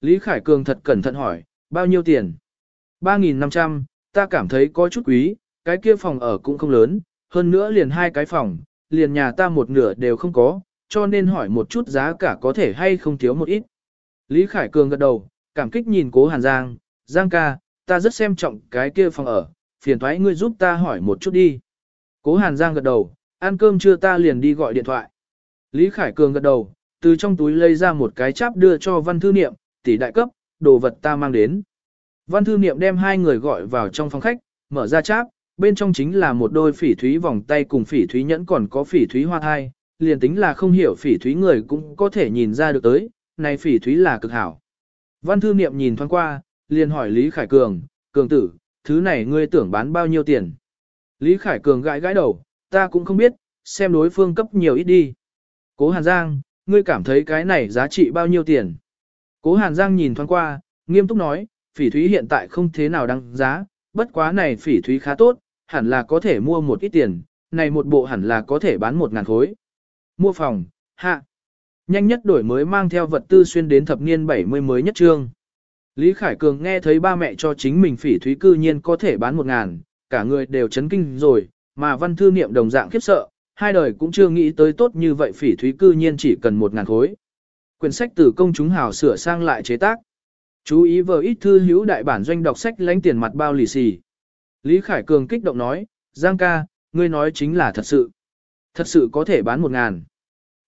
Lý Khải Cường thật cẩn thận hỏi, bao nhiêu tiền? 3.500, ta cảm thấy có chút quý, cái kia phòng ở cũng không lớn, hơn nữa liền hai cái phòng, liền nhà ta một nửa đều không có, cho nên hỏi một chút giá cả có thể hay không thiếu một ít. Lý Khải Cường gật đầu, cảm kích nhìn cố Hàn Giang, Giang ca, ta rất xem trọng cái kia phòng ở, phiền thoái ngươi giúp ta hỏi một chút đi. Cố Hàn Giang gật đầu, ăn cơm chưa ta liền đi gọi điện thoại. Lý Khải Cường gật đầu, từ trong túi lấy ra một cái cháp đưa cho văn thư niệm, tỷ đại cấp, đồ vật ta mang đến. Văn thư niệm đem hai người gọi vào trong phòng khách, mở ra cháp, bên trong chính là một đôi phỉ thúy vòng tay cùng phỉ thúy nhẫn còn có phỉ thúy hoa thai, liền tính là không hiểu phỉ thúy người cũng có thể nhìn ra được tới, này phỉ thúy là cực hảo. Văn thư niệm nhìn thoáng qua, liền hỏi Lý Khải Cường, Cường tử, thứ này ngươi tưởng bán bao nhiêu tiền? Lý Khải Cường gãi gãi đầu, ta cũng không biết, xem đối phương cấp nhiều ít đi. Cố Hàn Giang, ngươi cảm thấy cái này giá trị bao nhiêu tiền? Cố Hàn Giang nhìn thoáng qua, nghiêm túc nói, phỉ thúy hiện tại không thế nào đăng giá, bất quá này phỉ thúy khá tốt, hẳn là có thể mua một ít tiền, này một bộ hẳn là có thể bán một ngàn khối. Mua phòng, hạ. Nhanh nhất đổi mới mang theo vật tư xuyên đến thập niên 70 mới nhất trương. Lý Khải Cường nghe thấy ba mẹ cho chính mình phỉ thúy cư nhiên có thể bán một ngàn, cả người đều chấn kinh rồi, mà văn thư niệm đồng dạng khiếp sợ, hai đời cũng chưa nghĩ tới tốt như vậy phỉ thúy cư nhiên chỉ cần một ngàn khối. Quyển sách từ công chúng hào sửa sang lại chế tác. Chú ý vờ ít thư hữu đại bản doanh đọc sách lãnh tiền mặt bao lì xì. Lý Khải Cường kích động nói, Giang ca, ngươi nói chính là thật sự. Thật sự có thể bán một ngàn.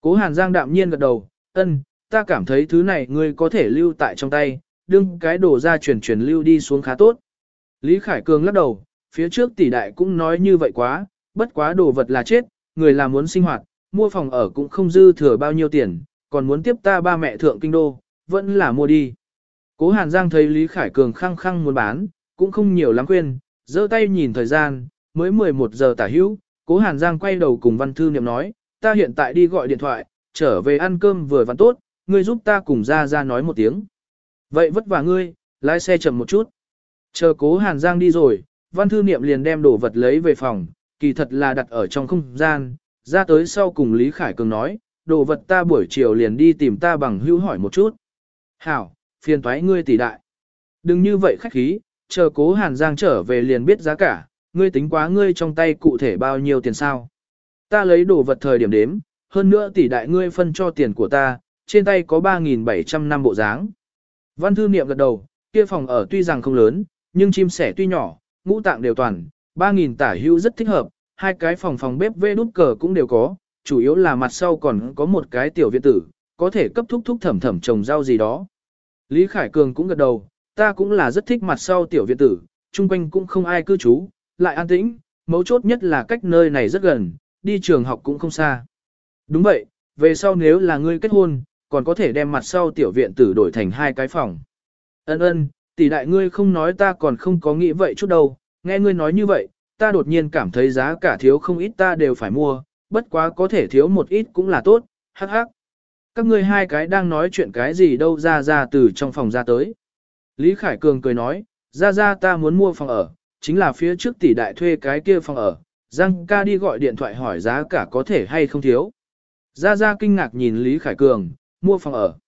Cố Hàn Giang đạm nhiên gật đầu, ân, ta cảm thấy thứ này ngươi có thể lưu tại trong tay, đương cái đồ ra chuyển chuyển lưu đi xuống khá tốt. Lý Khải Cường lắc đầu, phía trước tỷ đại cũng nói như vậy quá, bất quá đồ vật là chết, người là muốn sinh hoạt, mua phòng ở cũng không dư thừa bao nhiêu tiền, còn muốn tiếp ta ba mẹ thượng kinh đô, vẫn là mua đi. Cố Hàn Giang thấy Lý Khải Cường khăng khăng muốn bán, cũng không nhiều lắm khuyên, giơ tay nhìn thời gian, mới 11 giờ tả hữu, Cố Hàn Giang quay đầu cùng Văn Thư Niệm nói, ta hiện tại đi gọi điện thoại, trở về ăn cơm vừa vặn tốt, ngươi giúp ta cùng ra ra nói một tiếng. Vậy vất vả ngươi, lái xe chậm một chút. Chờ Cố Hàn Giang đi rồi, Văn Thư Niệm liền đem đồ vật lấy về phòng, kỳ thật là đặt ở trong không gian, ra tới sau cùng Lý Khải Cường nói, đồ vật ta buổi chiều liền đi tìm ta bằng hữu hỏi một chút. Hảo, phiền toái ngươi tỷ đại. Đừng như vậy khách khí, chờ cố Hàn Giang trở về liền biết giá cả, ngươi tính quá ngươi trong tay cụ thể bao nhiêu tiền sao. Ta lấy đồ vật thời điểm đếm, hơn nữa tỷ đại ngươi phân cho tiền của ta, trên tay có 3.700 năm bộ dáng. Văn thư niệm gật đầu, kia phòng ở tuy rằng không lớn, nhưng chim sẻ tuy nhỏ, ngũ tạng đều toàn, 3.000 tả hữu rất thích hợp, hai cái phòng phòng bếp vê đút cờ cũng đều có, chủ yếu là mặt sau còn có một cái tiểu viện tử, có thể cấp thúc thúc thẩm thẩm trồng rau gì đó. Lý Khải Cường cũng gật đầu, ta cũng là rất thích mặt sau tiểu viện tử, chung quanh cũng không ai cư trú, lại an tĩnh, mấu chốt nhất là cách nơi này rất gần, đi trường học cũng không xa. Đúng vậy, về sau nếu là ngươi kết hôn, còn có thể đem mặt sau tiểu viện tử đổi thành hai cái phòng. Ân ân, tỷ đại ngươi không nói ta còn không có nghĩ vậy chút đâu, nghe ngươi nói như vậy, ta đột nhiên cảm thấy giá cả thiếu không ít ta đều phải mua, bất quá có thể thiếu một ít cũng là tốt, hắc hắc. Các ngươi hai cái đang nói chuyện cái gì đâu ra ra từ trong phòng ra tới. Lý Khải Cường cười nói, ra ra ta muốn mua phòng ở, chính là phía trước tỷ đại thuê cái kia phòng ở, Giang ca đi gọi điện thoại hỏi giá cả có thể hay không thiếu. Ra ra kinh ngạc nhìn Lý Khải Cường, mua phòng ở.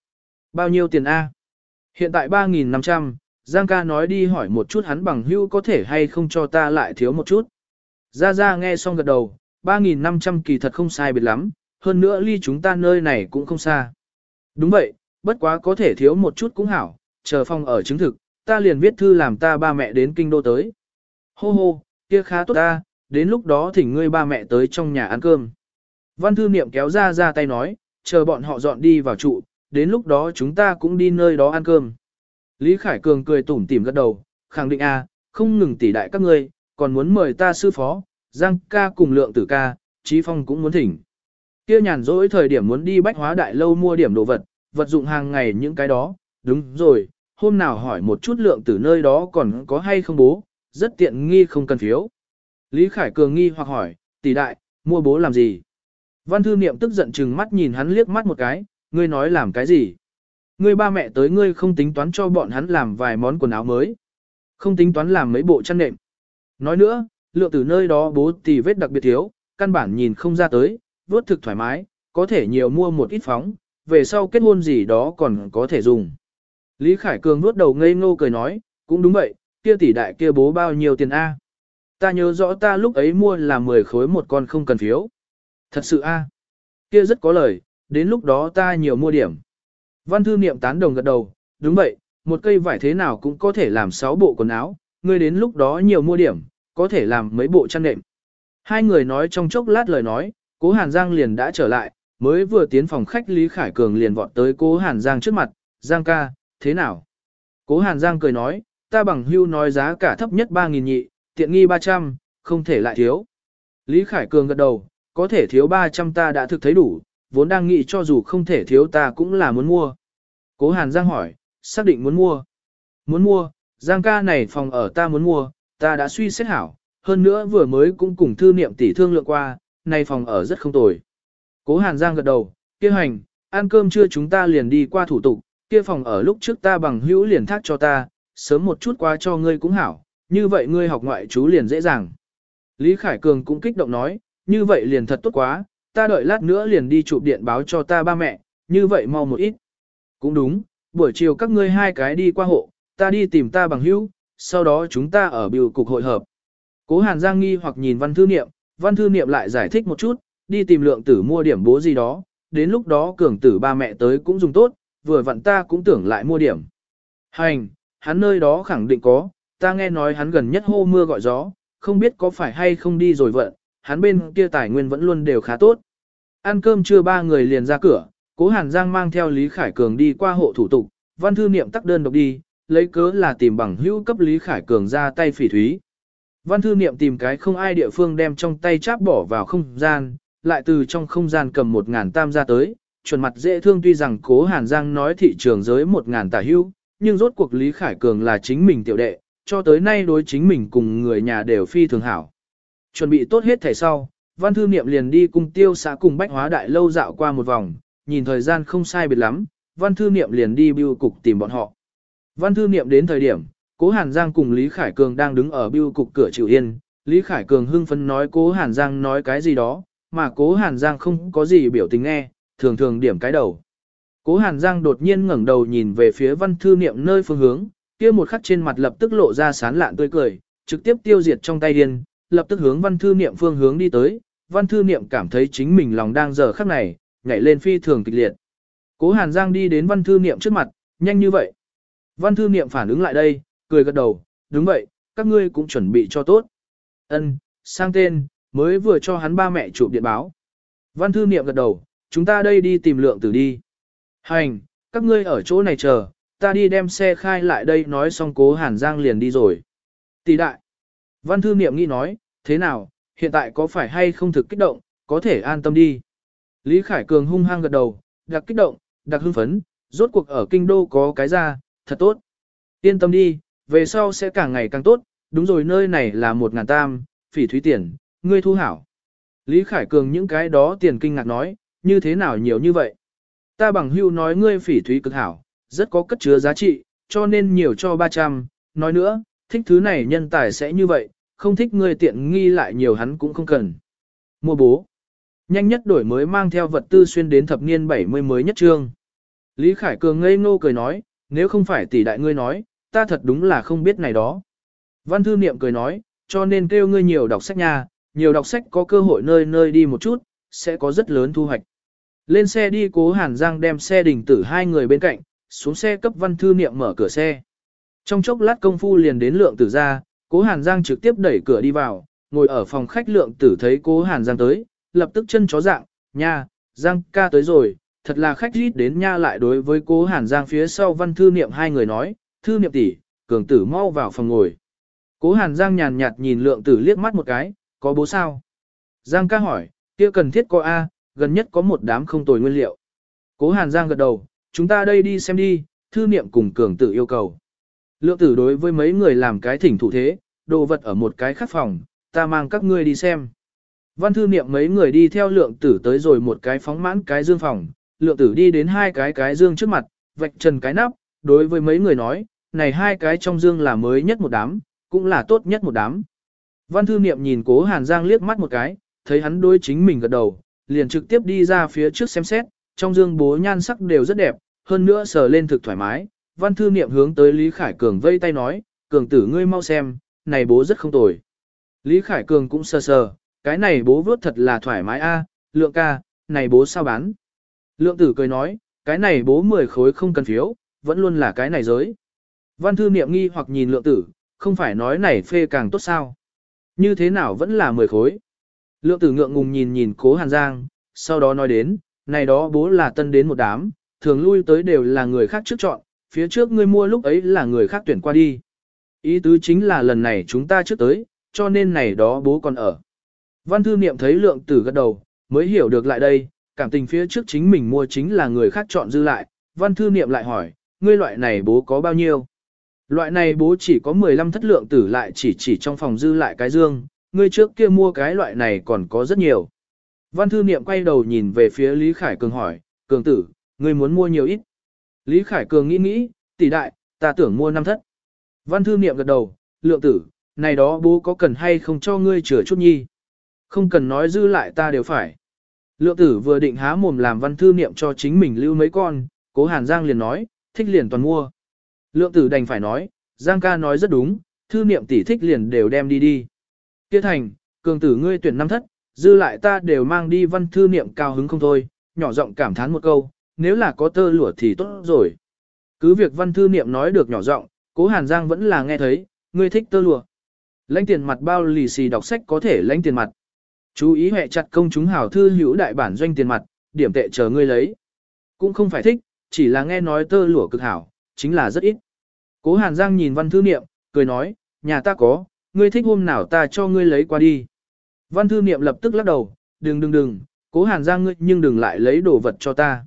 Bao nhiêu tiền A? Hiện tại 3.500, Giang ca nói đi hỏi một chút hắn bằng hưu có thể hay không cho ta lại thiếu một chút. Ra ra nghe xong gật đầu, 3.500 kỳ thật không sai biệt lắm, hơn nữa ly chúng ta nơi này cũng không xa. Đúng vậy, bất quá có thể thiếu một chút cũng hảo, chờ phong ở chứng thực, ta liền viết thư làm ta ba mẹ đến kinh đô tới. Hô hô, kia khá tốt ta, đến lúc đó thỉnh ngươi ba mẹ tới trong nhà ăn cơm. Văn thư niệm kéo ra ra tay nói, chờ bọn họ dọn đi vào trụ, đến lúc đó chúng ta cũng đi nơi đó ăn cơm. Lý Khải Cường cười tủm tỉm gật đầu, khẳng định a, không ngừng tỉ đại các ngươi, còn muốn mời ta sư phó, Giang ca cùng lượng tử ca, Trí Phong cũng muốn thỉnh. Kia nhàn rỗi thời điểm muốn đi bách hóa đại lâu mua điểm đồ vật, vật dụng hàng ngày những cái đó, đúng rồi, hôm nào hỏi một chút lượng tử nơi đó còn có hay không bố, rất tiện nghi không cần phiếu. Lý Khải Cường nghi hoặc hỏi, tỷ đại, mua bố làm gì? Văn thư niệm tức giận chừng mắt nhìn hắn liếc mắt một cái, ngươi nói làm cái gì? Ngươi ba mẹ tới ngươi không tính toán cho bọn hắn làm vài món quần áo mới. Không tính toán làm mấy bộ chăn nệm. Nói nữa, lượng từ nơi đó bố tì vết đặc biệt thiếu, căn bản nhìn không ra tới, vớt thực thoải mái, có thể nhiều mua một ít phóng, về sau kết hôn gì đó còn có thể dùng. Lý Khải Cường vớt đầu ngây ngô cười nói, cũng đúng vậy, kia tỷ đại kia bố bao nhiêu tiền A. Ta nhớ rõ ta lúc ấy mua là 10 khối một con không cần phiếu. Thật sự A. Kia rất có lời, đến lúc đó ta nhiều mua điểm. Văn thư niệm tán đồng gật đầu, đúng vậy, một cây vải thế nào cũng có thể làm 6 bộ quần áo, ngươi đến lúc đó nhiều mua điểm, có thể làm mấy bộ chăn nệm. Hai người nói trong chốc lát lời nói, cố Hàn Giang liền đã trở lại, mới vừa tiến phòng khách Lý Khải Cường liền vọt tới cố Hàn Giang trước mặt, Giang ca, thế nào? Cố Hàn Giang cười nói, ta bằng hưu nói giá cả thấp nhất 3.000 nhị, tiện nghi 300, không thể lại thiếu. Lý Khải Cường gật đầu, có thể thiếu 300 ta đã thực thấy đủ, vốn đang nghĩ cho dù không thể thiếu ta cũng là muốn mua. Cố Hàn Giang hỏi, xác định muốn mua. Muốn mua, Giang ca này phòng ở ta muốn mua, ta đã suy xét hảo, hơn nữa vừa mới cũng cùng thư niệm tỷ thương lượng qua, nay phòng ở rất không tồi. Cố Hàn Giang gật đầu, kia hành, ăn cơm trưa chúng ta liền đi qua thủ tục, kia phòng ở lúc trước ta bằng hữu liền thác cho ta, sớm một chút qua cho ngươi cũng hảo, như vậy ngươi học ngoại chú liền dễ dàng. Lý Khải Cường cũng kích động nói, như vậy liền thật tốt quá, ta đợi lát nữa liền đi chụp điện báo cho ta ba mẹ, như vậy mau một ít. Cũng đúng, buổi chiều các ngươi hai cái đi qua hộ, ta đi tìm ta bằng hữu, sau đó chúng ta ở biểu cục hội hợp. Cố Hàn Giang nghi hoặc nhìn văn thư niệm, văn thư niệm lại giải thích một chút, đi tìm lượng tử mua điểm bố gì đó, đến lúc đó cường tử ba mẹ tới cũng dùng tốt, vừa vặn ta cũng tưởng lại mua điểm. Hành, hắn nơi đó khẳng định có, ta nghe nói hắn gần nhất hô mưa gọi gió, không biết có phải hay không đi rồi vận, hắn bên kia tài nguyên vẫn luôn đều khá tốt. Ăn cơm trưa ba người liền ra cửa, cố Hàn Giang mang theo Lý Khải Cường đi qua hộ thủ tục, văn thư niệm tắc đơn độc đi, lấy cớ là tìm bằng hữu cấp Lý Khải Cường ra tay phỉ thúy. Văn thư niệm tìm cái không ai địa phương đem trong tay cháp bỏ vào không gian, lại từ trong không gian cầm một ngàn tam ra tới, chuẩn mặt dễ thương tuy rằng cố Hàn Giang nói thị trường giới một ngàn tả hưu, nhưng rốt cuộc Lý Khải Cường là chính mình tiểu đệ, cho tới nay đối chính mình cùng người nhà đều phi thường hảo. Chuẩn bị tốt hết thẻ sau, văn thư niệm liền đi cùng tiêu xã cùng bách hóa đại lâu dạo qua một vòng, nhìn thời gian không sai biệt lắm, văn thư niệm liền đi bưu cục tìm bọn họ. Văn thư niệm đến thời điểm, cố Hàn Giang cùng Lý Khải Cường đang đứng ở bưu cục cửa chịu yên, Lý Khải Cường hưng phấn nói cố Hàn Giang nói cái gì đó, mà cố Hàn Giang không có gì biểu tình nghe, thường thường điểm cái đầu. Cố Hàn Giang đột nhiên ngẩng đầu nhìn về phía văn thư niệm nơi phương hướng, kia một khắc trên mặt lập tức lộ ra sán lạn tươi cười, trực tiếp tiêu diệt trong tay điên, lập tức hướng văn thư niệm phương hướng đi tới, văn thư niệm cảm thấy chính mình lòng đang giờ khắc này, nhảy lên phi thường kịch liệt. Cố Hàn Giang đi đến văn thư niệm trước mặt, nhanh như vậy. Văn thư niệm phản ứng lại đây, cười gật đầu, đúng vậy, các ngươi cũng chuẩn bị cho tốt. Ân, sang tên, mới vừa cho hắn ba mẹ chụp điện báo. Văn thư niệm gật đầu, chúng ta đây đi tìm lượng tử đi. Hành, các ngươi ở chỗ này chờ, ta đi đem xe khai lại đây nói xong cố Hàn Giang liền đi rồi. Tỷ đại. Văn thư niệm nghĩ nói, thế nào, hiện tại có phải hay không thực kích động, có thể an tâm đi. Lý Khải Cường hung hăng gật đầu, đặc kích động, đặc hưng phấn, rốt cuộc ở kinh đô có cái ra, thật tốt. Yên tâm đi, về sau sẽ càng ngày càng tốt, đúng rồi nơi này là một ngàn tam, phỉ thúy tiền, ngươi thu hảo. Lý Khải Cường những cái đó tiền kinh ngạc nói, như thế nào nhiều như vậy. Ta bằng hưu nói ngươi phỉ thúy cực hảo, rất có cất chứa giá trị, cho nên nhiều cho 300, nói nữa, thích thứ này nhân tài sẽ như vậy, không thích ngươi tiện nghi lại nhiều hắn cũng không cần. Mua bố. Nhanh nhất đổi mới mang theo vật tư xuyên đến thập niên 70 mới nhất trương. Lý Khải Cường ngây ngô cười nói, nếu không phải tỷ đại ngươi nói, ta thật đúng là không biết này đó. Văn thư niệm cười nói, cho nên kêu ngươi nhiều đọc sách nha, nhiều đọc sách có cơ hội nơi nơi đi một chút, sẽ có rất lớn thu hoạch. Lên xe đi cố Hàn Giang đem xe đình tử hai người bên cạnh, xuống xe cấp văn thư niệm mở cửa xe. Trong chốc lát công phu liền đến lượng tử ra, cố Hàn Giang trực tiếp đẩy cửa đi vào, ngồi ở phòng khách lượng tử thấy cố Hàn Giang tới, lập tức chân chó dạng, nha, Giang ca tới rồi, thật là khách rít đến nha lại đối với cố Hàn Giang phía sau văn thư niệm hai người nói, thư niệm tỷ, cường tử mau vào phòng ngồi. Cố Hàn Giang nhàn nhạt nhìn lượng tử liếc mắt một cái, có bố sao? Giang ca hỏi, kia cần thiết có A, gần nhất có một đám không tồi nguyên liệu. Cố Hàn Giang gật đầu, chúng ta đây đi xem đi, thư niệm cùng cường tử yêu cầu. Lượng tử đối với mấy người làm cái thỉnh thủ thế, đồ vật ở một cái khắc phòng, ta mang các ngươi đi xem. Văn thư niệm mấy người đi theo lượng tử tới rồi một cái phóng mãn cái dương phòng, lượng tử đi đến hai cái cái dương trước mặt, vạch trần cái nắp, đối với mấy người nói, này hai cái trong dương là mới nhất một đám, cũng là tốt nhất một đám. Văn thư niệm nhìn cố Hàn Giang liếc mắt một cái, thấy hắn đối chính mình gật đầu, liền trực tiếp đi ra phía trước xem xét, trong dương bố nhan sắc đều rất đẹp, hơn nữa sờ lên thực thoải mái, văn thư niệm hướng tới Lý Khải Cường vây tay nói, Cường tử ngươi mau xem, này bố rất không tồi. Lý Khải Cường cũng sờ sờ, cái này bố vớt thật là thoải mái a, lượng ca, này bố sao bán. Lượng tử cười nói, cái này bố 10 khối không cần phiếu, vẫn luôn là cái này giới. Văn thư niệm nghi hoặc nhìn lượng tử, không phải nói này phê càng tốt sao. Như thế nào vẫn là 10 khối. Lượng tử ngượng ngùng nhìn nhìn cố Hàn Giang, sau đó nói đến, này đó bố là tân đến một đám, thường lui tới đều là người khác trước chọn, phía trước ngươi mua lúc ấy là người khác tuyển qua đi. Ý tứ chính là lần này chúng ta trước tới, cho nên này đó bố còn ở. Văn thư niệm thấy lượng tử gật đầu, mới hiểu được lại đây, cảm tình phía trước chính mình mua chính là người khác chọn dư lại. Văn thư niệm lại hỏi, ngươi loại này bố có bao nhiêu? Loại này bố chỉ có 15 thất lượng tử lại chỉ chỉ trong phòng dư lại cái dương, ngươi trước kia mua cái loại này còn có rất nhiều. Văn thư niệm quay đầu nhìn về phía Lý Khải Cường hỏi, Cường tử, ngươi muốn mua nhiều ít? Lý Khải Cường nghĩ nghĩ, tỷ đại, ta tưởng mua năm thất. Văn thư niệm gật đầu, lượng tử, này đó bố có cần hay không cho ngươi chữa chút nhi. Không cần nói dư lại ta đều phải. Lượng tử vừa định há mồm làm văn thư niệm cho chính mình lưu mấy con, cố Hàn Giang liền nói, thích liền toàn mua. Lượng tử đành phải nói, Giang ca nói rất đúng, thư niệm tỷ thích liền đều đem đi đi. Kia thành, cường tử ngươi tuyển năm thất, dư lại ta đều mang đi văn thư niệm cao hứng không thôi, nhỏ giọng cảm thán một câu, nếu là có tơ lụa thì tốt rồi. Cứ việc văn thư niệm nói được nhỏ giọng, cố Hàn Giang vẫn là nghe thấy, ngươi thích tơ lụa. Lãnh tiền mặt bao lì xì đọc sách có thể lãnh tiền mặt. Chú ý hệ chặt công chúng hảo thư hữu đại bản doanh tiền mặt, điểm tệ chờ ngươi lấy. Cũng không phải thích, chỉ là nghe nói tơ lụa cực hảo, chính là rất ít. Cố Hàn Giang nhìn văn thư niệm, cười nói, nhà ta có, ngươi thích hôm nào ta cho ngươi lấy qua đi. Văn thư niệm lập tức lắc đầu, đừng đừng đừng, cố Hàn Giang ngươi nhưng đừng lại lấy đồ vật cho ta.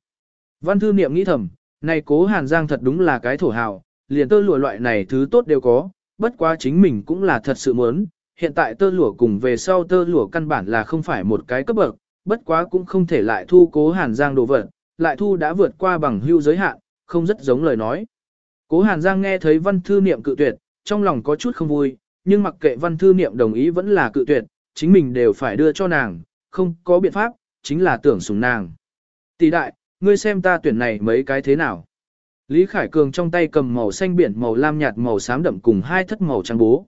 Văn thư niệm nghĩ thầm, này cố Hàn Giang thật đúng là cái thổ hào, liền tơ lụa loại này thứ tốt đều có, bất quá chính mình cũng là thật sự muốn. Hiện tại tơ lụa cùng về sau tơ lụa căn bản là không phải một cái cấp bậc, bất quá cũng không thể lại thu cố Hàn Giang đồ vật, lại thu đã vượt qua bằng hưu giới hạn, không rất giống lời nói. Cố Hàn Giang nghe thấy văn thư niệm cự tuyệt, trong lòng có chút không vui, nhưng mặc kệ văn thư niệm đồng ý vẫn là cự tuyệt, chính mình đều phải đưa cho nàng, không có biện pháp, chính là tưởng sùng nàng. Tỷ đại, ngươi xem ta tuyển này mấy cái thế nào. Lý Khải Cường trong tay cầm màu xanh biển màu lam nhạt màu xám đậm cùng hai thất màu trắng bố.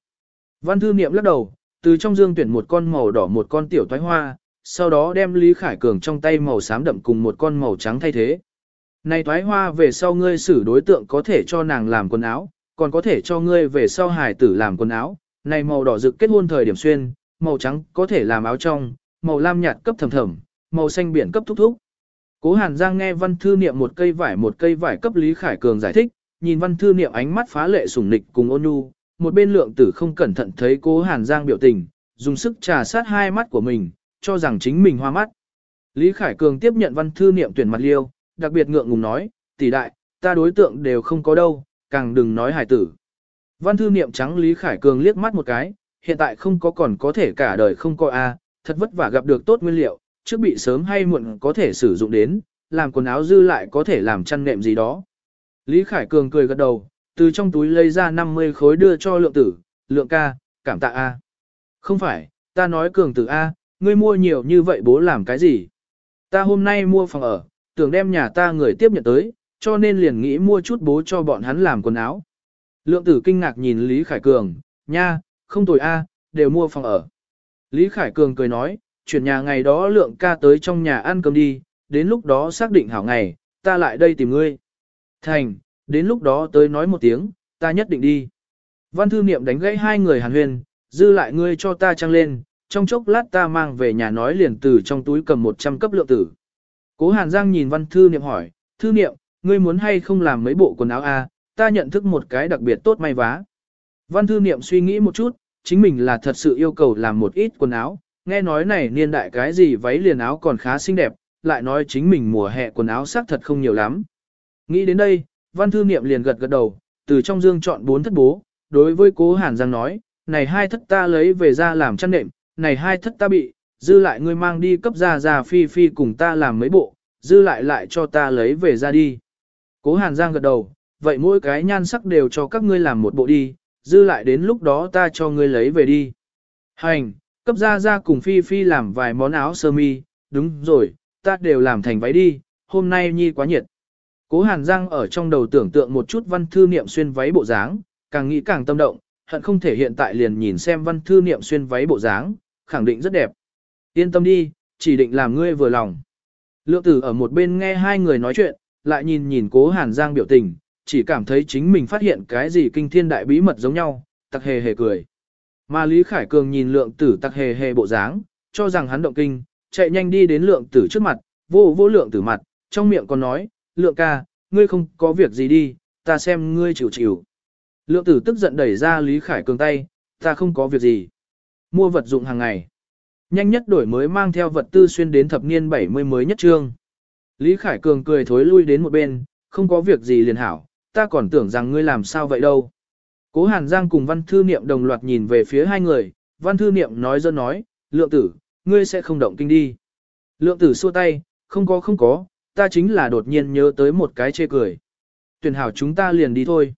Văn thư niệm lắc đầu, từ trong dương tuyển một con màu đỏ một con tiểu toái hoa, sau đó đem Lý Khải Cường trong tay màu xám đậm cùng một con màu trắng thay thế. Này toái hoa về sau ngươi xử đối tượng có thể cho nàng làm quần áo, còn có thể cho ngươi về sau hài tử làm quần áo. Này màu đỏ rực kết hôn thời điểm xuyên, màu trắng có thể làm áo trong, màu lam nhạt cấp thầm thầm, màu xanh biển cấp thúc thúc. Cố Hàn Giang nghe văn thư niệm một cây vải một cây vải cấp Lý Khải Cường giải thích, nhìn văn thư niệm ánh mắt phá lệ sủng nịch cùng ôn nhu, một bên lượng tử không cẩn thận thấy cố Hàn Giang biểu tình, dùng sức trà sát hai mắt của mình, cho rằng chính mình hoa mắt. Lý Khải Cường tiếp nhận văn thư niệm tuyển mặt liêu, đặc biệt ngượng ngùng nói, tỷ đại, ta đối tượng đều không có đâu, càng đừng nói hải tử. Văn thư niệm trắng Lý Khải Cường liếc mắt một cái, hiện tại không có còn có thể cả đời không có A, thật vất vả gặp được tốt nguyên liệu, trước bị sớm hay muộn có thể sử dụng đến, làm quần áo dư lại có thể làm chăn nệm gì đó. Lý Khải Cường cười gật đầu, từ trong túi lấy ra 50 khối đưa cho lượng tử, lượng ca, cảm tạ A. Không phải, ta nói Cường tử A, ngươi mua nhiều như vậy bố làm cái gì? Ta hôm nay mua phòng ở, tưởng đem nhà ta người tiếp nhận tới, cho nên liền nghĩ mua chút bố cho bọn hắn làm quần áo. Lượng tử kinh ngạc nhìn Lý Khải Cường, nha, không tồi A, đều mua phòng ở. Lý Khải Cường cười nói, chuyển nhà ngày đó lượng ca tới trong nhà ăn cơm đi, đến lúc đó xác định hảo ngày, ta lại đây tìm ngươi. Thành, đến lúc đó tới nói một tiếng, ta nhất định đi. Văn thư niệm đánh gãy hai người hàn huyền, dư lại ngươi cho ta trăng lên, trong chốc lát ta mang về nhà nói liền từ trong túi cầm 100 cấp lượng tử. Cố Hàn Giang nhìn văn thư niệm hỏi, thư niệm, ngươi muốn hay không làm mấy bộ quần áo a? ta nhận thức một cái đặc biệt tốt may vá. Văn thư niệm suy nghĩ một chút, chính mình là thật sự yêu cầu làm một ít quần áo, nghe nói này niên đại cái gì váy liền áo còn khá xinh đẹp, lại nói chính mình mùa hè quần áo sắc thật không nhiều lắm. Nghĩ đến đây, văn thư niệm liền gật gật đầu, từ trong dương chọn bốn thất bố, đối với cố Hàn Giang nói, này hai thất ta lấy về ra làm chăn nệm, này hai thất ta bị, dư lại ngươi mang đi cấp ra ra phi phi cùng ta làm mấy bộ, dư lại lại cho ta lấy về ra đi. Cố Hàn Giang gật đầu, vậy mỗi cái nhan sắc đều cho các ngươi làm một bộ đi, dư lại đến lúc đó ta cho ngươi lấy về đi. Hành, cấp ra ra cùng Phi Phi làm vài món áo sơ mi, đúng rồi, ta đều làm thành váy đi, hôm nay nhi quá nhiệt. Cố Hàn Giang ở trong đầu tưởng tượng một chút văn thư niệm xuyên váy bộ dáng, càng nghĩ càng tâm động, hận không thể hiện tại liền nhìn xem văn thư niệm xuyên váy bộ dáng, khẳng định rất đẹp. Yên tâm đi, chỉ định làm ngươi vừa lòng. Lượng tử ở một bên nghe hai người nói chuyện, lại nhìn nhìn cố Hàn Giang biểu tình, chỉ cảm thấy chính mình phát hiện cái gì kinh thiên đại bí mật giống nhau, tặc hề hề cười. Mà Lý Khải Cường nhìn lượng tử tặc hề hề bộ dáng, cho rằng hắn động kinh, chạy nhanh đi đến lượng tử trước mặt, vô vô lượng tử mặt, trong miệng còn nói, lượng ca, ngươi không có việc gì đi, ta xem ngươi chịu chịu. Lượng tử tức giận đẩy ra Lý Khải Cường tay, ta không có việc gì. Mua vật dụng hàng ngày. Nhanh nhất đổi mới mang theo vật tư xuyên đến thập niên 70 mới nhất trương. Lý Khải Cường cười thối lui đến một bên, không có việc gì liền hảo, ta còn tưởng rằng ngươi làm sao vậy đâu. Cố Hàn Giang cùng Văn Thư Niệm đồng loạt nhìn về phía hai người, Văn Thư Niệm nói dân nói, lượng tử, ngươi sẽ không động kinh đi. Lượng tử xua tay, không có không có, ta chính là đột nhiên nhớ tới một cái chê cười. Tuyển hảo chúng ta liền đi thôi.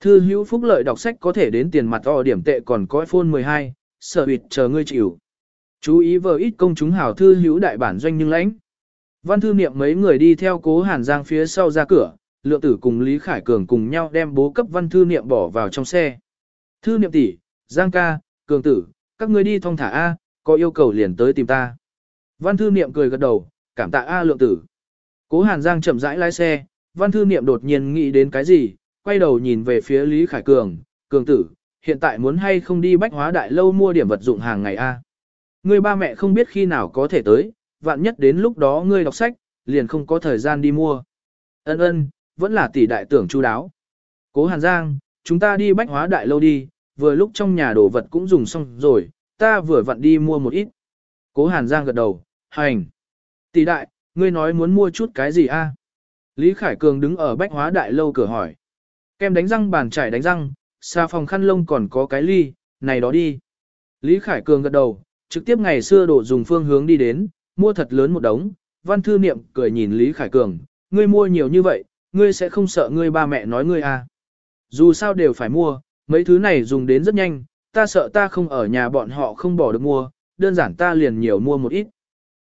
Thư hữu phúc lợi đọc sách có thể đến tiền mặt o điểm tệ còn có iPhone 12, sở hụt chờ ngươi chịu. Chú ý vờ ít công chúng hảo thư hữu đại bản doanh nhưng lãnh. Văn thư niệm mấy người đi theo cố hàn giang phía sau ra cửa, lượng tử cùng Lý Khải Cường cùng nhau đem bố cấp văn thư niệm bỏ vào trong xe. Thư niệm tỷ, Giang ca, Cường tử, các ngươi đi thong thả A, có yêu cầu liền tới tìm ta. Văn thư niệm cười gật đầu, cảm tạ A lượng tử. Cố Hàn Giang chậm rãi lái xe, văn thư niệm đột nhiên nghĩ đến cái gì, quay đầu nhìn về phía Lý Khải Cường, Cường tử, hiện tại muốn hay không đi bách hóa đại lâu mua điểm vật dụng hàng ngày A. Ngươi ba mẹ không biết khi nào có thể tới, vạn nhất đến lúc đó ngươi đọc sách, liền không có thời gian đi mua. Ân ân, vẫn là tỷ đại tưởng chu đáo. Cố Hàn Giang, chúng ta đi bách hóa đại lâu đi, vừa lúc trong nhà đồ vật cũng dùng xong rồi, ta vừa vặn đi mua một ít. Cố Hàn Giang gật đầu, hành. Tỷ đại, ngươi nói muốn mua chút cái gì a? Lý Khải Cường đứng ở bách hóa đại lâu cửa hỏi. Kem đánh răng bàn chải đánh răng, xa phòng khăn lông còn có cái ly, này đó đi. Lý Khải Cường gật đầu, trực tiếp ngày xưa đổ dùng phương hướng đi đến, mua thật lớn một đống. Văn thư niệm cười nhìn Lý Khải Cường, ngươi mua nhiều như vậy, ngươi sẽ không sợ ngươi ba mẹ nói ngươi à. Dù sao đều phải mua, mấy thứ này dùng đến rất nhanh, ta sợ ta không ở nhà bọn họ không bỏ được mua, đơn giản ta liền nhiều mua một ít.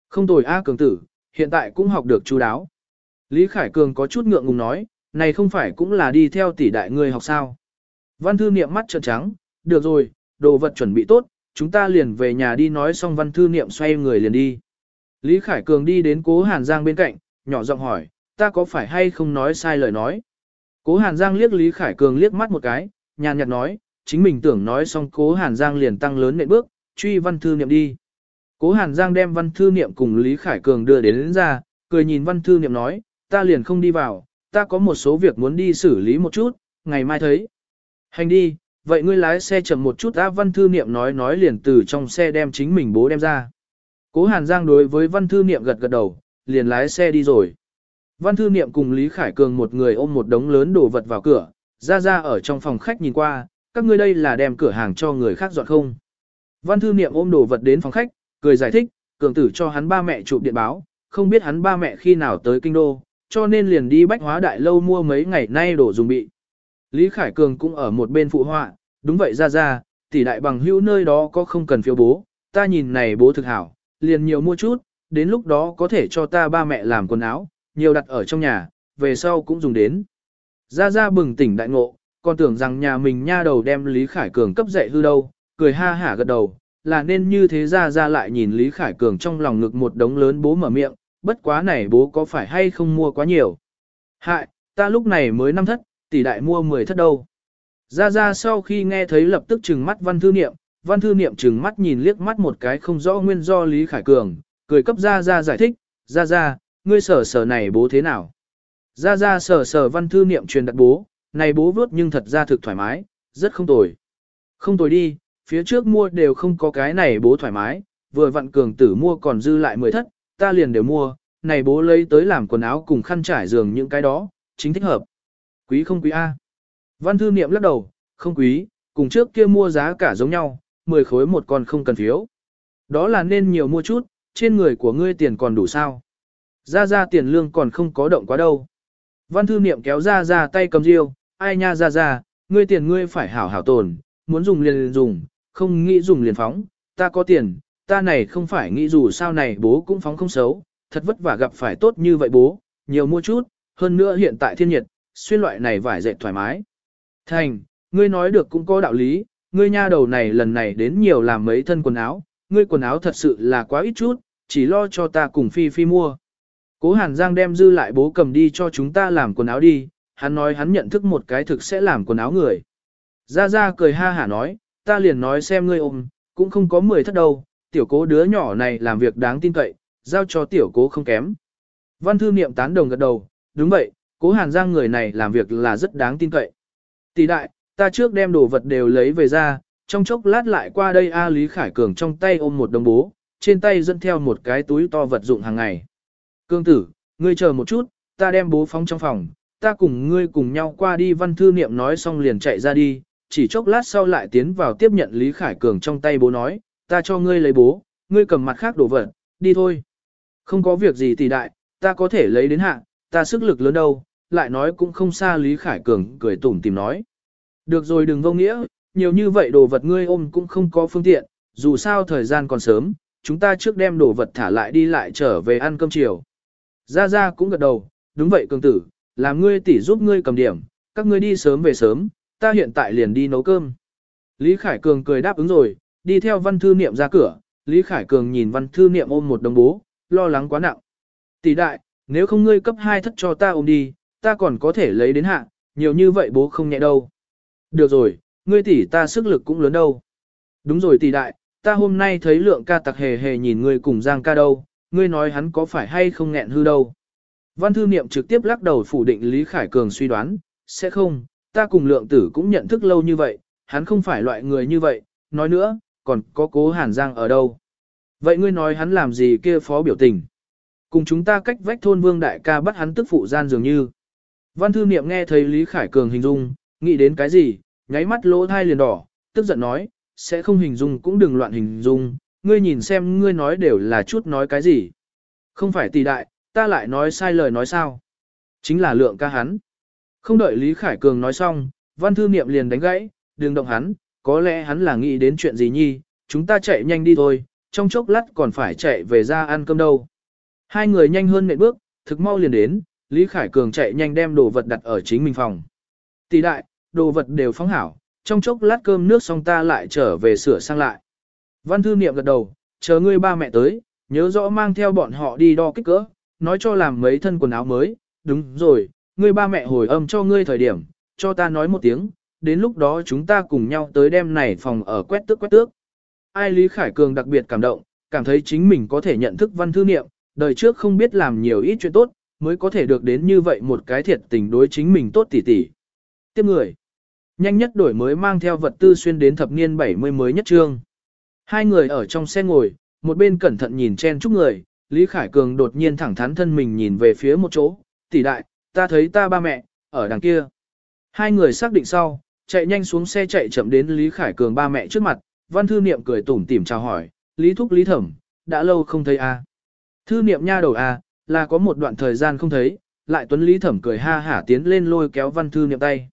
Không tồi A cường tử, hiện tại cũng học được chú đáo. Lý Khải Cường có chút ngượng ngùng nói, này không phải cũng là đi theo tỷ đại ngươi học sao. Văn thư niệm mắt trợn trắng, được rồi, đồ vật chuẩn bị tốt, chúng ta liền về nhà đi nói xong văn thư niệm xoay người liền đi. Lý Khải Cường đi đến cố Hàn Giang bên cạnh, nhỏ giọng hỏi, ta có phải hay không nói sai lời nói. Cố Hàn Giang liếc Lý Khải Cường liếc mắt một cái, nhàn nhạt nói, chính mình tưởng nói xong cố Hàn Giang liền tăng lớn nệm bước, truy văn thư niệm đi. Cố Hàn Giang đem văn thư niệm cùng Lý Khải Cường đưa đến, đến ra, cười nhìn văn thư niệm nói, ta liền không đi vào, ta có một số việc muốn đi xử lý một chút, ngày mai thấy. Hành đi, vậy ngươi lái xe chậm một chút á văn thư niệm nói nói liền từ trong xe đem chính mình bố đem ra. Cố Hàn Giang đối với văn thư niệm gật gật đầu, liền lái xe đi rồi. Văn thư niệm cùng Lý Khải Cường một người ôm một đống lớn đồ vật vào cửa, ra ra ở trong phòng khách nhìn qua, các ngươi đây là đem cửa hàng cho người khác dọn không. Văn thư niệm ôm đồ vật đến phòng khách, cười giải thích, cường tử cho hắn ba mẹ chụp điện báo, không biết hắn ba mẹ khi nào tới kinh đô, cho nên liền đi bách hóa đại lâu mua mấy ngày nay đồ dùng bị. Lý Khải Cường cũng ở một bên phụ họa, đúng vậy ra ra, tỷ đại bằng hữu nơi đó có không cần phiếu bố, ta nhìn này bố thực hảo, liền nhiều mua chút, đến lúc đó có thể cho ta ba mẹ làm quần áo, nhiều đặt ở trong nhà, về sau cũng dùng đến. Ra ra bừng tỉnh đại ngộ, còn tưởng rằng nhà mình nha đầu đem Lý Khải Cường cấp dạy hư đâu, cười ha hả gật đầu, là nên như thế ra ra lại nhìn Lý Khải Cường trong lòng ngực một đống lớn bố mở miệng, bất quá này bố có phải hay không mua quá nhiều. Hại, ta lúc này mới năm thất, tỷ đại mua 10 thất đâu. Ra ra sau khi nghe thấy lập tức trừng mắt văn thư niệm, văn thư niệm trừng mắt nhìn liếc mắt một cái không rõ nguyên do Lý Khải Cường, cười cấp ra ra giải thích, ra ra, ngươi sở sở này bố thế nào? Ra ra sở sở văn thư niệm truyền đặt bố, này bố vớt nhưng thật ra thực thoải mái, rất không tồi. Không tồi đi, phía trước mua đều không có cái này bố thoải mái, vừa vặn cường tử mua còn dư lại mười thất, ta liền đều mua, này bố lấy tới làm quần áo cùng khăn trải giường những cái đó, chính thích hợp. Quý không quý A. Văn thư niệm lắc đầu, không quý, cùng trước kia mua giá cả giống nhau, 10 khối một con không cần phiếu. Đó là nên nhiều mua chút, trên người của ngươi tiền còn đủ sao. Ra ra tiền lương còn không có động quá đâu. Văn thư niệm kéo ra ra tay cầm riêu, ai nha ra ra, ngươi tiền ngươi phải hảo hảo tồn, muốn dùng liền, liền dùng, không nghĩ dùng liền phóng, ta có tiền, ta này không phải nghĩ dù sao này bố cũng phóng không xấu, thật vất vả gặp phải tốt như vậy bố, nhiều mua chút, Hơn nữa hiện tại thiên nhiệt, xuyên loại này vải dệt thoải mái. Thành, ngươi nói được cũng có đạo lý, ngươi nha đầu này lần này đến nhiều làm mấy thân quần áo, ngươi quần áo thật sự là quá ít chút, chỉ lo cho ta cùng Phi Phi mua. Cố Hàn Giang đem dư lại bố cầm đi cho chúng ta làm quần áo đi, hắn nói hắn nhận thức một cái thực sẽ làm quần áo người. Gia Gia cười ha hả nói, ta liền nói xem ngươi ôm, cũng không có mười thất đâu, tiểu cố đứa nhỏ này làm việc đáng tin cậy, giao cho tiểu cố không kém. Văn thư niệm tán đồng gật đầu, đúng vậy, cố Hàn Giang người này làm việc là rất đáng tin cậy. Tỷ đại, ta trước đem đồ vật đều lấy về ra, trong chốc lát lại qua đây A Lý Khải Cường trong tay ôm một đồng bố, trên tay dẫn theo một cái túi to vật dụng hàng ngày. Cương tử, ngươi chờ một chút, ta đem bố phóng trong phòng, ta cùng ngươi cùng nhau qua đi văn thư niệm nói xong liền chạy ra đi, chỉ chốc lát sau lại tiến vào tiếp nhận Lý Khải Cường trong tay bố nói, ta cho ngươi lấy bố, ngươi cầm mặt khác đổ vật, đi thôi. Không có việc gì tỷ đại, ta có thể lấy đến hạ, ta sức lực lớn đâu, lại nói cũng không xa Lý Khải Cường cười tủm tìm nói. Được rồi đừng vô nghĩa, nhiều như vậy đồ vật ngươi ôm cũng không có phương tiện, dù sao thời gian còn sớm, chúng ta trước đem đồ vật thả lại đi lại trở về ăn cơm chiều. Gia Gia cũng gật đầu, đúng vậy cường tử, làm ngươi tỷ giúp ngươi cầm điểm, các ngươi đi sớm về sớm, ta hiện tại liền đi nấu cơm. Lý Khải Cường cười đáp ứng rồi, đi theo văn thư niệm ra cửa, Lý Khải Cường nhìn văn thư niệm ôm một đồng bố, lo lắng quá nặng. Tỷ đại, nếu không ngươi cấp hai thất cho ta ôm đi, ta còn có thể lấy đến hạ, nhiều như vậy bố không nhẹ đâu. Được rồi, ngươi tỷ ta sức lực cũng lớn đâu. Đúng rồi tỷ đại, ta hôm nay thấy lượng ca tặc hề hề nhìn ngươi cùng Giang ca đâu, ngươi nói hắn có phải hay không nghẹn hư đâu. Văn thư niệm trực tiếp lắc đầu phủ định Lý Khải Cường suy đoán, sẽ không, ta cùng lượng tử cũng nhận thức lâu như vậy, hắn không phải loại người như vậy, nói nữa, còn có cố Hàn Giang ở đâu. Vậy ngươi nói hắn làm gì kia phó biểu tình? Cùng chúng ta cách vách thôn vương đại ca bắt hắn tức phụ gian dường như. Văn thư niệm nghe thấy Lý Khải Cường hình dung, nghĩ đến cái gì, nháy mắt lỗ thai liền đỏ, tức giận nói, sẽ không hình dung cũng đừng loạn hình dung, ngươi nhìn xem ngươi nói đều là chút nói cái gì. Không phải tỷ đại, ta lại nói sai lời nói sao. Chính là lượng ca hắn. Không đợi Lý Khải Cường nói xong, văn thư niệm liền đánh gãy, đừng động hắn, có lẽ hắn là nghĩ đến chuyện gì nhi, chúng ta chạy nhanh đi thôi, trong chốc lát còn phải chạy về ra ăn cơm đâu. Hai người nhanh hơn nệm bước, thực mau liền đến, Lý Khải Cường chạy nhanh đem đồ vật đặt ở chính mình phòng. Tỷ đại, đồ vật đều phóng hảo, trong chốc lát cơm nước xong ta lại trở về sửa sang lại. Văn thư niệm gật đầu, chờ ngươi ba mẹ tới, nhớ rõ mang theo bọn họ đi đo kích cỡ, nói cho làm mấy thân quần áo mới, đúng rồi, ngươi ba mẹ hồi âm cho ngươi thời điểm, cho ta nói một tiếng, đến lúc đó chúng ta cùng nhau tới đêm này phòng ở quét tước quét tước. Ai Lý Khải Cường đặc biệt cảm động, cảm thấy chính mình có thể nhận thức văn thư niệm, đời trước không biết làm nhiều ít chuyện tốt, mới có thể được đến như vậy một cái thiệt tình đối chính mình tốt tỉ tỉ. Tiếp người. Nhanh nhất đổi mới mang theo vật tư xuyên đến thập niên 70 mới nhất trương. Hai người ở trong xe ngồi, một bên cẩn thận nhìn chen chúc người, Lý Khải Cường đột nhiên thẳng thắn thân mình nhìn về phía một chỗ, tỷ đại, ta thấy ta ba mẹ, ở đằng kia. Hai người xác định sau, chạy nhanh xuống xe chạy chậm đến Lý Khải Cường ba mẹ trước mặt, văn thư niệm cười tủm tỉm chào hỏi, Lý Thúc Lý Thẩm, đã lâu không thấy a. Thư niệm nha đầu a, là có một đoạn thời gian không thấy, lại tuấn Lý Thẩm cười ha hả tiến lên lôi kéo văn thư niệm tay.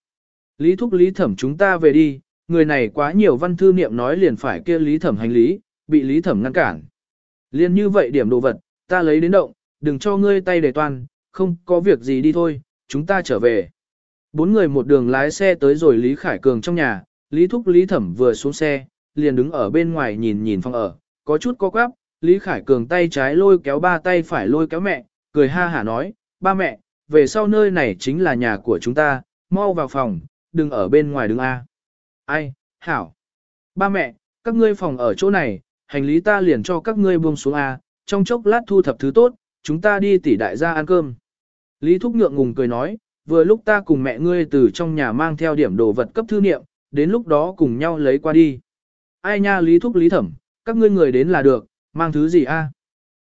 Lý Thúc Lý Thẩm chúng ta về đi, người này quá nhiều văn thư niệm nói liền phải kia Lý Thẩm hành lý, bị Lý Thẩm ngăn cản. Liên như vậy điểm đồ vật, ta lấy đến động, đừng cho ngươi tay để toàn, không có việc gì đi thôi, chúng ta trở về. Bốn người một đường lái xe tới rồi Lý Khải Cường trong nhà, Lý Thúc Lý Thẩm vừa xuống xe, liền đứng ở bên ngoài nhìn nhìn phòng ở, có chút có quáp, Lý Khải Cường tay trái lôi kéo ba tay phải lôi kéo mẹ, cười ha hả nói, ba mẹ, về sau nơi này chính là nhà của chúng ta, mau vào phòng, đừng ở bên ngoài đứng A. Ai, hảo. Ba mẹ, các ngươi phòng ở chỗ này, hành lý ta liền cho các ngươi buông xuống A, trong chốc lát thu thập thứ tốt, chúng ta đi tỉ đại gia ăn cơm. Lý Thúc Nhượng ngùng cười nói, vừa lúc ta cùng mẹ ngươi từ trong nhà mang theo điểm đồ vật cấp thư niệm, đến lúc đó cùng nhau lấy qua đi. Ai nha Lý Thúc Lý Thẩm, các ngươi người đến là được, mang thứ gì a?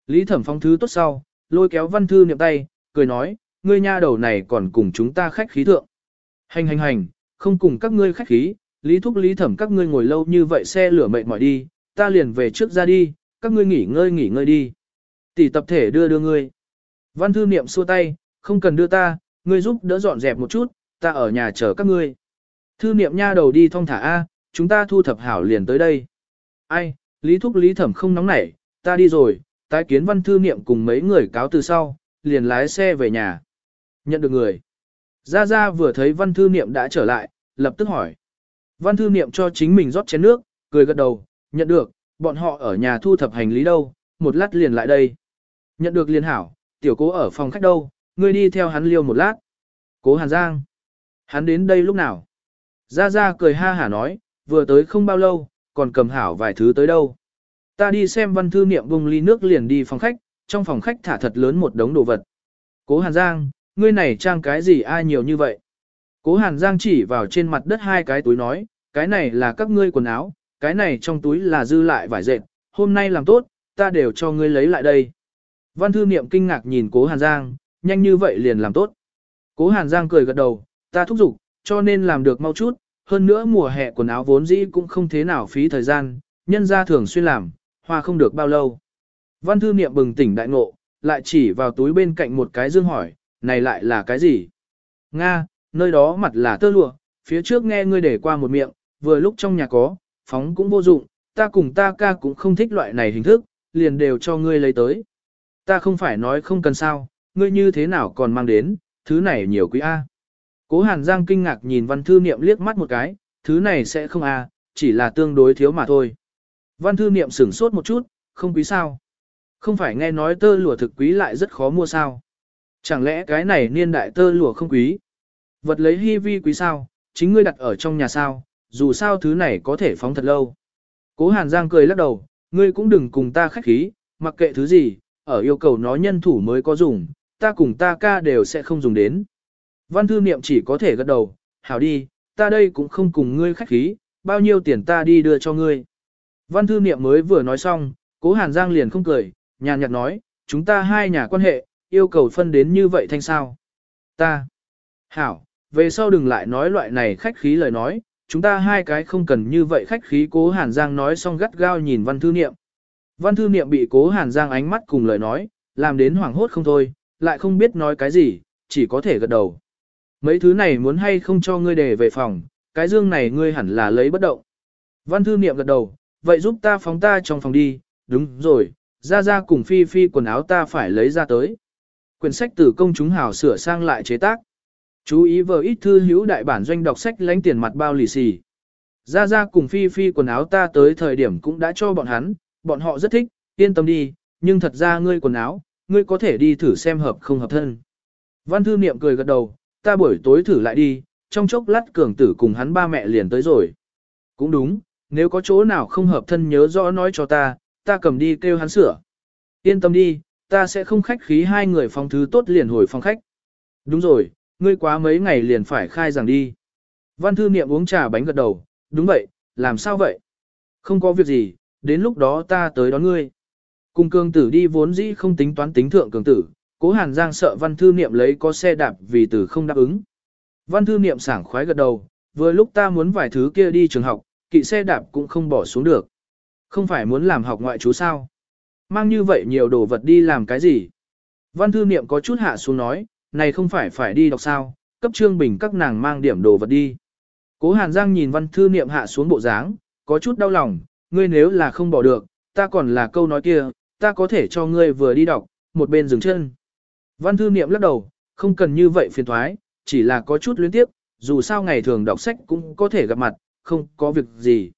Lý Thẩm phóng thứ tốt sau, lôi kéo văn thư niệm tay, cười nói, ngươi nha đầu này còn cùng chúng ta khách khí thượng. Hành hành hành, không cùng các ngươi khách khí, Lý Thúc Lý Thẩm các ngươi ngồi lâu như vậy xe lửa mệt mỏi đi, ta liền về trước ra đi, các ngươi nghỉ ngơi nghỉ ngơi đi. Tỷ tập thể đưa đưa ngươi. Văn thư niệm xua tay, không cần đưa ta, ngươi giúp đỡ dọn dẹp một chút, ta ở nhà chờ các ngươi. Thư niệm nha đầu đi thong thả A, chúng ta thu thập hảo liền tới đây. Ai, Lý Thúc Lý Thẩm không nóng nảy, ta đi rồi, tái kiến văn thư niệm cùng mấy người cáo từ sau, liền lái xe về nhà. Nhận được người. Gia Gia vừa thấy văn thư niệm đã trở lại, lập tức hỏi. Văn thư niệm cho chính mình rót chén nước, cười gật đầu, nhận được, bọn họ ở nhà thu thập hành lý đâu, một lát liền lại đây. Nhận được liền hảo, tiểu cố ở phòng khách đâu, ngươi đi theo hắn liêu một lát. Cố Hàn Giang. Hắn đến đây lúc nào? Gia Gia cười ha hả nói, vừa tới không bao lâu, còn cầm hảo vài thứ tới đâu. Ta đi xem văn thư niệm bung ly nước liền đi phòng khách, trong phòng khách thả thật lớn một đống đồ vật. Cố Hàn Giang, ngươi này trang cái gì ai nhiều như vậy? Cố Hàn Giang chỉ vào trên mặt đất hai cái túi nói, cái này là các ngươi quần áo, cái này trong túi là dư lại vải dệt, hôm nay làm tốt, ta đều cho ngươi lấy lại đây. Văn thư niệm kinh ngạc nhìn cố Hàn Giang, nhanh như vậy liền làm tốt. Cố Hàn Giang cười gật đầu, ta thúc giục, cho nên làm được mau chút, hơn nữa mùa hè quần áo vốn dĩ cũng không thế nào phí thời gian, nhân ra thường xuyên làm, hoa không được bao lâu. Văn thư niệm bừng tỉnh đại ngộ, lại chỉ vào túi bên cạnh một cái dương hỏi, này lại là cái gì? Nga, nơi đó mặt là tơ lụa, phía trước nghe ngươi để qua một miệng, vừa lúc trong nhà có, phóng cũng vô dụng, ta cùng ta ca cũng không thích loại này hình thức, liền đều cho ngươi lấy tới. Ta không phải nói không cần sao, ngươi như thế nào còn mang đến, thứ này nhiều quý A. Cố Hàn Giang kinh ngạc nhìn văn thư niệm liếc mắt một cái, thứ này sẽ không A, chỉ là tương đối thiếu mà thôi. Văn thư niệm sửng sốt một chút, không quý sao. Không phải nghe nói tơ lụa thực quý lại rất khó mua sao. Chẳng lẽ cái này niên đại tơ lụa không quý? Vật lấy hy vi quý sao, chính ngươi đặt ở trong nhà sao, dù sao thứ này có thể phóng thật lâu. Cố Hàn Giang cười lắc đầu, ngươi cũng đừng cùng ta khách khí, mặc kệ thứ gì, ở yêu cầu nó nhân thủ mới có dùng, ta cùng ta ca đều sẽ không dùng đến. Văn thư niệm chỉ có thể gật đầu, hảo đi, ta đây cũng không cùng ngươi khách khí, bao nhiêu tiền ta đi đưa cho ngươi. Văn thư niệm mới vừa nói xong, cố Hàn Giang liền không cười, nhàn nhạt nói, chúng ta hai nhà quan hệ, yêu cầu phân đến như vậy thanh sao. Ta. Hảo, về sau đừng lại nói loại này khách khí lời nói, chúng ta hai cái không cần như vậy khách khí cố Hàn Giang nói xong gắt gao nhìn văn thư niệm. Văn thư niệm bị cố Hàn Giang ánh mắt cùng lời nói, làm đến hoảng hốt không thôi, lại không biết nói cái gì, chỉ có thể gật đầu. Mấy thứ này muốn hay không cho ngươi để về phòng, cái dương này ngươi hẳn là lấy bất động. Văn thư niệm gật đầu, vậy giúp ta phóng ta trong phòng đi, đúng rồi, ra ra cùng phi phi quần áo ta phải lấy ra tới. Quyển sách từ công chúng hào sửa sang lại chế tác. Chú ý vờ ít thư hữu đại bản doanh đọc sách lánh tiền mặt bao lì xì. Ra ra cùng phi phi quần áo ta tới thời điểm cũng đã cho bọn hắn, bọn họ rất thích, yên tâm đi, nhưng thật ra ngươi quần áo, ngươi có thể đi thử xem hợp không hợp thân. Văn thư niệm cười gật đầu, ta buổi tối thử lại đi, trong chốc lát cường tử cùng hắn ba mẹ liền tới rồi. Cũng đúng, nếu có chỗ nào không hợp thân nhớ rõ nói cho ta, ta cầm đi kêu hắn sửa. Yên tâm đi, ta sẽ không khách khí hai người phòng thứ tốt liền hồi phòng khách. Đúng rồi, ngươi quá mấy ngày liền phải khai giảng đi. Văn thư niệm uống trà bánh gật đầu, đúng vậy, làm sao vậy? Không có việc gì, đến lúc đó ta tới đón ngươi. Cùng cường tử đi vốn dĩ không tính toán tính thượng cường tử, cố hàn giang sợ văn thư niệm lấy có xe đạp vì tử không đáp ứng. Văn thư niệm sảng khoái gật đầu, vừa lúc ta muốn vài thứ kia đi trường học, kỵ xe đạp cũng không bỏ xuống được. Không phải muốn làm học ngoại chú sao? Mang như vậy nhiều đồ vật đi làm cái gì? Văn thư niệm có chút hạ xuống nói, này không phải phải đi đọc sao, cấp trương bình các nàng mang điểm đồ vật đi. Cố Hàn Giang nhìn văn thư niệm hạ xuống bộ dáng, có chút đau lòng, ngươi nếu là không bỏ được, ta còn là câu nói kia, ta có thể cho ngươi vừa đi đọc, một bên dừng chân. Văn thư niệm lắc đầu, không cần như vậy phiền thoái, chỉ là có chút luyến tiếp, dù sao ngày thường đọc sách cũng có thể gặp mặt, không có việc gì.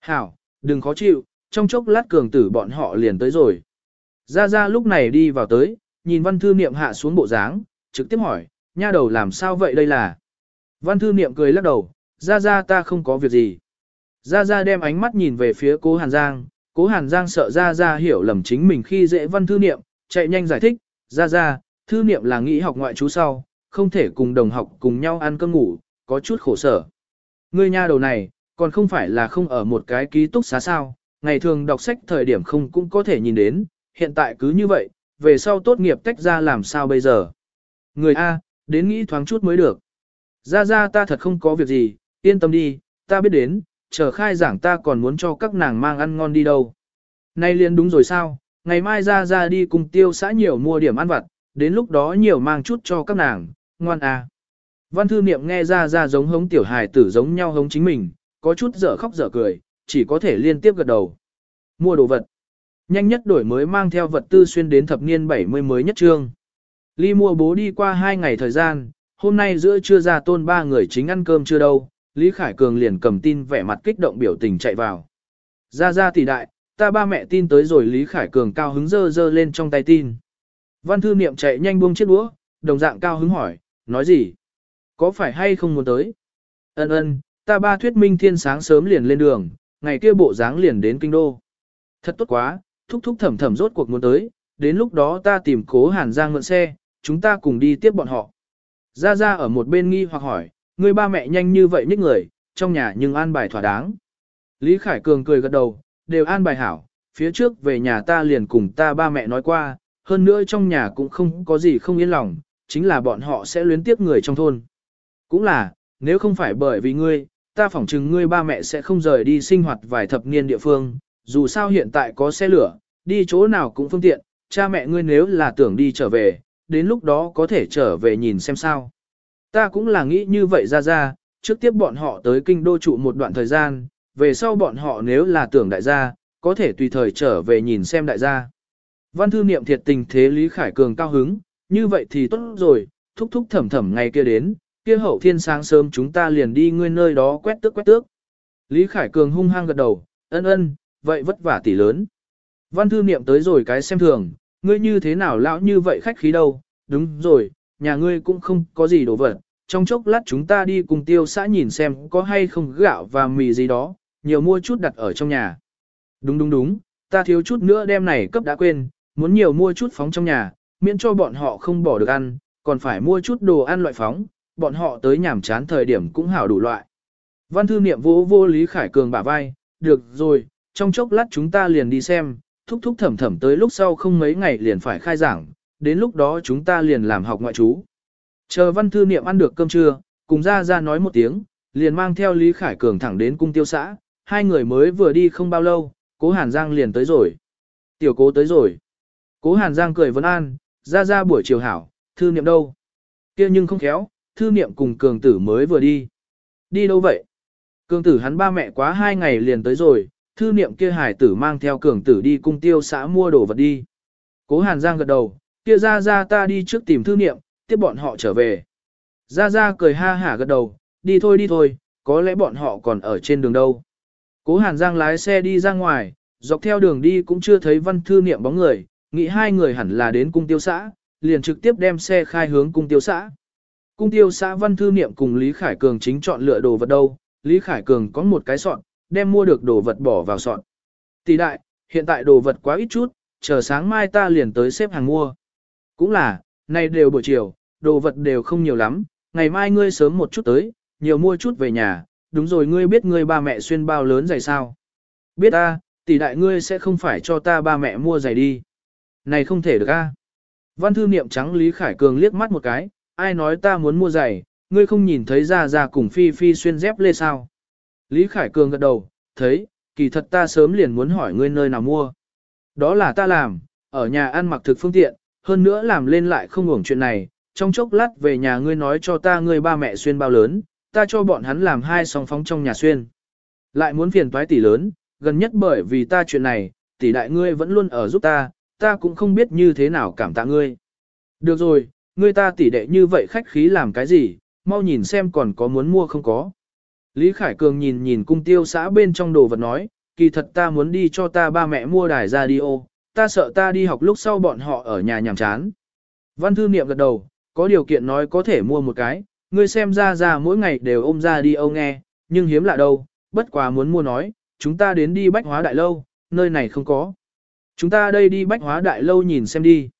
Hảo, đừng khó chịu, trong chốc lát cường tử bọn họ liền tới rồi. Ra Ra lúc này đi vào tới, nhìn văn thư niệm hạ xuống bộ dáng, trực tiếp hỏi, nha đầu làm sao vậy đây là? Văn thư niệm cười lắc đầu, ra ra ta không có việc gì. Ra ra đem ánh mắt nhìn về phía cố Hàn Giang, cố Hàn Giang sợ ra ra hiểu lầm chính mình khi dễ văn thư niệm, chạy nhanh giải thích, ra ra, thư niệm là nghĩ học ngoại chú sau, không thể cùng đồng học cùng nhau ăn cơm ngủ, có chút khổ sở. Ngươi nha đầu này, còn không phải là không ở một cái ký túc xá sao, ngày thường đọc sách thời điểm không cũng có thể nhìn đến, hiện tại cứ như vậy, về sau tốt nghiệp tách ra làm sao bây giờ. Người A, đến nghĩ thoáng chút mới được. Ra ra ta thật không có việc gì, yên tâm đi, ta biết đến, chờ khai giảng ta còn muốn cho các nàng mang ăn ngon đi đâu. Nay liền đúng rồi sao, ngày mai ra ra đi cùng tiêu xã nhiều mua điểm ăn vặt, đến lúc đó nhiều mang chút cho các nàng, ngoan à. Văn thư niệm nghe ra ra giống hống tiểu hài tử giống nhau hống chính mình, có chút dở khóc dở cười, chỉ có thể liên tiếp gật đầu. Mua đồ vật. Nhanh nhất đổi mới mang theo vật tư xuyên đến thập niên 70 mới nhất trương. Ly mua bố đi qua hai ngày thời gian, hôm nay giữa trưa ra tôn ba người chính ăn cơm chưa đâu, Lý Khải Cường liền cầm tin vẻ mặt kích động biểu tình chạy vào. Ra ra tỷ đại, ta ba mẹ tin tới rồi Lý Khải Cường cao hứng dơ dơ lên trong tay tin. Văn thư niệm chạy nhanh buông chiếc đũa, đồng dạng cao hứng hỏi, nói gì? Có phải hay không muốn tới? Ân ân, ta ba thuyết minh thiên sáng sớm liền lên đường, ngày kia bộ dáng liền đến kinh đô. Thật tốt quá, thúc thúc thẩm thẩm rốt cuộc muốn tới, đến lúc đó ta tìm cố Hàn Giang mượn xe, chúng ta cùng đi tiếp bọn họ. Ra ra ở một bên nghi hoặc hỏi, người ba mẹ nhanh như vậy nhích người, trong nhà nhưng an bài thỏa đáng. Lý Khải Cường cười gật đầu, đều an bài hảo, phía trước về nhà ta liền cùng ta ba mẹ nói qua, hơn nữa trong nhà cũng không có gì không yên lòng, chính là bọn họ sẽ luyến tiếc người trong thôn. Cũng là, nếu không phải bởi vì ngươi, ta phỏng chừng ngươi ba mẹ sẽ không rời đi sinh hoạt vài thập niên địa phương, dù sao hiện tại có xe lửa, đi chỗ nào cũng phương tiện, cha mẹ ngươi nếu là tưởng đi trở về, đến lúc đó có thể trở về nhìn xem sao. Ta cũng là nghĩ như vậy ra ra, trước tiếp bọn họ tới kinh đô trụ một đoạn thời gian, về sau bọn họ nếu là tưởng đại gia, có thể tùy thời trở về nhìn xem đại gia. Văn thư niệm thiệt tình thế Lý Khải Cường cao hứng, như vậy thì tốt rồi, thúc thúc thẩm thẩm ngày kia đến, kia hậu thiên sáng sớm chúng ta liền đi ngươi nơi đó quét tước quét tước. Lý Khải Cường hung hăng gật đầu, ân ân, vậy vất vả tỷ lớn. Văn thư niệm tới rồi cái xem thường, ngươi như thế nào lão như vậy khách khí đâu, đúng rồi, nhà ngươi cũng không có gì đồ vật, trong chốc lát chúng ta đi cùng tiêu xã nhìn xem có hay không gạo và mì gì đó, nhiều mua chút đặt ở trong nhà. Đúng đúng đúng, ta thiếu chút nữa đem này cấp đã quên, muốn nhiều mua chút phóng trong nhà, miễn cho bọn họ không bỏ được ăn, còn phải mua chút đồ ăn loại phóng, bọn họ tới nhảm chán thời điểm cũng hảo đủ loại. Văn thư niệm vô vô Lý Khải Cường bả vai, được rồi, trong chốc lát chúng ta liền đi xem, thúc thúc thẩm thẩm tới lúc sau không mấy ngày liền phải khai giảng, đến lúc đó chúng ta liền làm học ngoại trú. Chờ văn thư niệm ăn được cơm trưa, cùng ra ra nói một tiếng, liền mang theo Lý Khải Cường thẳng đến cung tiêu xã, hai người mới vừa đi không bao lâu, cố Hàn Giang liền tới rồi. Tiểu cố tới rồi. Cố Hàn Giang cười vấn an, ra ra buổi chiều hảo, thư niệm đâu? kia nhưng không khéo, thư niệm cùng cường tử mới vừa đi. Đi đâu vậy? Cường tử hắn ba mẹ quá hai ngày liền tới rồi, thư niệm kia hải tử mang theo cường tử đi cung tiêu xã mua đồ vật đi. Cố Hàn Giang gật đầu, kia ra ra ta đi trước tìm thư niệm, tiếp bọn họ trở về. Ra ra cười ha hả gật đầu, đi thôi đi thôi, có lẽ bọn họ còn ở trên đường đâu. Cố Hàn Giang lái xe đi ra ngoài, dọc theo đường đi cũng chưa thấy văn thư niệm bóng người, nghĩ hai người hẳn là đến cung tiêu xã, liền trực tiếp đem xe khai hướng cung tiêu xã. Cung tiêu xã văn thư niệm cùng Lý Khải Cường chính chọn lựa đồ vật đâu, Lý Khải Cường có một cái sọn, đem mua được đồ vật bỏ vào sọn. Tỷ đại, hiện tại đồ vật quá ít chút, chờ sáng mai ta liền tới xếp hàng mua. Cũng là, nay đều buổi chiều, đồ vật đều không nhiều lắm, ngày mai ngươi sớm một chút tới, nhiều mua chút về nhà, đúng rồi ngươi biết ngươi ba mẹ xuyên bao lớn giày sao. Biết ta, tỷ đại ngươi sẽ không phải cho ta ba mẹ mua giày đi. Này không thể được a. Văn thư niệm trắng Lý Khải Cường liếc mắt một cái, ai nói ta muốn mua giày, ngươi không nhìn thấy ra ra cùng Phi Phi xuyên dép lê sao. Lý Khải Cường gật đầu, thấy, kỳ thật ta sớm liền muốn hỏi ngươi nơi nào mua. Đó là ta làm, ở nhà ăn mặc thực phương tiện, hơn nữa làm lên lại không hưởng chuyện này, trong chốc lát về nhà ngươi nói cho ta ngươi ba mẹ xuyên bao lớn, ta cho bọn hắn làm hai song phóng trong nhà xuyên. Lại muốn phiền toái tỷ lớn, gần nhất bởi vì ta chuyện này, tỷ đại ngươi vẫn luôn ở giúp ta, ta cũng không biết như thế nào cảm tạ ngươi. Được rồi, ngươi ta tỷ đệ như vậy khách khí làm cái gì, mau nhìn xem còn có muốn mua không có. Lý Khải Cường nhìn nhìn cung tiêu xã bên trong đồ vật nói, kỳ thật ta muốn đi cho ta ba mẹ mua đài radio, ta sợ ta đi học lúc sau bọn họ ở nhà nhàm chán. Văn thư niệm gật đầu, có điều kiện nói có thể mua một cái, ngươi xem ra ra mỗi ngày đều ôm ra đi âu nghe, nhưng hiếm lạ đâu, bất quá muốn mua nói, chúng ta đến đi bách hóa đại lâu, nơi này không có. Chúng ta đây đi bách hóa đại lâu nhìn xem đi.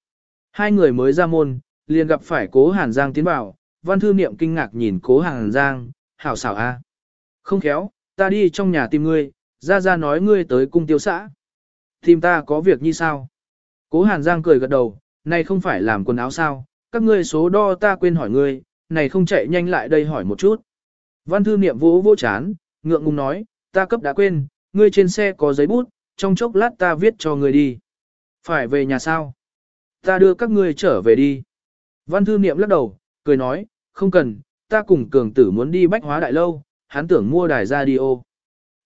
Hai người mới ra môn, liền gặp phải cố Hàn Giang tiến vào, văn thư niệm kinh ngạc nhìn cố Hàn Giang, hảo xảo a. Không khéo, ta đi trong nhà tìm ngươi, ra ra nói ngươi tới cung tiêu xã. Tìm ta có việc như sao? Cố Hàn Giang cười gật đầu, này không phải làm quần áo sao, các ngươi số đo ta quên hỏi ngươi, này không chạy nhanh lại đây hỏi một chút. Văn thư niệm vỗ vỗ chán, ngượng ngùng nói, ta cấp đã quên, ngươi trên xe có giấy bút, trong chốc lát ta viết cho ngươi đi. Phải về nhà sao? Ta đưa các ngươi trở về đi. Văn thư niệm lắc đầu, cười nói, không cần, ta cùng cường tử muốn đi bách hóa đại lâu, hắn tưởng mua đài radio.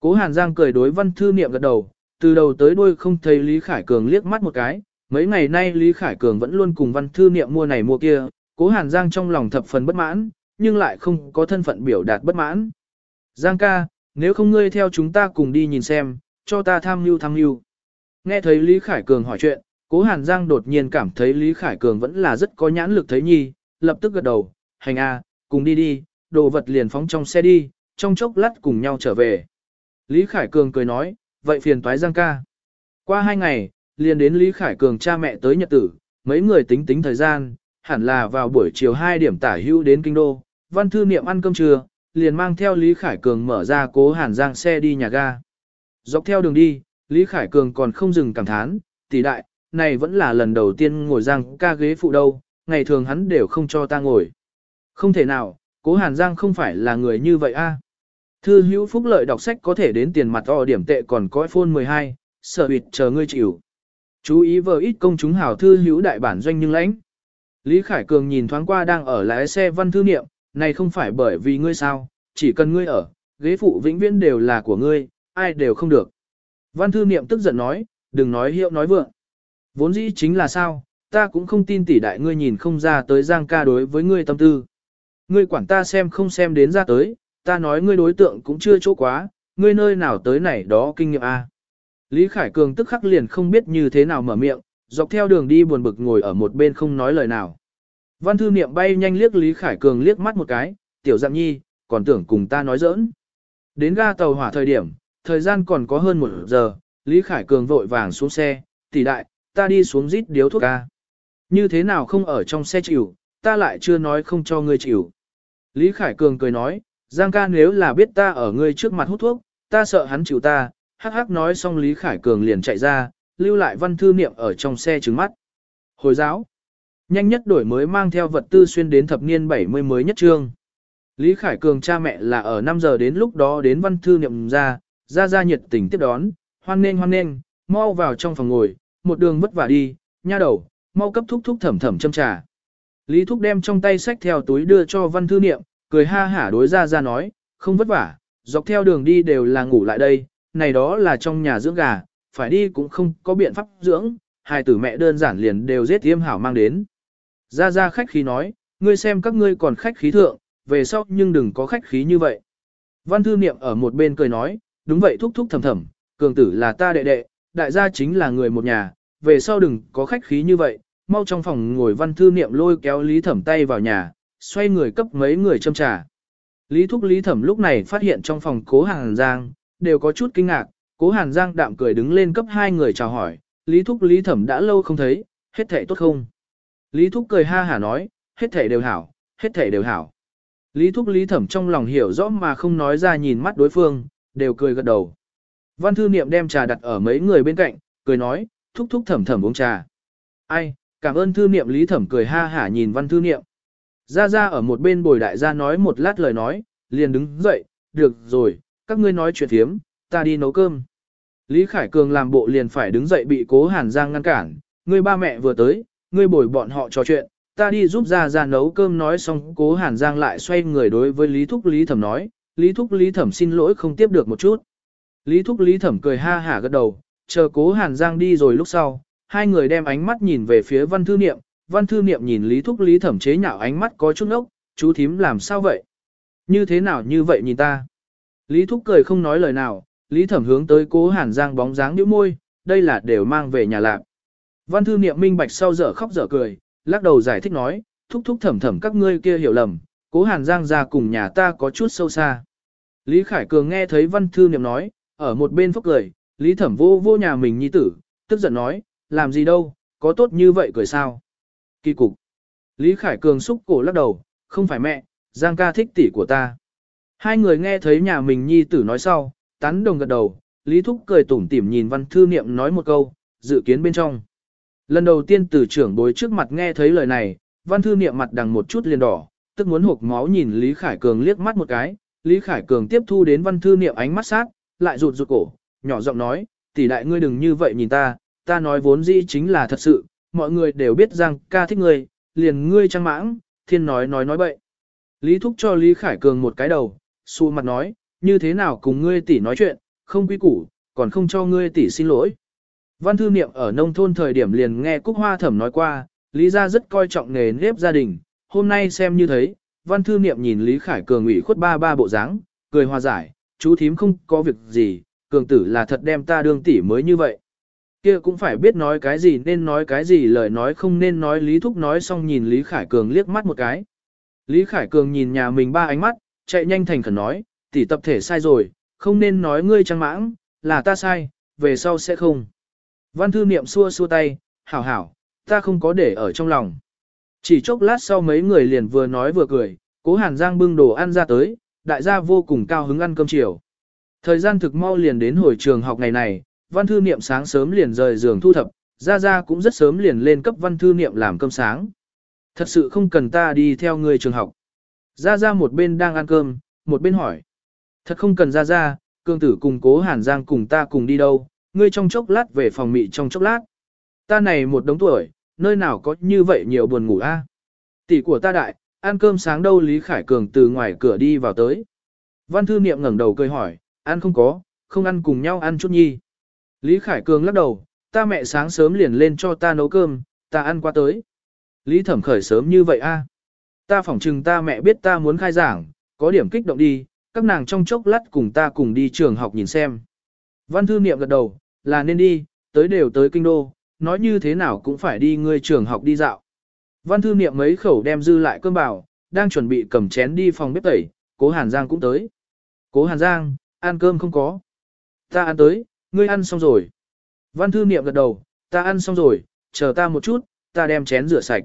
Cố Hàn Giang cười đối văn thư niệm gật đầu, từ đầu tới đuôi không thấy Lý Khải Cường liếc mắt một cái, Mấy ngày nay Lý Khải Cường vẫn luôn cùng văn thư niệm mua này mua kia, cố Hàn Giang trong lòng thập phần bất mãn, nhưng lại không có thân phận biểu đạt bất mãn. Giang ca, nếu không ngươi theo chúng ta cùng đi nhìn xem, cho ta tham mưu tham mưu. Nghe thấy Lý Khải Cường hỏi chuyện, cố Hàn Giang đột nhiên cảm thấy Lý Khải Cường vẫn là rất có nhãn lực thấy nhi, lập tức gật đầu, hành a, cùng đi đi, đồ vật liền phóng trong xe đi, trong chốc lát cùng nhau trở về. Lý Khải Cường cười nói, vậy phiền toái Giang ca. Qua hai ngày, liền đến Lý Khải Cường cha mẹ tới nhật tử, mấy người tính tính thời gian, hẳn là vào buổi chiều 2 điểm tả hữu đến kinh đô, văn thư niệm ăn cơm trưa, liền mang theo Lý Khải Cường mở ra cố Hàn Giang xe đi nhà ga. Dọc theo đường đi, Lý Khải Cường còn không dừng cảm thán, tỷ đại, này vẫn là lần đầu tiên ngồi Giang ca ghế phụ đâu, ngày thường hắn đều không cho ta ngồi. Không thể nào, cố Hàn Giang không phải là người như vậy a. Thư hữu phúc lợi đọc sách có thể đến tiền mặt o điểm tệ còn có iPhone 12, sở bịt chờ ngươi chịu. Chú ý vờ ít công chúng hảo thư hữu đại bản doanh nhưng lãnh. Lý Khải Cường nhìn thoáng qua đang ở lái xe văn thư niệm, này không phải bởi vì ngươi sao, chỉ cần ngươi ở, ghế phụ vĩnh viễn đều là của ngươi, ai đều không được. Văn thư niệm tức giận nói, đừng nói hiệu nói vượng. Vốn dĩ chính là sao, ta cũng không tin tỷ đại ngươi nhìn không ra tới giang ca đối với ngươi tâm tư. Ngươi quản ta xem không xem đến ra tới, ta nói ngươi đối tượng cũng chưa chỗ quá, ngươi nơi nào tới này đó kinh nghiệm a. À. Lý Khải Cường tức khắc liền không biết như thế nào mở miệng, dọc theo đường đi buồn bực ngồi ở một bên không nói lời nào. Văn thư niệm bay nhanh liếc Lý Khải Cường liếc mắt một cái, tiểu dạng nhi, còn tưởng cùng ta nói giỡn. Đến ga tàu hỏa thời điểm, thời gian còn có hơn một giờ, Lý Khải Cường vội vàng xuống xe, tỷ đại, ta đi xuống rít điếu thuốc ca. Như thế nào không ở trong xe chịu, ta lại chưa nói không cho ngươi chịu. Lý Khải Cường cười nói, Giang ca nếu là biết ta ở ngươi trước mặt hút thuốc, ta sợ hắn chịu ta, hắc hắc nói xong Lý Khải Cường liền chạy ra, lưu lại văn thư niệm ở trong xe trứng mắt. Hồi giáo, nhanh nhất đổi mới mang theo vật tư xuyên đến thập niên 70 mới nhất trương. Lý Khải Cường cha mẹ là ở 5 giờ đến lúc đó đến văn thư niệm ra, ra ra nhiệt tình tiếp đón, hoan nên hoan nên, mau vào trong phòng ngồi, một đường vất vả đi, nha đầu, mau cấp thúc thúc thẩm thẩm châm trà. Lý thúc đem trong tay sách theo túi đưa cho văn thư niệm, cười ha hả đối ra ra nói, không vất vả, dọc theo đường đi đều là ngủ lại đây, này đó là trong nhà dưỡng gà, phải đi cũng không có biện pháp dưỡng, hai tử mẹ đơn giản liền đều giết tiêm hảo mang đến. Ra ra khách khí nói, ngươi xem các ngươi còn khách khí thượng, về sau nhưng đừng có khách khí như vậy. Văn thư niệm ở một bên cười nói, đúng vậy thúc thúc thầm thầm, cường tử là ta đệ đệ, đại gia chính là người một nhà, về sau đừng có khách khí như vậy, mau trong phòng ngồi văn thư niệm lôi kéo Lý Thẩm tay vào nhà, xoay người cấp mấy người châm trà. Lý Thúc Lý Thẩm lúc này phát hiện trong phòng cố hàng giang, đều có chút kinh ngạc, cố hàn giang đạm cười đứng lên cấp hai người chào hỏi, Lý Thúc Lý Thẩm đã lâu không thấy, hết thể tốt không? Lý Thúc cười ha hả nói, hết thể đều hảo, hết thể đều hảo. Lý Thúc Lý Thẩm trong lòng hiểu rõ mà không nói ra nhìn mắt đối phương, đều cười gật đầu. Văn thư niệm đem trà đặt ở mấy người bên cạnh, cười nói, thúc thúc thẩm thẩm uống trà. Ai, cảm ơn thư niệm Lý Thẩm cười ha hả nhìn văn thư niệm. Ra ra ở một bên bồi đại gia nói một lát lời nói, liền đứng dậy, được rồi, các ngươi nói chuyện thiếm, ta đi nấu cơm. Lý Khải Cường làm bộ liền phải đứng dậy bị cố Hàn Giang ngăn cản, ngươi ba mẹ vừa tới, ngươi bồi bọn họ trò chuyện, ta đi giúp ra ra nấu cơm nói xong cố Hàn Giang lại xoay người đối với Lý Thúc Lý Thẩm nói, Lý Thúc Lý Thẩm xin lỗi không tiếp được một chút. Lý Thúc Lý Thẩm cười ha hả gật đầu, chờ cố Hàn Giang đi rồi lúc sau, hai người đem ánh mắt nhìn về phía văn thư niệm, văn thư niệm nhìn Lý Thúc Lý Thẩm chế nhạo ánh mắt có chút ốc, chú thím làm sao vậy? Như thế nào như vậy nhìn ta? Lý Thúc cười không nói lời nào, Lý Thẩm hướng tới cố Hàn Giang bóng dáng nhíu môi, đây là đều mang về nhà lạc. Văn thư niệm minh bạch sau dở khóc dở cười, lắc đầu giải thích nói, thúc thúc thẩm thẩm các ngươi kia hiểu lầm, cố Hàn Giang ra cùng nhà ta có chút sâu xa. Lý Khải Cường nghe thấy văn thư niệm nói, ở một bên phốc cười, Lý Thẩm vô vô nhà mình nhi tử, tức giận nói, làm gì đâu, có tốt như vậy cười sao. Kỳ cục. Lý Khải Cường xúc cổ lắc đầu, không phải mẹ, Giang ca thích tỷ của ta. Hai người nghe thấy nhà mình nhi tử nói sau, tán đồng gật đầu, Lý Thúc cười tủm tỉm nhìn văn thư niệm nói một câu, dự kiến bên trong. Lần đầu tiên từ trưởng bối trước mặt nghe thấy lời này, văn thư niệm mặt đằng một chút liền đỏ, tức muốn hộp máu nhìn Lý Khải Cường liếc mắt một cái, Lý Khải Cường tiếp thu đến văn thư niệm ánh mắt sát, lại rụt rụt cổ, nhỏ giọng nói, tỷ đại ngươi đừng như vậy nhìn ta, ta nói vốn dĩ chính là thật sự, mọi người đều biết rằng ca thích ngươi, liền ngươi trăng mãng, thiên nói nói nói bậy. Lý Thúc cho Lý Khải Cường một cái đầu, xu mặt nói, như thế nào cùng ngươi tỷ nói chuyện, không quy củ, còn không cho ngươi tỷ xin lỗi. Văn thư niệm ở nông thôn thời điểm liền nghe Cúc Hoa Thẩm nói qua, Lý gia rất coi trọng nghề nếp gia đình, hôm nay xem như thấy, văn thư niệm nhìn Lý Khải Cường ủy khuất ba ba bộ dáng, cười hòa giải, chú thím không có việc gì, cường tử là thật đem ta đương tỷ mới như vậy. Kia cũng phải biết nói cái gì nên nói cái gì lời nói không nên nói Lý Thúc nói xong nhìn Lý Khải Cường liếc mắt một cái. Lý Khải Cường nhìn nhà mình ba ánh mắt, chạy nhanh thành khẩn nói, tỷ tập thể sai rồi, không nên nói ngươi trăng mãng, là ta sai, về sau sẽ không. Văn thư niệm xua xua tay, hảo hảo, ta không có để ở trong lòng. Chỉ chốc lát sau mấy người liền vừa nói vừa cười, cố hàn giang bưng đồ ăn ra tới, đại gia vô cùng cao hứng ăn cơm chiều. Thời gian thực mau liền đến hồi trường học ngày này, văn thư niệm sáng sớm liền rời giường thu thập, ra ra cũng rất sớm liền lên cấp văn thư niệm làm cơm sáng. Thật sự không cần ta đi theo người trường học. Ra ra một bên đang ăn cơm, một bên hỏi. Thật không cần ra ra, cương tử cùng cố hàn giang cùng ta cùng đi đâu, ngươi trong chốc lát về phòng mị trong chốc lát. Ta này một đống tuổi, nơi nào có như vậy nhiều buồn ngủ a? À? Tỷ của ta đại, ăn cơm sáng đâu Lý Khải Cường từ ngoài cửa đi vào tới. Văn thư niệm ngẩng đầu cười hỏi, ăn không có, không ăn cùng nhau ăn chút nhi. Lý Khải Cường lắc đầu, ta mẹ sáng sớm liền lên cho ta nấu cơm, ta ăn qua tới. Lý Thẩm khởi sớm như vậy a? À? Ta phỏng chừng ta mẹ biết ta muốn khai giảng, có điểm kích động đi, các nàng trong chốc lát cùng ta cùng đi trường học nhìn xem. Văn thư niệm gật đầu, là nên đi, tới đều tới kinh đô, nói như thế nào cũng phải đi ngươi trường học đi dạo. Văn thư niệm mấy khẩu đem dư lại cơm bảo, đang chuẩn bị cầm chén đi phòng bếp tẩy, cố Hàn Giang cũng tới. Cố Hàn Giang, ăn cơm không có. Ta ăn tới, ngươi ăn xong rồi. Văn thư niệm gật đầu, ta ăn xong rồi, chờ ta một chút, ta đem chén rửa sạch.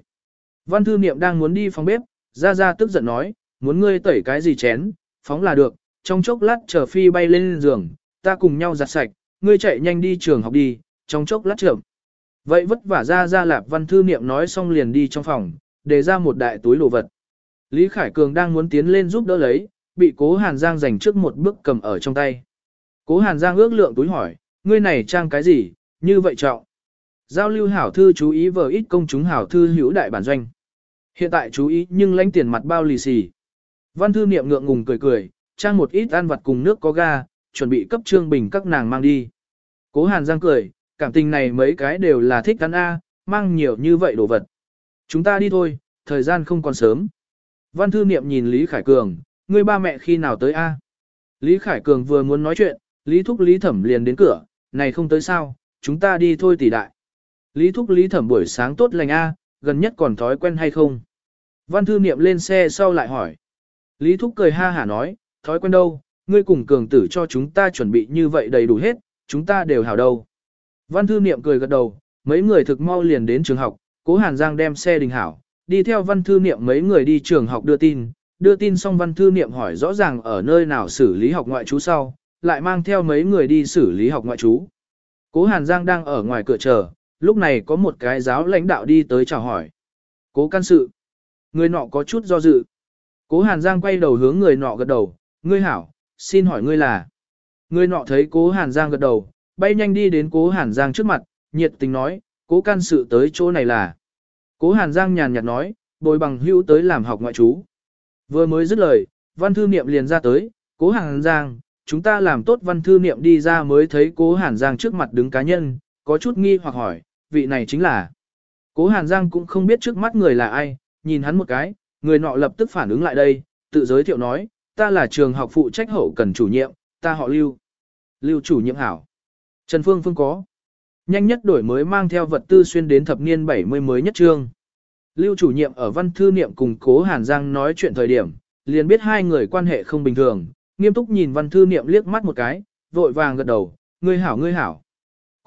Văn thư niệm đang muốn đi phòng bếp, Gia Gia tức giận nói, muốn ngươi tẩy cái gì chén, phóng là được, trong chốc lát chờ phi bay lên giường, ta cùng nhau giặt sạch, ngươi chạy nhanh đi trường học đi, trong chốc lát trưởng. Vậy vất vả Gia Gia lạp văn thư niệm nói xong liền đi trong phòng, để ra một đại túi đồ vật. Lý Khải Cường đang muốn tiến lên giúp đỡ lấy, bị cố Hàn Giang giành trước một bước cầm ở trong tay. Cố Hàn Giang ước lượng túi hỏi, ngươi này trang cái gì, như vậy trọng. Giao lưu hảo thư chú ý vờ ít công chúng hảo thư hữu đại bản doanh. Hiện tại chú ý nhưng lãnh tiền mặt bao lì xì. Văn thư niệm ngượng ngùng cười cười, trang một ít ăn vặt cùng nước có ga, chuẩn bị cấp trương bình các nàng mang đi. Cố Hàn Giang cười, cảm tình này mấy cái đều là thích ăn A, mang nhiều như vậy đồ vật. Chúng ta đi thôi, thời gian không còn sớm. Văn thư niệm nhìn Lý Khải Cường, ngươi ba mẹ khi nào tới A. Lý Khải Cường vừa muốn nói chuyện, Lý Thúc Lý Thẩm liền đến cửa, này không tới sao, chúng ta đi thôi tỷ đại. Lý Thúc Lý Thẩm buổi sáng tốt lành A, gần nhất còn thói quen hay không? Văn thư niệm lên xe sau lại hỏi. Lý Thúc cười ha hả nói, thói quen đâu, ngươi cùng cường tử cho chúng ta chuẩn bị như vậy đầy đủ hết, chúng ta đều hảo đâu. Văn thư niệm cười gật đầu, mấy người thực mau liền đến trường học, cố Hàn Giang đem xe đình hảo, đi theo văn thư niệm mấy người đi trường học đưa tin, đưa tin xong văn thư niệm hỏi rõ ràng ở nơi nào xử lý học ngoại trú sau, lại mang theo mấy người đi xử lý học ngoại trú. Cố Hàn Giang đang ở ngoài cửa chờ, lúc này có một cái giáo lãnh đạo đi tới chào hỏi. Cố can sự. Người nọ có chút do dự. Cố Hàn Giang quay đầu hướng người nọ gật đầu, ngươi hảo, xin hỏi ngươi là. Người nọ thấy cố Hàn Giang gật đầu, bay nhanh đi đến cố Hàn Giang trước mặt, nhiệt tình nói, cố can sự tới chỗ này là. Cố Hàn Giang nhàn nhạt nói, bồi bằng hữu tới làm học ngoại trú. Vừa mới dứt lời, văn thư niệm liền ra tới, cố Hàn Giang, chúng ta làm tốt văn thư niệm đi ra mới thấy cố Hàn Giang trước mặt đứng cá nhân, có chút nghi hoặc hỏi, vị này chính là. Cố Hàn Giang cũng không biết trước mắt người là ai, nhìn hắn một cái, người nọ lập tức phản ứng lại đây, tự giới thiệu nói, ta là trường học phụ trách hậu cần chủ nhiệm, ta họ Lưu. Lưu chủ nhiệm hảo. Trần Phương Phương có. Nhanh nhất đổi mới mang theo vật tư xuyên đến thập niên 70 mới nhất trương. Lưu chủ nhiệm ở văn thư niệm cùng cố Hàn Giang nói chuyện thời điểm, liền biết hai người quan hệ không bình thường, nghiêm túc nhìn văn thư niệm liếc mắt một cái, vội vàng gật đầu, ngươi hảo ngươi hảo.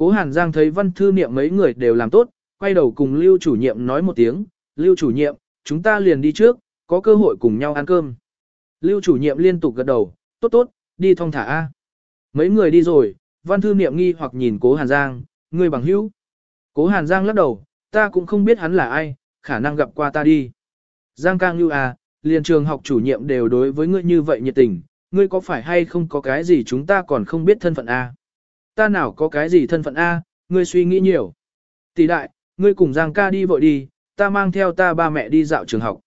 Cố Hàn Giang thấy văn thư niệm mấy người đều làm tốt, quay đầu cùng Lưu chủ nhiệm nói một tiếng, Lưu chủ nhiệm, chúng ta liền đi trước, có cơ hội cùng nhau ăn cơm. Lưu chủ nhiệm liên tục gật đầu, tốt tốt, đi thong thả A. Mấy người đi rồi, văn thư niệm nghi hoặc nhìn cố Hàn Giang, người bằng hữu. Cố Hàn Giang lắc đầu, ta cũng không biết hắn là ai, khả năng gặp qua ta đi. Giang Cang Lưu à, liền trường học chủ nhiệm đều đối với ngươi như vậy nhiệt tình, ngươi có phải hay không có cái gì chúng ta còn không biết thân phận A. Ta nào có cái gì thân phận A, ngươi suy nghĩ nhiều. Tỷ đại, ngươi cùng Giang ca đi vội đi, ta mang theo ta ba mẹ đi dạo trường học.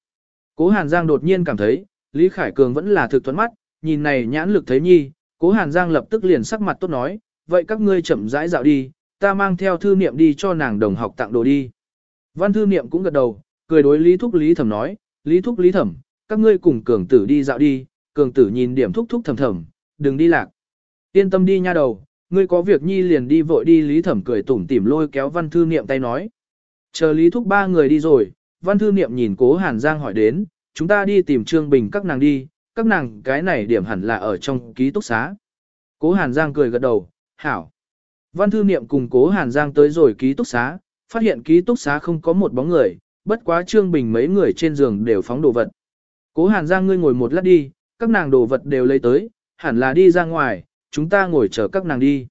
Cố Hàn Giang đột nhiên cảm thấy, Lý Khải Cường vẫn là thực thuẫn mắt, nhìn này nhãn lực thấy nhi, Cố Hàn Giang lập tức liền sắc mặt tốt nói, vậy các ngươi chậm rãi dạo đi, ta mang theo thư niệm đi cho nàng đồng học tặng đồ đi. Văn thư niệm cũng gật đầu, cười đối Lý Thúc Lý Thẩm nói, Lý Thúc Lý Thẩm, các ngươi cùng cường tử đi dạo đi, cường tử nhìn điểm thúc thúc thầm thầm, đừng đi lạc. Yên tâm đi nha đầu, ngươi có việc nhi liền đi vội đi Lý Thẩm cười tủm tỉm lôi kéo văn thư niệm tay nói. Chờ Lý Thúc ba người đi rồi, văn thư niệm nhìn cố Hàn Giang hỏi đến, chúng ta đi tìm Trương Bình các nàng đi, các nàng cái này điểm hẳn là ở trong ký túc xá. Cố Hàn Giang cười gật đầu, hảo. Văn thư niệm cùng cố Hàn Giang tới rồi ký túc xá, phát hiện ký túc xá không có một bóng người, bất quá Trương Bình mấy người trên giường đều phóng đồ vật. Cố Hàn Giang ngươi ngồi một lát đi, các nàng đồ vật đều lấy tới, hẳn là đi ra ngoài, chúng ta ngồi chờ các nàng đi.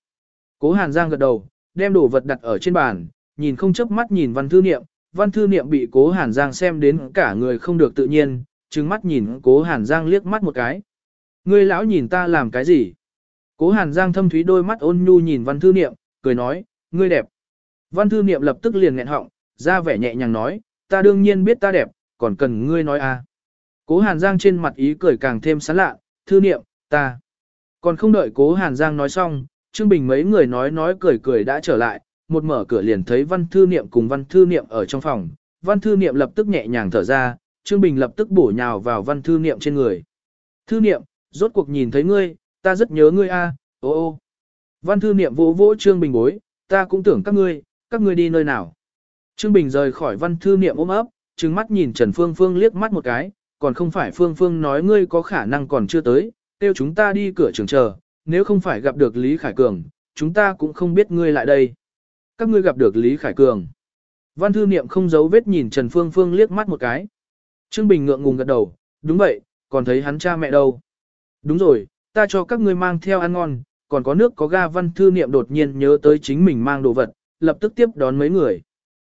Cố Hàn Giang gật đầu, đem đồ vật đặt ở trên bàn, nhìn không chớp mắt nhìn văn thư niệm, văn thư niệm bị cố Hàn Giang xem đến cả người không được tự nhiên, trừng mắt nhìn cố Hàn Giang liếc mắt một cái. Ngươi lão nhìn ta làm cái gì? Cố Hàn Giang thâm thúy đôi mắt ôn nhu nhìn văn thư niệm, cười nói, ngươi đẹp. Văn thư niệm lập tức liền nghẹn họng, ra vẻ nhẹ nhàng nói, ta đương nhiên biết ta đẹp, còn cần ngươi nói à. Cố Hàn Giang trên mặt ý cười càng thêm sán lạ, thư niệm, ta. Còn không đợi cố Hàn Giang nói xong, Trương Bình mấy người nói nói cười cười đã trở lại, một mở cửa liền thấy văn thư niệm cùng văn thư niệm ở trong phòng. Văn thư niệm lập tức nhẹ nhàng thở ra, Trương Bình lập tức bổ nhào vào văn thư niệm trên người. Thư niệm, rốt cuộc nhìn thấy ngươi, ta rất nhớ ngươi a, ô ô. Văn thư niệm vỗ vỗ Trương Bình bối, ta cũng tưởng các ngươi, các ngươi đi nơi nào. Trương Bình rời khỏi văn thư niệm ôm ấp, trừng mắt nhìn Trần Phương Phương liếc mắt một cái, còn không phải Phương Phương nói ngươi có khả năng còn chưa tới, kêu chúng ta đi cửa trường chờ, nếu không phải gặp được Lý Khải Cường, chúng ta cũng không biết ngươi lại đây. Các ngươi gặp được Lý Khải Cường. Văn thư niệm không giấu vết nhìn Trần Phương Phương liếc mắt một cái. Trương Bình ngượng ngùng gật đầu, đúng vậy, còn thấy hắn cha mẹ đâu. Đúng rồi, ta cho các ngươi mang theo ăn ngon, còn có nước có ga văn thư niệm đột nhiên nhớ tới chính mình mang đồ vật, lập tức tiếp đón mấy người.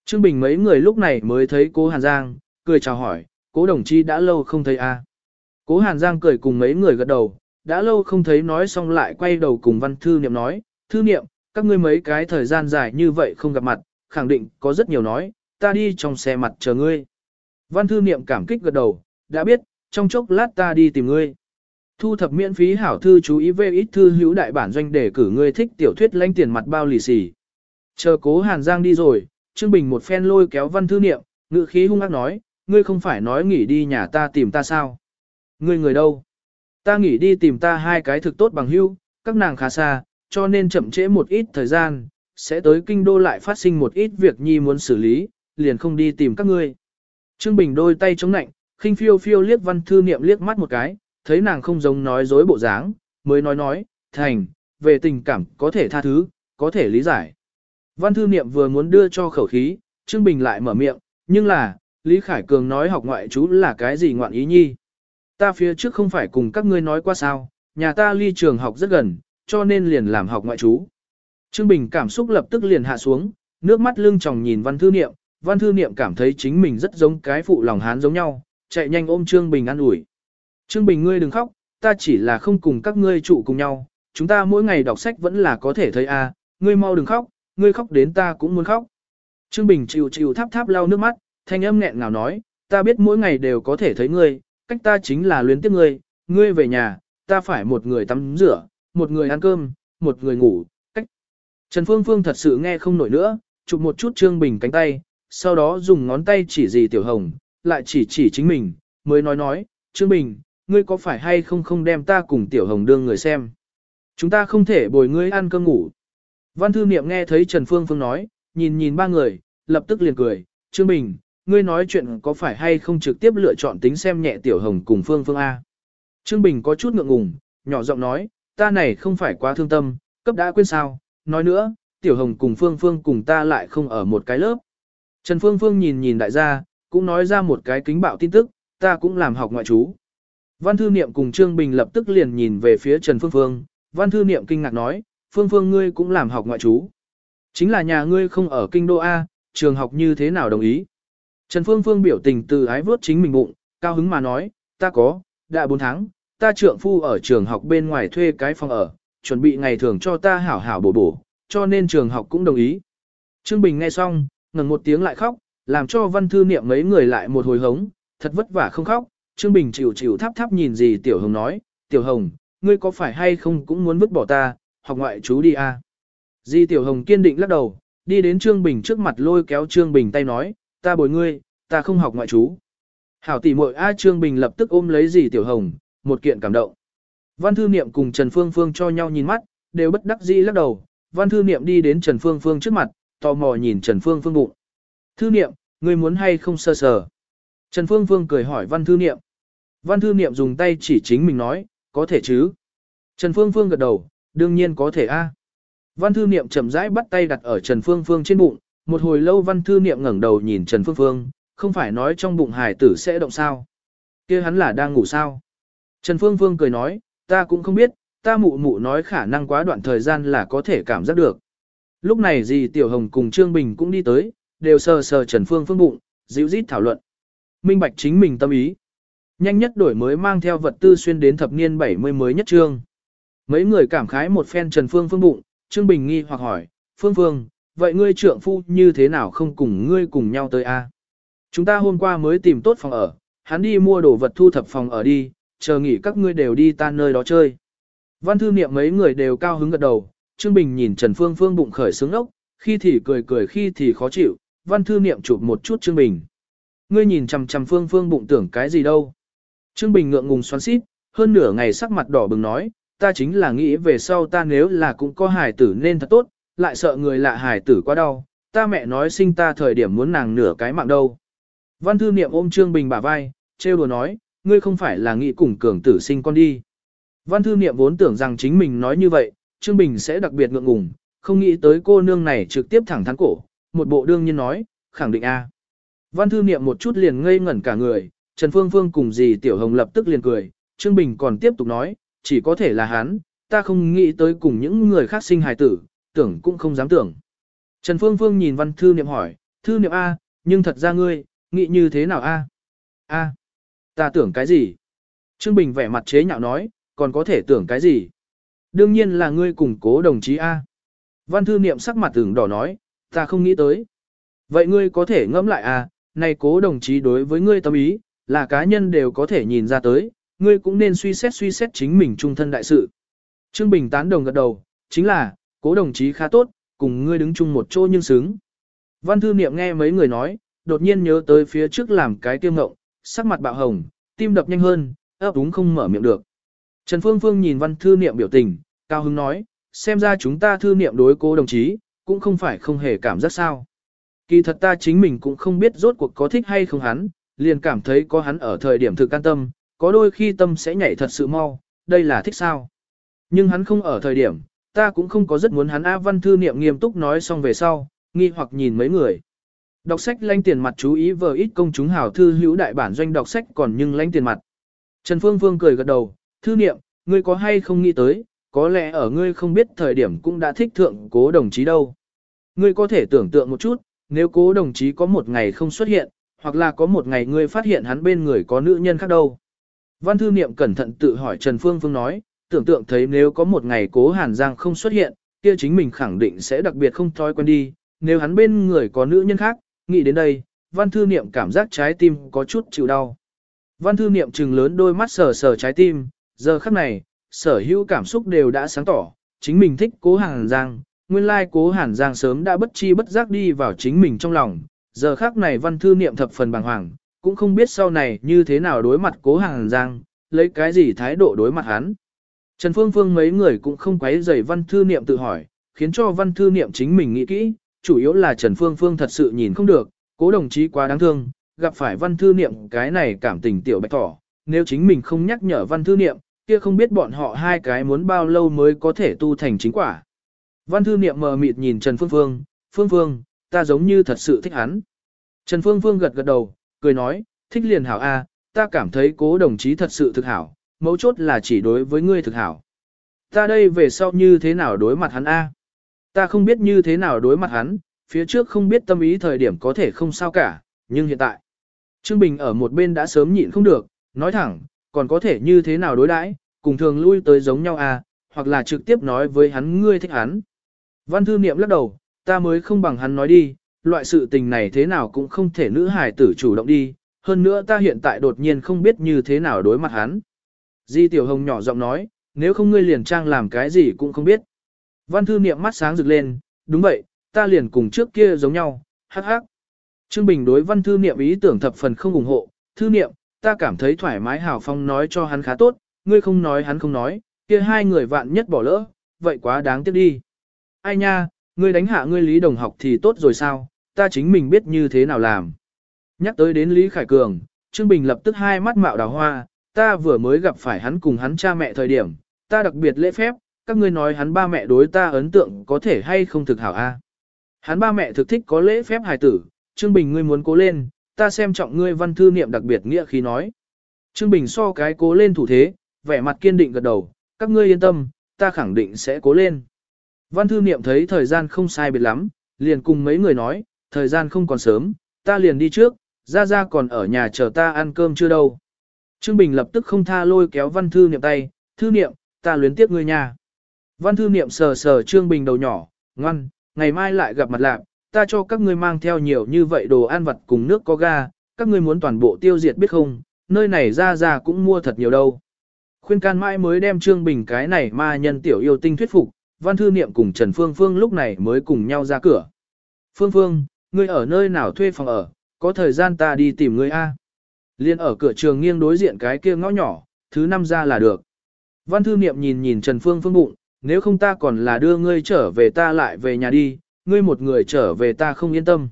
Trương Bình mấy người lúc này mới thấy cố Hàn Giang, cười chào hỏi, cố đồng chí đã lâu không thấy a. À. Cố Hàn Giang cười cùng mấy người gật đầu, đã lâu không thấy nói xong lại quay đầu cùng văn thư niệm nói, thư niệm, các ngươi mấy cái thời gian dài như vậy không gặp mặt, khẳng định có rất nhiều nói, ta đi trong xe mặt chờ ngươi. Văn thư niệm cảm kích gật đầu, đã biết, trong chốc lát ta đi tìm ngươi. Thu thập miễn phí hảo thư chú ý về ít thư hữu đại bản doanh để cử ngươi thích tiểu thuyết lãnh tiền mặt bao lì xì. Chờ cố Hàn Giang đi rồi, Trương Bình một phen lôi kéo văn thư niệm, ngự khí hung ác nói, ngươi không phải nói nghỉ đi nhà ta tìm ta sao? Ngươi người đâu? Ta nghỉ đi tìm ta hai cái thực tốt bằng hữu, các nàng khá xa, cho nên chậm trễ một ít thời gian, sẽ tới kinh đô lại phát sinh một ít việc nhi muốn xử lý, liền không đi tìm các ngươi. Trương Bình đôi tay chống nạnh, khinh phiêu phiêu liếc văn thư niệm liếc mắt một cái, thấy nàng không giống nói dối bộ dáng, mới nói nói, thành, về tình cảm có thể tha thứ, có thể lý giải. Văn thư niệm vừa muốn đưa cho khẩu khí, Trương Bình lại mở miệng, nhưng là, Lý Khải Cường nói học ngoại chú là cái gì ngoạn ý nhi. Ta phía trước không phải cùng các ngươi nói qua sao, nhà ta ly trường học rất gần, cho nên liền làm học ngoại chú. Trương Bình cảm xúc lập tức liền hạ xuống, nước mắt lưng tròng nhìn văn thư niệm, văn thư niệm cảm thấy chính mình rất giống cái phụ lòng hán giống nhau, chạy nhanh ôm Trương Bình ăn ủi. Trương Bình ngươi đừng khóc, ta chỉ là không cùng các ngươi trụ cùng nhau, chúng ta mỗi ngày đọc sách vẫn là có thể thấy a, ngươi mau đừng khóc, ngươi khóc đến ta cũng muốn khóc. Trương Bình chịu chịu tháp tháp lau nước mắt, thanh âm nghẹn ngào nói, ta biết mỗi ngày đều có thể thấy ngươi, cách ta chính là luyến tiếp ngươi, ngươi về nhà, ta phải một người tắm rửa, một người ăn cơm, một người ngủ, cách. Trần Phương Phương thật sự nghe không nổi nữa, chụp một chút Trương Bình cánh tay, sau đó dùng ngón tay chỉ gì Tiểu Hồng, lại chỉ chỉ chính mình, mới nói nói, Trương Bình, ngươi có phải hay không không đem ta cùng Tiểu Hồng đương người xem. Chúng ta không thể bồi ngươi ăn cơm ngủ. Văn thư niệm nghe thấy Trần Phương Phương nói, nhìn nhìn ba người, lập tức liền cười, Trương Bình, ngươi nói chuyện có phải hay không trực tiếp lựa chọn tính xem nhẹ Tiểu Hồng cùng Phương Phương A. Trương Bình có chút ngượng ngùng, nhỏ giọng nói, ta này không phải quá thương tâm, cấp đã quên sao, nói nữa, Tiểu Hồng cùng Phương Phương cùng ta lại không ở một cái lớp. Trần Phương Phương nhìn nhìn đại gia, cũng nói ra một cái kính bạo tin tức, ta cũng làm học ngoại trú. Văn Thư Niệm cùng Trương Bình lập tức liền nhìn về phía Trần Phương Phương, Văn Thư Niệm kinh ngạc nói, Phương Phương ngươi cũng làm học ngoại trú. Chính là nhà ngươi không ở kinh đô A, trường học như thế nào đồng ý. Trần Phương Phương biểu tình từ ái vớt chính mình bụng, cao hứng mà nói, ta có, đã 4 tháng, ta trượng phu ở trường học bên ngoài thuê cái phòng ở, chuẩn bị ngày thường cho ta hảo hảo bổ bổ, cho nên trường học cũng đồng ý. Trương Bình nghe xong, ngừng một tiếng lại khóc, làm cho văn thư niệm mấy người lại một hồi hống, thật vất vả không khóc, Trương Bình chịu chịu thắp thắp nhìn gì Tiểu Hồng nói, Tiểu Hồng, ngươi có phải hay không cũng muốn vứt bỏ ta, học ngoại chú đi a? À? Di Tiểu Hồng kiên định lắc đầu, đi đến Trương Bình trước mặt lôi kéo Trương Bình tay nói, ta bồi ngươi, ta không học ngoại chú. Hảo tỷ muội A Trương Bình lập tức ôm lấy dì Tiểu Hồng, một kiện cảm động. Văn Thư Niệm cùng Trần Phương Phương cho nhau nhìn mắt, đều bất đắc dĩ lắc đầu. Văn Thư Niệm đi đến Trần Phương Phương trước mặt, tò mò nhìn Trần Phương Phương bụng. Thư Niệm, ngươi muốn hay không sơ sờ? Trần Phương Phương cười hỏi Văn Thư Niệm. Văn Thư Niệm dùng tay chỉ chính mình nói, có thể chứ? Trần Phương Phương gật đầu, đương nhiên có thể a. Văn Thư Niệm chậm rãi bắt tay đặt ở Trần Phương Phương trên bụng, một hồi lâu Văn Thư Niệm ngẩng đầu nhìn Trần Phương Phương, không phải nói trong bụng hải tử sẽ động sao? kia hắn là đang ngủ sao? Trần Phương Phương cười nói, ta cũng không biết, ta mụ mụ nói khả năng quá đoạn thời gian là có thể cảm giác được. Lúc này dì Tiểu Hồng cùng Trương Bình cũng đi tới, đều sờ sờ Trần Phương Phương bụng, dịu rít thảo luận. Minh bạch chính mình tâm ý. Nhanh nhất đổi mới mang theo vật tư xuyên đến thập niên 70 mới nhất trương. Mấy người cảm khái một phen Trần Phương Phương bụng, Trương Bình nghi hoặc hỏi, Phương Phương, vậy ngươi trượng phu như thế nào không cùng ngươi cùng nhau tới a? Chúng ta hôm qua mới tìm tốt phòng ở, hắn đi mua đồ vật thu thập phòng ở đi, chờ nghỉ các ngươi đều đi tan nơi đó chơi. Văn thư niệm mấy người đều cao hứng gật đầu, Trương Bình nhìn Trần Phương Phương bụng khởi sướng ốc, khi thì cười cười khi thì khó chịu, văn thư niệm chụp một chút Trương Bình. Ngươi nhìn chằm chằm Phương Phương bụng tưởng cái gì đâu. Trương Bình ngượng ngùng xoắn xít, hơn nửa ngày sắc mặt đỏ bừng nói, ta chính là nghĩ về sau ta nếu là cũng có hài tử nên thật tốt, lại sợ người lạ hài tử quá đau, ta mẹ nói sinh ta thời điểm muốn nàng nửa cái mạng đâu. Văn thư niệm ôm Trương Bình bả vai, trêu đùa nói, ngươi không phải là nghĩ cùng cường tử sinh con đi. Văn thư niệm vốn tưởng rằng chính mình nói như vậy, Trương Bình sẽ đặc biệt ngượng ngùng, không nghĩ tới cô nương này trực tiếp thẳng thắn cổ, một bộ đương nhiên nói, khẳng định A. Văn thư niệm một chút liền ngây ngẩn cả người, Trần Phương Phương cùng dì Tiểu Hồng lập tức liền cười, Trương Bình còn tiếp tục nói, chỉ có thể là hắn, ta không nghĩ tới cùng những người khác sinh hài tử, tưởng cũng không dám tưởng. Trần Phương Phương nhìn văn thư niệm hỏi, thư niệm A, nhưng thật ra ngươi, nghĩ như thế nào A? A, ta tưởng cái gì? Trương Bình vẻ mặt chế nhạo nói, còn có thể tưởng cái gì? Đương nhiên là ngươi cùng cố đồng chí A. Văn thư niệm sắc mặt tưởng đỏ nói, ta không nghĩ tới. Vậy ngươi có thể ngẫm lại à, này cố đồng chí đối với ngươi tâm ý, là cá nhân đều có thể nhìn ra tới, ngươi cũng nên suy xét suy xét chính mình trung thân đại sự. Trương Bình tán đồng gật đầu, chính là, cố đồng chí khá tốt, cùng ngươi đứng chung một chỗ nhưng xứng. Văn thư niệm nghe mấy người nói, đột nhiên nhớ tới phía trước làm cái tiêu ngộng, sắc mặt bạo hồng, tim đập nhanh hơn, ấp úng không mở miệng được. Trần Phương Phương nhìn văn thư niệm biểu tình, cao hứng nói, xem ra chúng ta thư niệm đối cố đồng chí, cũng không phải không hề cảm giác sao. Kỳ thật ta chính mình cũng không biết rốt cuộc có thích hay không hắn, liền cảm thấy có hắn ở thời điểm thực can tâm, có đôi khi tâm sẽ nhảy thật sự mau, đây là thích sao. Nhưng hắn không ở thời điểm, ta cũng không có rất muốn hắn A văn thư niệm nghiêm túc nói xong về sau, nghi hoặc nhìn mấy người. Đọc sách lanh tiền mặt chú ý vờ ít công chúng hảo thư hữu đại bản doanh đọc sách còn nhưng lanh tiền mặt. Trần Phương Phương cười gật đầu, thư niệm, ngươi có hay không nghĩ tới, có lẽ ở ngươi không biết thời điểm cũng đã thích thượng cố đồng chí đâu. Ngươi có thể tưởng tượng một chút, nếu cố đồng chí có một ngày không xuất hiện, hoặc là có một ngày ngươi phát hiện hắn bên người có nữ nhân khác đâu. Văn thư niệm cẩn thận tự hỏi Trần Phương Phương nói, tưởng tượng thấy nếu có một ngày cố Hàn Giang không xuất hiện, kia chính mình khẳng định sẽ đặc biệt không thói quen đi, nếu hắn bên người có nữ nhân khác, nghĩ đến đây, văn thư niệm cảm giác trái tim có chút chịu đau. Văn thư niệm trừng lớn đôi mắt sờ sờ trái tim, giờ khắc này, sở hữu cảm xúc đều đã sáng tỏ, chính mình thích cố Hàn Giang, nguyên lai cố Hàn Giang sớm đã bất chi bất giác đi vào chính mình trong lòng, giờ khắc này văn thư niệm thập phần bàng hoàng, cũng không biết sau này như thế nào đối mặt cố Hàn Giang, lấy cái gì thái độ đối mặt hắn. Trần Phương Phương mấy người cũng không quấy rầy văn thư niệm tự hỏi, khiến cho văn thư niệm chính mình nghĩ kỹ, chủ yếu là Trần Phương Phương thật sự nhìn không được, cố đồng chí quá đáng thương, gặp phải văn thư niệm cái này cảm tình tiểu bạch thỏ, nếu chính mình không nhắc nhở văn thư niệm, kia không biết bọn họ hai cái muốn bao lâu mới có thể tu thành chính quả. Văn thư niệm mờ mịt nhìn Trần Phương Phương, Phương Phương, ta giống như thật sự thích hắn. Trần Phương Phương gật gật đầu, cười nói, thích liền hảo a, ta cảm thấy cố đồng chí thật sự thực hảo, mấu chốt là chỉ đối với ngươi thực hảo. Ta đây về sau như thế nào đối mặt hắn a? Ta không biết như thế nào đối mặt hắn, phía trước không biết tâm ý thời điểm có thể không sao cả, nhưng hiện tại. Trương Bình ở một bên đã sớm nhịn không được, nói thẳng, còn có thể như thế nào đối đãi, cùng thường lui tới giống nhau à, hoặc là trực tiếp nói với hắn ngươi thích hắn. Văn thư niệm lắc đầu, ta mới không bằng hắn nói đi, loại sự tình này thế nào cũng không thể nữ hài tử chủ động đi, hơn nữa ta hiện tại đột nhiên không biết như thế nào đối mặt hắn. Di Tiểu Hồng nhỏ giọng nói, nếu không ngươi liền trang làm cái gì cũng không biết. Văn thư niệm mắt sáng rực lên, đúng vậy, ta liền cùng trước kia giống nhau, hắc hắc. Trương Bình đối văn thư niệm ý tưởng thập phần không ủng hộ, thư niệm, ta cảm thấy thoải mái hào phong nói cho hắn khá tốt, ngươi không nói hắn không nói, kia hai người vạn nhất bỏ lỡ, vậy quá đáng tiếc đi. Ai nha, ngươi đánh hạ ngươi Lý Đồng học thì tốt rồi sao, ta chính mình biết như thế nào làm. Nhắc tới đến Lý Khải Cường, Trương Bình lập tức hai mắt mạo đào hoa, ta vừa mới gặp phải hắn cùng hắn cha mẹ thời điểm, ta đặc biệt lễ phép, các ngươi nói hắn ba mẹ đối ta ấn tượng có thể hay không thực hảo a? Hắn ba mẹ thực thích có lễ phép hài tử, Trương Bình ngươi muốn cố lên, ta xem trọng ngươi văn thư niệm đặc biệt nghĩa khi nói. Trương Bình so cái cố lên thủ thế, vẻ mặt kiên định gật đầu, các ngươi yên tâm, ta khẳng định sẽ cố lên. Văn thư niệm thấy thời gian không sai biệt lắm, liền cùng mấy người nói, thời gian không còn sớm, ta liền đi trước, ra ra còn ở nhà chờ ta ăn cơm chưa đâu. Trương Bình lập tức không tha lôi kéo văn thư niệm tay, thư niệm, ta luyến tiếp ngươi nhà. Văn thư niệm sờ sờ Trương Bình đầu nhỏ, ngoan, ngày mai lại gặp mặt lạc, ta cho các ngươi mang theo nhiều như vậy đồ ăn vặt cùng nước có ga, các ngươi muốn toàn bộ tiêu diệt biết không, nơi này ra ra cũng mua thật nhiều đâu. Khuyên can mãi mới đem Trương Bình cái này ma nhân tiểu yêu tinh thuyết phục, văn thư niệm cùng Trần Phương Phương lúc này mới cùng nhau ra cửa. Phương Phương, ngươi ở nơi nào thuê phòng ở, có thời gian ta đi tìm ngươi a. Liên ở cửa trường nghiêng đối diện cái kia ngõ nhỏ, thứ năm ra là được. Văn thư niệm nhìn nhìn Trần Phương Phương bụng, nếu không ta còn là đưa ngươi trở về ta lại về nhà đi, ngươi một người trở về ta không yên tâm.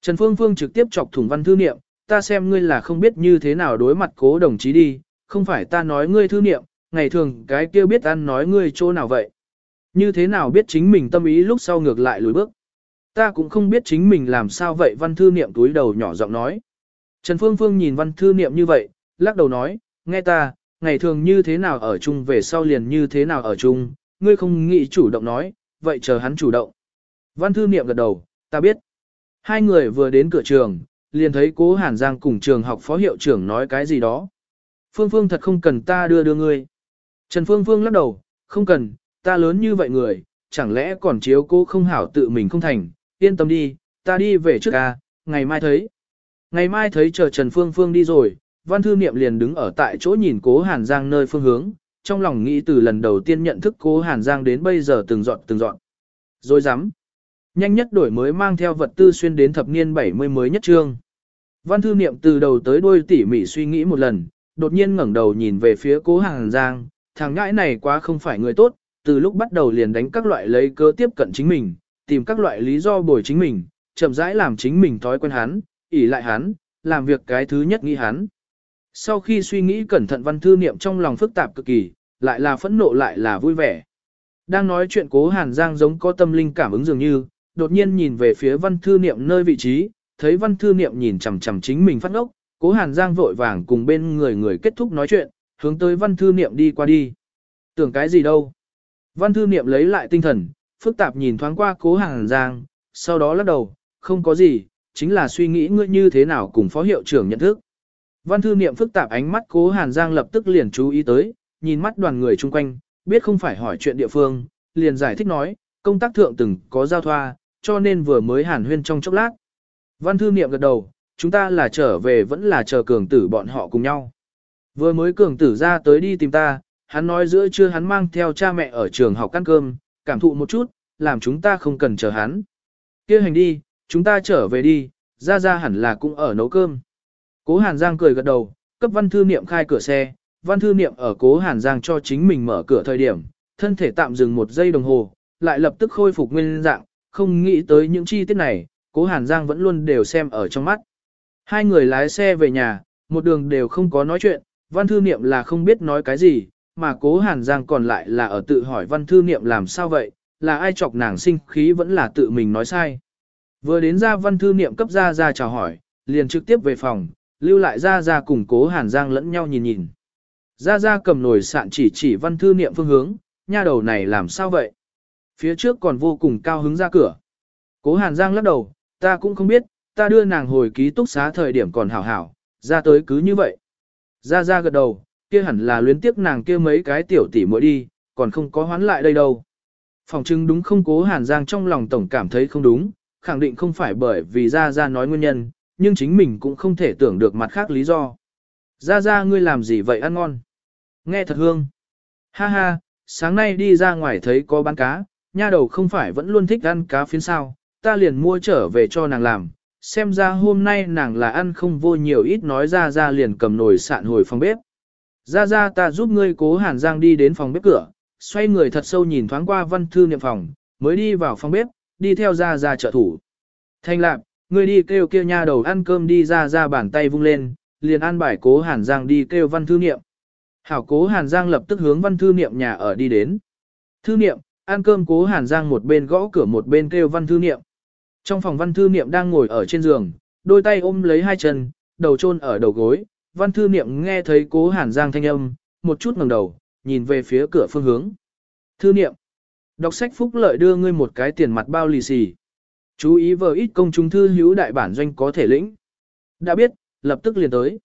Trần Phương Phương trực tiếp chọc thủng văn thư niệm, ta xem ngươi là không biết như thế nào đối mặt cố đồng chí đi, không phải ta nói ngươi thư niệm, ngày thường cái kia biết ăn nói ngươi chỗ nào vậy. Như thế nào biết chính mình tâm ý lúc sau ngược lại lùi bước. Ta cũng không biết chính mình làm sao vậy văn thư niệm túi đầu nhỏ giọng nói. Trần Phương Phương nhìn văn thư niệm như vậy, lắc đầu nói, nghe ta, ngày thường như thế nào ở chung về sau liền như thế nào ở chung, ngươi không nghĩ chủ động nói, vậy chờ hắn chủ động. Văn thư niệm gật đầu, ta biết. Hai người vừa đến cửa trường, liền thấy cố Hàn Giang cùng trường học phó hiệu trưởng nói cái gì đó. Phương Phương thật không cần ta đưa đưa ngươi. Trần Phương Phương lắc đầu, không cần, ta lớn như vậy người, chẳng lẽ còn chiếu cố không hảo tự mình không thành, yên tâm đi, ta đi về trước ca, ngày mai thấy. Ngày mai thấy chờ Trần Phương Phương đi rồi, Văn Thư Niệm liền đứng ở tại chỗ nhìn cố Hàn Giang nơi phương hướng, trong lòng nghĩ từ lần đầu tiên nhận thức cố Hàn Giang đến bây giờ từng dọn từng dọn. Rồi dám. Nhanh nhất đổi mới mang theo vật tư xuyên đến thập niên 70 mới nhất trương. Văn Thư Niệm từ đầu tới đuôi tỉ mỉ suy nghĩ một lần, đột nhiên ngẩng đầu nhìn về phía cố Hàn Giang, thằng ngãi này quá không phải người tốt, từ lúc bắt đầu liền đánh các loại lấy cơ tiếp cận chính mình, tìm các loại lý do bồi chính mình, chậm rãi làm chính mình thói quen hắn, ỉ lại hắn, làm việc cái thứ nhất nghĩ hắn. Sau khi suy nghĩ cẩn thận văn thư niệm trong lòng phức tạp cực kỳ, lại là phẫn nộ lại là vui vẻ. Đang nói chuyện cố Hàn Giang giống có tâm linh cảm ứng dường như, đột nhiên nhìn về phía văn thư niệm nơi vị trí, thấy văn thư niệm nhìn chằm chằm chính mình phát ốc, cố Hàn Giang vội vàng cùng bên người người kết thúc nói chuyện, hướng tới văn thư niệm đi qua đi. Tưởng cái gì đâu? Văn thư niệm lấy lại tinh thần, phức tạp nhìn thoáng qua cố Hàn Giang, sau đó lắc đầu, không có gì, chính là suy nghĩ ngươi như thế nào cùng phó hiệu trưởng nhận thức. Văn thư niệm phức tạp ánh mắt cố Hàn Giang lập tức liền chú ý tới, nhìn mắt đoàn người chung quanh, biết không phải hỏi chuyện địa phương, liền giải thích nói, công tác thượng từng có giao thoa, cho nên vừa mới hàn huyên trong chốc lát. Văn thư niệm gật đầu, chúng ta là trở về vẫn là chờ cường tử bọn họ cùng nhau. Vừa mới cường tử ra tới đi tìm ta, hắn nói giữa trưa hắn mang theo cha mẹ ở trường học ăn cơm, cảm thụ một chút, làm chúng ta không cần chờ hắn. kia hành đi, chúng ta trở về đi, ra ra hẳn là cũng ở nấu cơm. Cố Hàn Giang cười gật đầu, cấp văn thư niệm khai cửa xe, văn thư niệm ở cố Hàn Giang cho chính mình mở cửa thời điểm, thân thể tạm dừng một giây đồng hồ, lại lập tức khôi phục nguyên dạng, không nghĩ tới những chi tiết này, cố Hàn Giang vẫn luôn đều xem ở trong mắt. Hai người lái xe về nhà, một đường đều không có nói chuyện, văn thư niệm là không biết nói cái gì, mà cố Hàn Giang còn lại là ở tự hỏi văn thư niệm làm sao vậy, là ai chọc nàng sinh khí vẫn là tự mình nói sai. Vừa đến ra văn thư niệm cấp ra ra chào hỏi, liền trực tiếp về phòng, lưu lại ra ra cùng cố Hàn Giang lẫn nhau nhìn nhìn. Ra ra cầm nồi sạn chỉ chỉ văn thư niệm phương hướng, nha đầu này làm sao vậy? Phía trước còn vô cùng cao hứng ra cửa. Cố Hàn Giang lắc đầu, ta cũng không biết, ta đưa nàng hồi ký túc xá thời điểm còn hảo hảo, ra tới cứ như vậy. Ra ra gật đầu, kia hẳn là luyến tiếc nàng kia mấy cái tiểu tỷ mỗi đi, còn không có hoán lại đây đâu. Phòng trưng đúng không cố Hàn Giang trong lòng tổng cảm thấy không đúng, khẳng định không phải bởi vì gia gia nói nguyên nhân, nhưng chính mình cũng không thể tưởng được mặt khác lý do. gia gia ngươi làm gì vậy ăn ngon? Nghe thật hương. Ha ha, sáng nay đi ra ngoài thấy có bán cá, nha đầu không phải vẫn luôn thích ăn cá phiến sao, ta liền mua trở về cho nàng làm, xem ra hôm nay nàng là ăn không vô nhiều ít nói ra ra liền cầm nồi sạn hồi phòng bếp. Ra ra ta giúp ngươi cố hàn giang đi đến phòng bếp cửa, xoay người thật sâu nhìn thoáng qua văn thư niệm phòng, mới đi vào phòng bếp, đi theo ra ra trợ thủ. Thanh lạp, ngươi đi kêu kia nha đầu ăn cơm đi ra ra bàn tay vung lên, liền an bài cố hàn giang đi kêu văn thư niệm. Hảo cố hàn giang lập tức hướng văn thư niệm nhà ở đi đến. Thư niệm, ăn cơm cố hàn giang một bên gõ cửa một bên kêu văn thư niệm. Trong phòng văn thư niệm đang ngồi ở trên giường, đôi tay ôm lấy hai chân, đầu chôn ở đầu gối. Văn thư niệm nghe thấy cố hàn giang thanh âm, một chút ngẩng đầu, nhìn về phía cửa phương hướng. Thư niệm, đọc sách phúc lợi đưa ngươi một cái tiền mặt bao lì xì. Chú ý vờ ít công chúng thư hữu đại bản doanh có thể lĩnh. Đã biết, lập tức liền tới.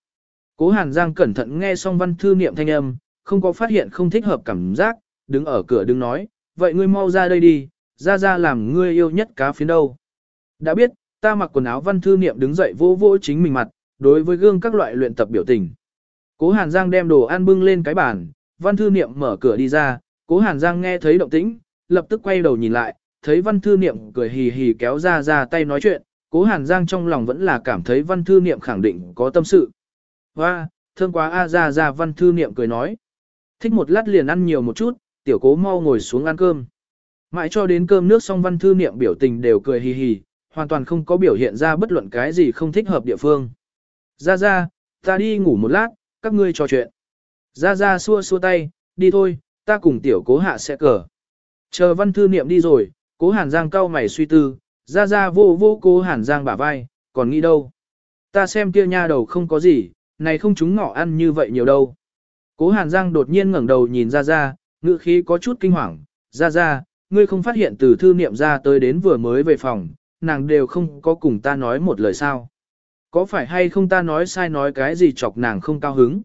Cố Hàn Giang cẩn thận nghe xong văn thư niệm thanh âm, không có phát hiện không thích hợp cảm giác, đứng ở cửa đứng nói, vậy ngươi mau ra đây đi, ra ra làm ngươi yêu nhất cá phiến đâu. Đã biết, ta mặc quần áo văn thư niệm đứng dậy vô vô chính mình mặt, đối với gương các loại luyện tập biểu tình. Cố Hàn Giang đem đồ ăn bưng lên cái bàn, văn thư niệm mở cửa đi ra, cố Hàn Giang nghe thấy động tĩnh, lập tức quay đầu nhìn lại, thấy văn thư niệm cười hì hì kéo ra ra tay nói chuyện, cố Hàn Giang trong lòng vẫn là cảm thấy văn thư niệm khẳng định có tâm sự. Hoa, thương quá a ra ra văn thư niệm cười nói. Thích một lát liền ăn nhiều một chút, tiểu cố mau ngồi xuống ăn cơm. Mãi cho đến cơm nước xong văn thư niệm biểu tình đều cười hì hì, hoàn toàn không có biểu hiện ra bất luận cái gì không thích hợp địa phương. Ra ra, ta đi ngủ một lát, các ngươi trò chuyện. Ra ra xua xua tay, đi thôi, ta cùng tiểu cố hạ sẽ cờ. Chờ văn thư niệm đi rồi, cố hàn giang cau mày suy tư, ra ra vô vô cố hàn giang bả vai, còn nghĩ đâu. Ta xem kia nha đầu không có gì, này không chúng ngọ ăn như vậy nhiều đâu. Cố hàn giang đột nhiên ngẩng đầu nhìn ra ra, ngữ khí có chút kinh hoàng, ra ra, ngươi không phát hiện từ thư niệm ra tới đến vừa mới về phòng, nàng đều không có cùng ta nói một lời sao. Có phải hay không ta nói sai nói cái gì chọc nàng không cao hứng.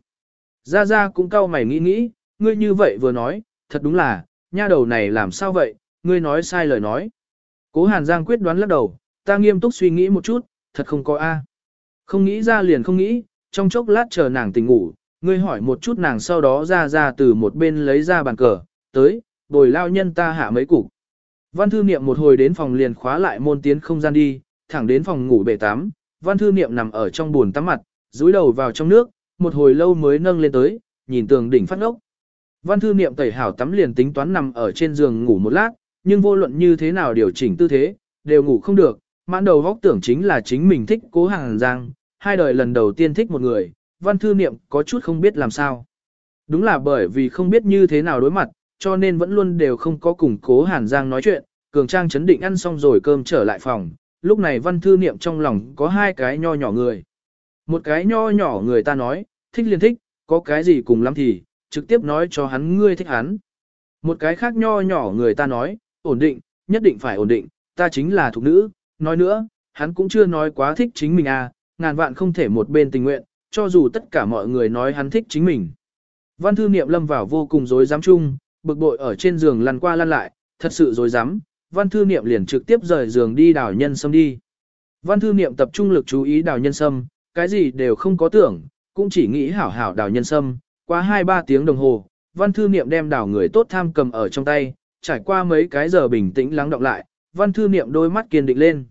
Ra ra cũng cao mày nghĩ nghĩ, ngươi như vậy vừa nói, thật đúng là, nha đầu này làm sao vậy, ngươi nói sai lời nói. Cố Hàn Giang quyết đoán lắc đầu, ta nghiêm túc suy nghĩ một chút, thật không có A. Không nghĩ ra liền không nghĩ, trong chốc lát chờ nàng tỉnh ngủ, ngươi hỏi một chút nàng sau đó ra ra từ một bên lấy ra bàn cờ, tới, bồi lao nhân ta hạ mấy cục. Văn thư niệm một hồi đến phòng liền khóa lại môn tiến không gian đi, thẳng đến phòng ngủ bể tắm, văn thư niệm nằm ở trong buồn tắm mặt, dúi đầu vào trong nước, một hồi lâu mới nâng lên tới, nhìn tường đỉnh phát ngốc. Văn thư niệm tẩy hảo tắm liền tính toán nằm ở trên giường ngủ một lát, nhưng vô luận như thế nào điều chỉnh tư thế, đều ngủ không được, mãn đầu góc tưởng chính là chính mình thích cố hàng giang, hai đời lần đầu tiên thích một người, văn thư niệm có chút không biết làm sao. Đúng là bởi vì không biết như thế nào đối mặt, cho nên vẫn luôn đều không có cùng cố Hàn Giang nói chuyện, cường trang chấn định ăn xong rồi cơm trở lại phòng, lúc này văn thư niệm trong lòng có hai cái nho nhỏ người. Một cái nho nhỏ người ta nói, thích liền thích, có cái gì cùng lắm thì, trực tiếp nói cho hắn ngươi thích hắn. Một cái khác nho nhỏ người ta nói, ổn định, nhất định phải ổn định, ta chính là thuộc nữ, nói nữa, hắn cũng chưa nói quá thích chính mình à, ngàn vạn không thể một bên tình nguyện, cho dù tất cả mọi người nói hắn thích chính mình. Văn thư niệm lâm vào vô cùng rối rắm chung, bực bội ở trên giường lăn qua lăn lại, thật sự rối rắm, văn thư niệm liền trực tiếp rời giường đi đào nhân sâm đi. Văn thư niệm tập trung lực chú ý đào nhân sâm, cái gì đều không có tưởng, cũng chỉ nghĩ hảo hảo đào nhân sâm, qua 2-3 tiếng đồng hồ, văn thư niệm đem đảo người tốt tham cầm ở trong tay, trải qua mấy cái giờ bình tĩnh lắng đọng lại, văn thư niệm đôi mắt kiên định lên.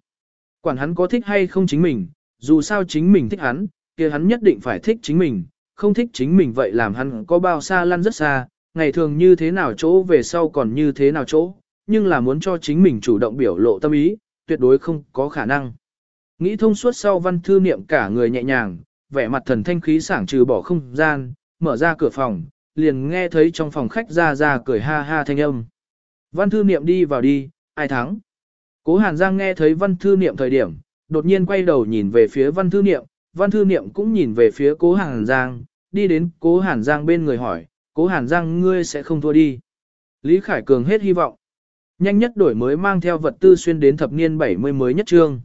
Quản hắn có thích hay không chính mình, dù sao chính mình thích hắn, kia hắn nhất định phải thích chính mình, không thích chính mình vậy làm hắn có bao xa lăn rất xa, ngày thường như thế nào chỗ về sau còn như thế nào chỗ, nhưng là muốn cho chính mình chủ động biểu lộ tâm ý, tuyệt đối không có khả năng. Nghĩ thông suốt sau văn thư niệm cả người nhẹ nhàng, vẻ mặt thần thanh khí sảng trừ bỏ không gian, mở ra cửa phòng, liền nghe thấy trong phòng khách ra ra cười ha ha thanh âm. Văn thư niệm đi vào đi, ai thắng? Cố Hàn Giang nghe thấy văn thư niệm thời điểm, đột nhiên quay đầu nhìn về phía văn thư niệm, văn thư niệm cũng nhìn về phía cố Hàn Giang, đi đến cố Hàn Giang bên người hỏi, cố Hàn Giang ngươi sẽ không thua đi. Lý Khải Cường hết hy vọng. Nhanh nhất đổi mới mang theo vật tư xuyên đến thập niên 70 mới nhất trương.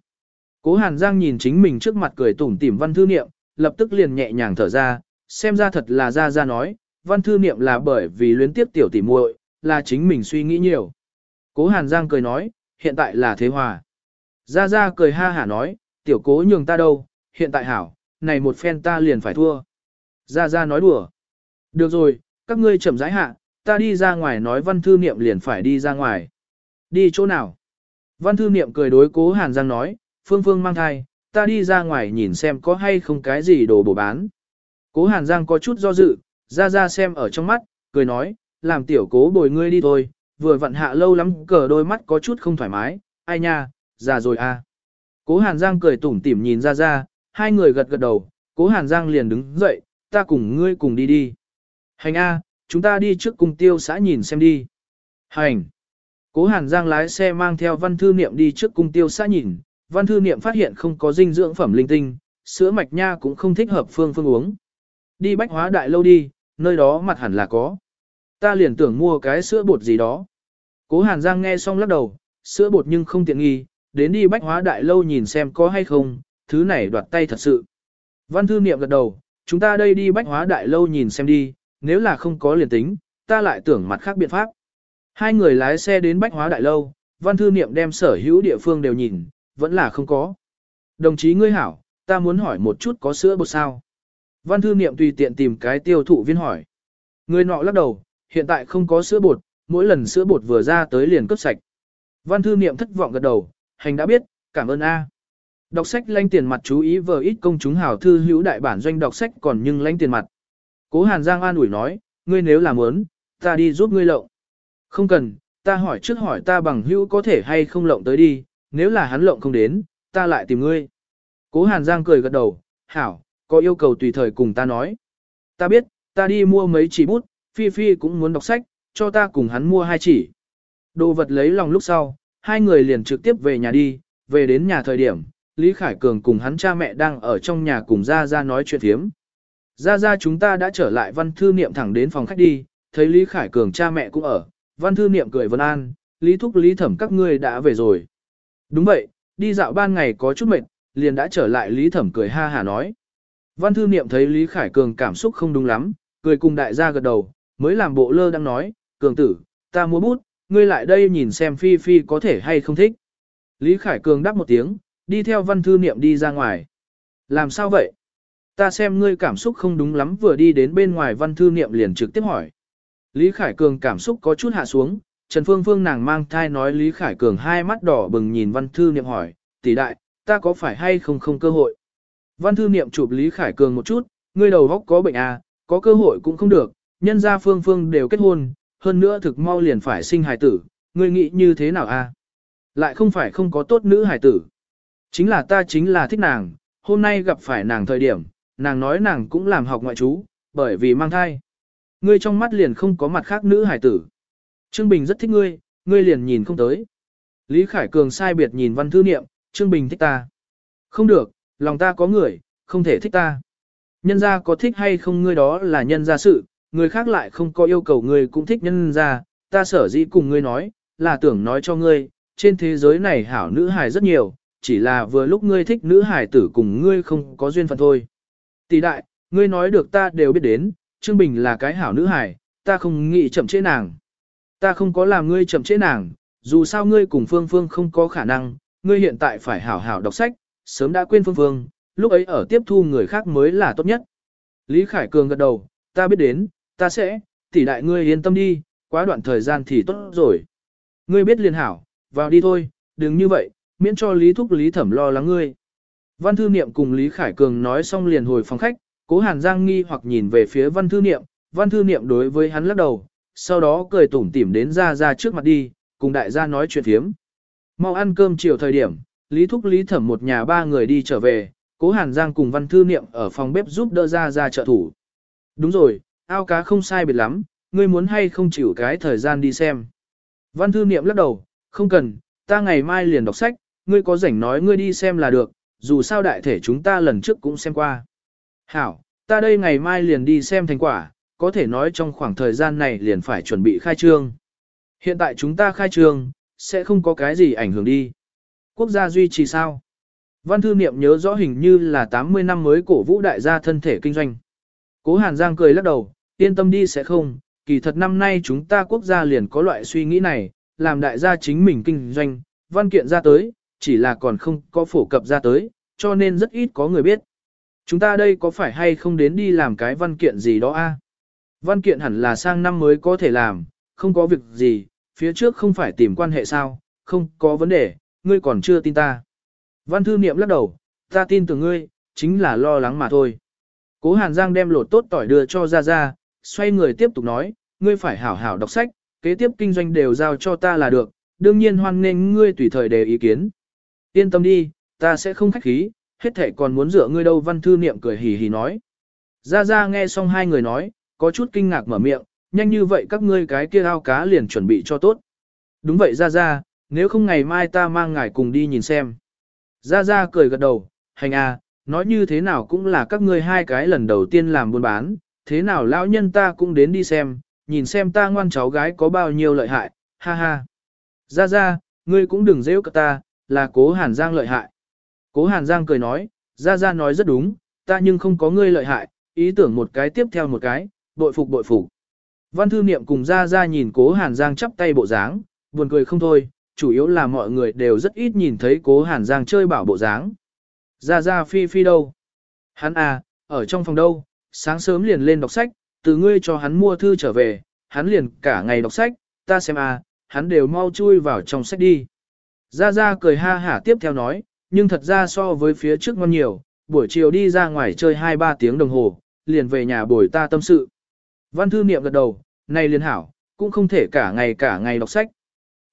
Cố Hàn Giang nhìn chính mình trước mặt cười tủm tỉm văn thư niệm, lập tức liền nhẹ nhàng thở ra, xem ra thật là ra ra nói, văn thư niệm là bởi vì luyến tiếp tiểu tỉ muội, là chính mình suy nghĩ nhiều. Cố Hàn Giang cười nói, hiện tại là thế hòa. Ra ra cười ha hả nói, tiểu cố nhường ta đâu, hiện tại hảo, này một phen ta liền phải thua. Ra ra nói đùa. Được rồi, các ngươi chậm rãi hạ, ta đi ra ngoài nói văn thư niệm liền phải đi ra ngoài. Đi chỗ nào? Văn thư niệm cười đối cố Hàn Giang nói, Phương Phương mang thai, ta đi ra ngoài nhìn xem có hay không cái gì đồ bổ bán. Cố Hàn Giang có chút do dự, ra ra xem ở trong mắt, cười nói, làm tiểu cố bồi ngươi đi thôi, vừa vặn hạ lâu lắm cờ đôi mắt có chút không thoải mái, ai nha, già rồi à. Cố Hàn Giang cười tủm tỉm nhìn ra ra, hai người gật gật đầu, cố Hàn Giang liền đứng dậy, ta cùng ngươi cùng đi đi. Hành A, chúng ta đi trước cùng tiêu xã nhìn xem đi. Hành. Cố Hàn Giang lái xe mang theo văn thư niệm đi trước cung tiêu xã nhìn, văn thư niệm phát hiện không có dinh dưỡng phẩm linh tinh, sữa mạch nha cũng không thích hợp phương phương uống. Đi bách hóa đại lâu đi, nơi đó mặt hẳn là có. Ta liền tưởng mua cái sữa bột gì đó. Cố Hàn Giang nghe xong lắc đầu, sữa bột nhưng không tiện nghi, đến đi bách hóa đại lâu nhìn xem có hay không, thứ này đoạt tay thật sự. Văn thư niệm gật đầu, chúng ta đây đi bách hóa đại lâu nhìn xem đi, nếu là không có liền tính, ta lại tưởng mặt khác biện pháp. Hai người lái xe đến bách hóa đại lâu, văn thư niệm đem sở hữu địa phương đều nhìn, vẫn là không có. Đồng chí ngươi hảo, ta muốn hỏi một chút có sữa bột sao. Văn thư niệm tùy tiện tìm cái tiêu thụ viên hỏi. Người nọ lắc đầu, hiện tại không có sữa bột, mỗi lần sữa bột vừa ra tới liền cấp sạch. Văn thư niệm thất vọng gật đầu, hành đã biết, cảm ơn A. Đọc sách lanh tiền mặt chú ý vờ ít công chúng hảo thư hữu đại bản doanh đọc sách còn nhưng lanh tiền mặt. Cố Hàn Giang an ủi nói, ngươi nếu làm muốn, ta đi giúp ngươi lộng. Không cần, ta hỏi trước hỏi ta bằng hữu có thể hay không lộng tới đi, nếu là hắn lộng không đến, ta lại tìm ngươi. Cố Hàn Giang cười gật đầu, hảo, có yêu cầu tùy thời cùng ta nói. Ta biết, ta đi mua mấy chỉ bút, Phi Phi cũng muốn đọc sách, cho ta cùng hắn mua hai chỉ. Đồ vật lấy lòng lúc sau, hai người liền trực tiếp về nhà đi, về đến nhà thời điểm, Lý Khải Cường cùng hắn cha mẹ đang ở trong nhà cùng Gia Gia nói chuyện thiếm. Gia Gia chúng ta đã trở lại văn thư niệm thẳng đến phòng khách đi, thấy Lý Khải Cường cha mẹ cũng ở, văn thư niệm cười vân an, Lý Thúc Lý Thẩm các ngươi đã về rồi. Đúng vậy, đi dạo ban ngày có chút mệt, liền đã trở lại Lý Thẩm cười ha hà nói. Văn thư niệm thấy Lý Khải Cường cảm xúc không đúng lắm, cười cùng đại gia gật đầu, mới làm bộ lơ đang nói, Cường tử, ta mua bút, ngươi lại đây nhìn xem Phi Phi có thể hay không thích. Lý Khải Cường đáp một tiếng, đi theo văn thư niệm đi ra ngoài. Làm sao vậy? Ta xem ngươi cảm xúc không đúng lắm vừa đi đến bên ngoài văn thư niệm liền trực tiếp hỏi. Lý Khải Cường cảm xúc có chút hạ xuống, Trần Phương Phương nàng mang thai nói Lý Khải Cường hai mắt đỏ bừng nhìn văn thư niệm hỏi, tỷ đại, ta có phải hay không không cơ hội? Văn thư niệm chụp Lý Khải Cường một chút, ngươi đầu góc có bệnh à, có cơ hội cũng không được, nhân gia Phương Phương đều kết hôn, hơn nữa thực mau liền phải sinh hài tử, ngươi nghĩ như thế nào à? Lại không phải không có tốt nữ hài tử. Chính là ta chính là thích nàng, hôm nay gặp phải nàng thời điểm, nàng nói nàng cũng làm học ngoại trú, bởi vì mang thai. Ngươi trong mắt liền không có mặt khác nữ hài tử. Trương Bình rất thích ngươi, ngươi liền nhìn không tới. Lý Khải Cường sai biệt nhìn văn thư niệm, Trương Bình thích ta. Không được, lòng ta có người, không thể thích ta. Nhân gia có thích hay không ngươi đó là nhân gia sự, người khác lại không có yêu cầu ngươi cũng thích nhân gia, ta sở dĩ cùng ngươi nói, là tưởng nói cho ngươi, trên thế giới này hảo nữ hài rất nhiều, chỉ là vừa lúc ngươi thích nữ hài tử cùng ngươi không có duyên phận thôi. Tỷ đại, ngươi nói được ta đều biết đến, Trương Bình là cái hảo nữ hài, ta không nghĩ chậm trễ nàng. Ta không có làm ngươi chậm trễ nàng, dù sao ngươi cùng Phương Phương không có khả năng, ngươi hiện tại phải hảo hảo đọc sách, sớm đã quên Phương Phương, lúc ấy ở tiếp thu người khác mới là tốt nhất. Lý Khải Cường gật đầu, ta biết đến, ta sẽ, tỷ đại ngươi yên tâm đi, quá đoạn thời gian thì tốt rồi. Ngươi biết liền hảo, vào đi thôi, đừng như vậy, miễn cho Lý Thúc Lý Thẩm lo lắng ngươi. Văn Thư Niệm cùng Lý Khải Cường nói xong liền hồi phòng khách, Cố Hàn Giang nghi hoặc nhìn về phía Văn Thư Niệm, Văn Thư Niệm đối với hắn lắc đầu, sau đó cười tủm tỉm đến ra ra trước mặt đi, cùng đại gia nói chuyện phiếm. Mau ăn cơm chiều thời điểm, Lý Thúc Lý Thẩm một nhà ba người đi trở về, Cố Hàn Giang cùng Văn Thư Niệm ở phòng bếp giúp đỡ ra ra trợ thủ. Đúng rồi, ao cá không sai biệt lắm, ngươi muốn hay không chịu cái thời gian đi xem. Văn Thư Niệm lắc đầu, không cần, ta ngày mai liền đọc sách, ngươi có rảnh nói ngươi đi xem là được, dù sao đại thể chúng ta lần trước cũng xem qua. Hảo, ta đây ngày mai liền đi xem thành quả, có thể nói trong khoảng thời gian này liền phải chuẩn bị khai trương. Hiện tại chúng ta khai trương, sẽ không có cái gì ảnh hưởng đi. Quốc gia duy trì sao? Văn thư niệm nhớ rõ hình như là 80 năm mới cổ vũ đại gia thân thể kinh doanh. Cố Hàn Giang cười lắc đầu, yên tâm đi sẽ không, kỳ thật năm nay chúng ta quốc gia liền có loại suy nghĩ này, làm đại gia chính mình kinh doanh, văn kiện ra tới, chỉ là còn không có phổ cập ra tới, cho nên rất ít có người biết. Chúng ta đây có phải hay không đến đi làm cái văn kiện gì đó a? Văn kiện hẳn là sang năm mới có thể làm, không có việc gì, Phía trước không phải tìm quan hệ sao, không có vấn đề, ngươi còn chưa tin ta. Văn thư niệm lắc đầu, ta tin tưởng ngươi, chính là lo lắng mà thôi. Cố Hàn Giang đem lột tốt tỏi đưa cho ra ra, xoay người tiếp tục nói, ngươi phải hảo hảo đọc sách, kế tiếp kinh doanh đều giao cho ta là được, đương nhiên hoan nghênh ngươi tùy thời đề ý kiến. Yên tâm đi, ta sẽ không khách khí, hết thể còn muốn dựa ngươi đâu văn thư niệm cười hì hì nói. Ra ra nghe xong hai người nói, có chút kinh ngạc mở miệng, nhanh như vậy các ngươi cái kia ao cá liền chuẩn bị cho tốt. Đúng vậy ra ra, nếu không ngày mai ta mang ngài cùng đi nhìn xem. Ra ra cười gật đầu, hành à, nói như thế nào cũng là các ngươi hai cái lần đầu tiên làm buôn bán, thế nào lão nhân ta cũng đến đi xem, nhìn xem ta ngoan cháu gái có bao nhiêu lợi hại, ha ha. Ra ra, ngươi cũng đừng dễ cả ta, là cố Hàn Giang lợi hại. Cố Hàn Giang cười nói, ra ra nói rất đúng, ta nhưng không có ngươi lợi hại, ý tưởng một cái tiếp theo một cái, bội phục bội phục. Văn thư niệm cùng ra ra nhìn cố Hàn Giang chắp tay bộ dáng, buồn cười không thôi, chủ yếu là mọi người đều rất ít nhìn thấy cố Hàn Giang chơi bảo bộ dáng. Ra ra phi phi đâu? Hắn à, ở trong phòng đâu, sáng sớm liền lên đọc sách, từ ngươi cho hắn mua thư trở về, hắn liền cả ngày đọc sách, ta xem à, hắn đều mau chui vào trong sách đi. Ra ra cười ha hả tiếp theo nói, nhưng thật ra so với phía trước ngon nhiều, buổi chiều đi ra ngoài chơi 2-3 tiếng đồng hồ, liền về nhà bồi ta tâm sự. Văn thư niệm gật đầu, này liền hảo, cũng không thể cả ngày cả ngày đọc sách.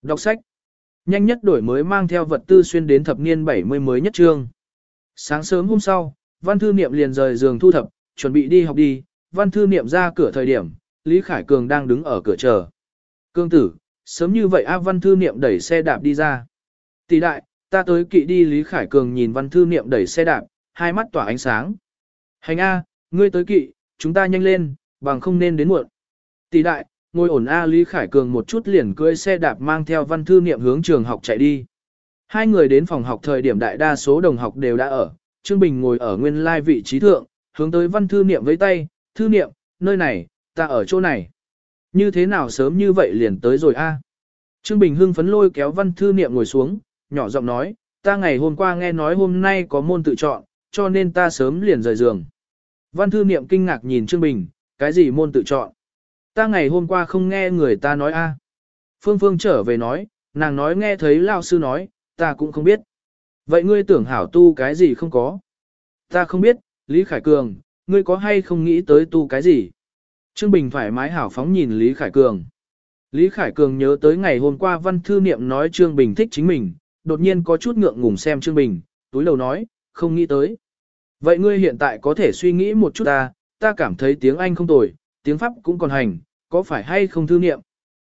Đọc sách. Nhanh nhất đổi mới mang theo vật tư xuyên đến thập niên 70 mới nhất trương. Sáng sớm hôm sau, văn thư niệm liền rời giường thu thập, chuẩn bị đi học đi, văn thư niệm ra cửa thời điểm, Lý Khải Cường đang đứng ở cửa chờ. Cương tử, sớm như vậy A văn thư niệm đẩy xe đạp đi ra. Tỷ đại, ta tới kỵ đi Lý Khải Cường nhìn văn thư niệm đẩy xe đạp, hai mắt tỏa ánh sáng. Hành A, ngươi tới kỵ, chúng ta nhanh lên, bằng không nên đến muộn. Tỷ đại, ngồi ổn A Lý Khải Cường một chút liền cưỡi xe đạp mang theo văn thư niệm hướng trường học chạy đi. Hai người đến phòng học thời điểm đại đa số đồng học đều đã ở, Trương Bình ngồi ở nguyên lai vị trí thượng, hướng tới văn thư niệm với tay, thư niệm, nơi này, ta ở chỗ này. Như thế nào sớm như vậy liền tới rồi a? Trương Bình hưng phấn lôi kéo văn thư niệm ngồi xuống, nhỏ giọng nói, ta ngày hôm qua nghe nói hôm nay có môn tự chọn, cho nên ta sớm liền rời giường. Văn thư niệm kinh ngạc nhìn Trương Bình, cái gì môn tự chọn? Ta ngày hôm qua không nghe người ta nói a. Phương Phương trở về nói, nàng nói nghe thấy lao sư nói, ta cũng không biết. Vậy ngươi tưởng hảo tu cái gì không có? Ta không biết, Lý Khải Cường, ngươi có hay không nghĩ tới tu cái gì? Trương Bình thoải mái hảo phóng nhìn Lý Khải Cường. Lý Khải Cường nhớ tới ngày hôm qua văn thư niệm nói Trương Bình thích chính mình, đột nhiên có chút ngượng ngùng xem Trương Bình, túi đầu nói, không nghĩ tới. Vậy ngươi hiện tại có thể suy nghĩ một chút ta, ta cảm thấy tiếng Anh không tồi, tiếng Pháp cũng còn hành, có phải hay không thư niệm?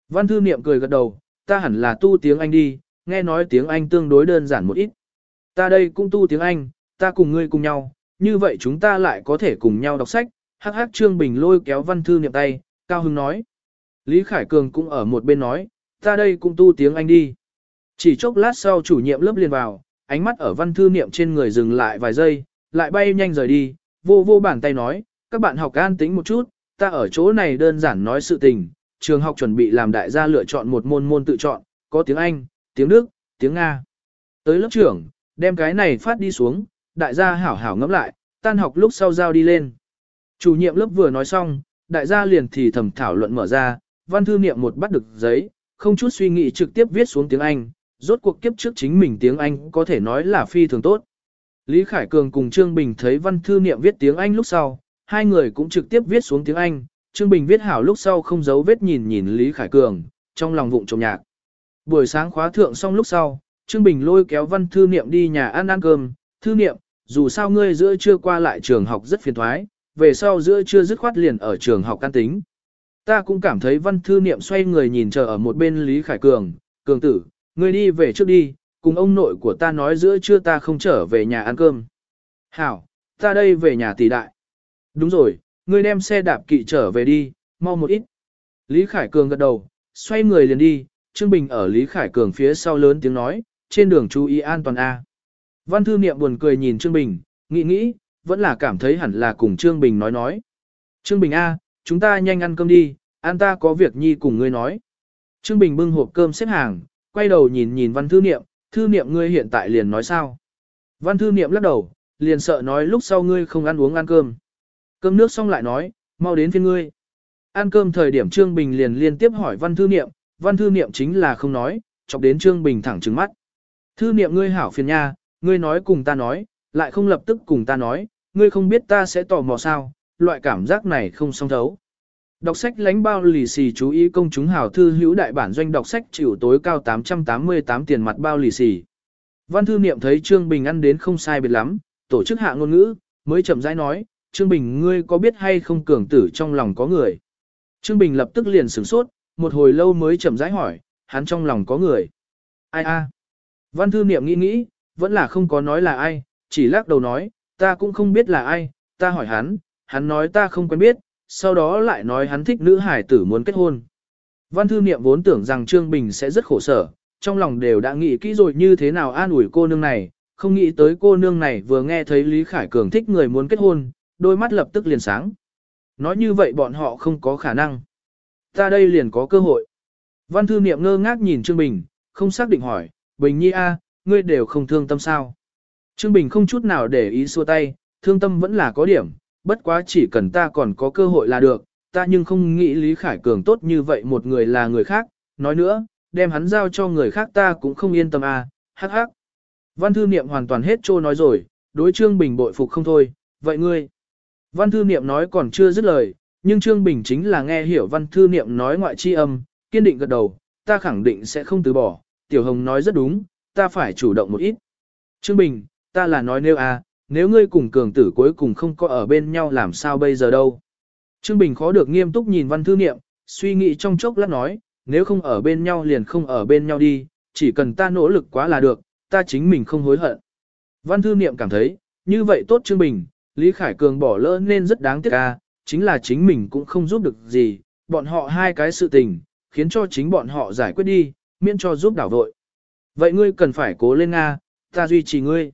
Văn thư niệm cười gật đầu, ta hẳn là tu tiếng Anh đi, nghe nói tiếng Anh tương đối đơn giản một ít. Ta đây cũng tu tiếng Anh, ta cùng ngươi cùng nhau, như vậy chúng ta lại có thể cùng nhau đọc sách, hắc hắc Trương Bình lôi kéo văn thư niệm tay, Cao Hưng nói. Lý Khải Cường cũng ở một bên nói, ta đây cũng tu tiếng Anh đi. Chỉ chốc lát sau chủ nhiệm lớp liền vào, ánh mắt ở văn thư niệm trên người dừng lại vài giây, lại bay nhanh rời đi, vô vô bàn tay nói, các bạn học an tĩnh một chút, ta ở chỗ này đơn giản nói sự tình, trường học chuẩn bị làm đại gia lựa chọn một môn môn tự chọn, có tiếng Anh, tiếng Đức, tiếng Nga. Tới lớp trưởng, đem cái này phát đi xuống, đại gia hảo hảo ngẫm lại, tan học lúc sau giao đi lên. Chủ nhiệm lớp vừa nói xong, đại gia liền thì thầm thảo luận mở ra, văn thư niệm một bắt được giấy, không chút suy nghĩ trực tiếp viết xuống tiếng Anh, rốt cuộc kiếp trước chính mình tiếng Anh có thể nói là phi thường tốt. Lý Khải Cường cùng Trương Bình thấy văn thư niệm viết tiếng Anh lúc sau, hai người cũng trực tiếp viết xuống tiếng Anh, Trương Bình viết hảo lúc sau không giấu vết nhìn nhìn Lý Khải Cường, trong lòng vụng trộm nhạc. Buổi sáng khóa thượng xong lúc sau, Trương Bình lôi kéo văn thư niệm đi nhà ăn ăn cơm, thư niệm, dù sao ngươi giữa trưa qua lại trường học rất phiền thoái, về sau giữa trưa dứt khoát liền ở trường học can tính. Ta cũng cảm thấy văn thư niệm xoay người nhìn chờ ở một bên Lý Khải Cường, Cường tử, ngươi đi về trước đi, cùng ông nội của ta nói giữa trưa ta không trở về nhà ăn cơm. Hảo, ta đây về nhà tỷ đại. Đúng rồi, ngươi đem xe đạp kỵ trở về đi, mau một ít. Lý Khải Cường gật đầu, xoay người liền đi, Trương Bình ở Lý Khải Cường phía sau lớn tiếng nói, trên đường chú ý an toàn A. Văn thư niệm buồn cười nhìn Trương Bình, nghĩ nghĩ, vẫn là cảm thấy hẳn là cùng Trương Bình nói nói. Trương Bình A, chúng ta nhanh ăn cơm đi, an ta có việc nhi cùng ngươi nói. Trương Bình bưng hộp cơm xếp hàng, quay đầu nhìn nhìn văn thư niệm, thư niệm ngươi hiện tại liền nói sao. Văn thư niệm lắc đầu, liền sợ nói lúc sau ngươi không ăn uống ăn cơm. Cơm nước xong lại nói, mau đến phiên ngươi. Ăn cơm thời điểm Trương Bình liền liên tiếp hỏi văn thư niệm, văn thư niệm chính là không nói, chọc đến Trương Bình thẳng trừng mắt. Thư niệm ngươi hảo phiền nha, ngươi nói cùng ta nói, lại không lập tức cùng ta nói, ngươi không biết ta sẽ tò mò sao, loại cảm giác này không song thấu. Đọc sách lánh bao lì xì chú ý công chúng hảo thư hữu đại bản doanh đọc sách chịu tối cao 888 tiền mặt bao lì xì. Văn thư niệm thấy Trương Bình ăn đến không sai biệt lắm, tổ chức hạ ngôn ngữ, mới chậm rãi nói, Trương Bình ngươi có biết hay không cường tử trong lòng có người. Trương Bình lập tức liền sửng sốt, một hồi lâu mới chậm rãi hỏi, hắn trong lòng có người. Ai a? Văn thư niệm nghĩ nghĩ, vẫn là không có nói là ai, chỉ lắc đầu nói, ta cũng không biết là ai, ta hỏi hắn, hắn nói ta không quen biết, sau đó lại nói hắn thích nữ hải tử muốn kết hôn. Văn thư niệm vốn tưởng rằng Trương Bình sẽ rất khổ sở, trong lòng đều đã nghĩ kỹ rồi như thế nào an ủi cô nương này, không nghĩ tới cô nương này vừa nghe thấy Lý Khải Cường thích người muốn kết hôn, đôi mắt lập tức liền sáng. Nói như vậy bọn họ không có khả năng. Ta đây liền có cơ hội. Văn thư niệm ngơ ngác nhìn Trương Bình, không xác định hỏi, Bình Nhi A, ngươi đều không thương tâm sao. Trương Bình không chút nào để ý xua tay, thương tâm vẫn là có điểm, bất quá chỉ cần ta còn có cơ hội là được, ta nhưng không nghĩ Lý Khải Cường tốt như vậy một người là người khác, nói nữa, đem hắn giao cho người khác ta cũng không yên tâm à, hắc hắc. Văn thư niệm hoàn toàn hết trô nói rồi, đối Trương Bình bội phục không thôi, vậy ngươi. Văn thư niệm nói còn chưa dứt lời, nhưng Trương Bình chính là nghe hiểu văn thư niệm nói ngoại chi âm, kiên định gật đầu, ta khẳng định sẽ không từ bỏ, Tiểu Hồng nói rất đúng, ta phải chủ động một ít. Trương Bình, ta là nói nếu à, nếu ngươi cùng cường tử cuối cùng không có ở bên nhau làm sao bây giờ đâu. Trương Bình khó được nghiêm túc nhìn văn thư niệm, suy nghĩ trong chốc lát nói, nếu không ở bên nhau liền không ở bên nhau đi, chỉ cần ta nỗ lực quá là được, ta chính mình không hối hận. Văn thư niệm cảm thấy, như vậy tốt Trương Bình, Lý Khải Cường bỏ lỡ nên rất đáng tiếc ca, chính là chính mình cũng không giúp được gì, bọn họ hai cái sự tình, khiến cho chính bọn họ giải quyết đi, miễn cho giúp đảo vội. Vậy ngươi cần phải cố lên Nga, ta duy trì ngươi.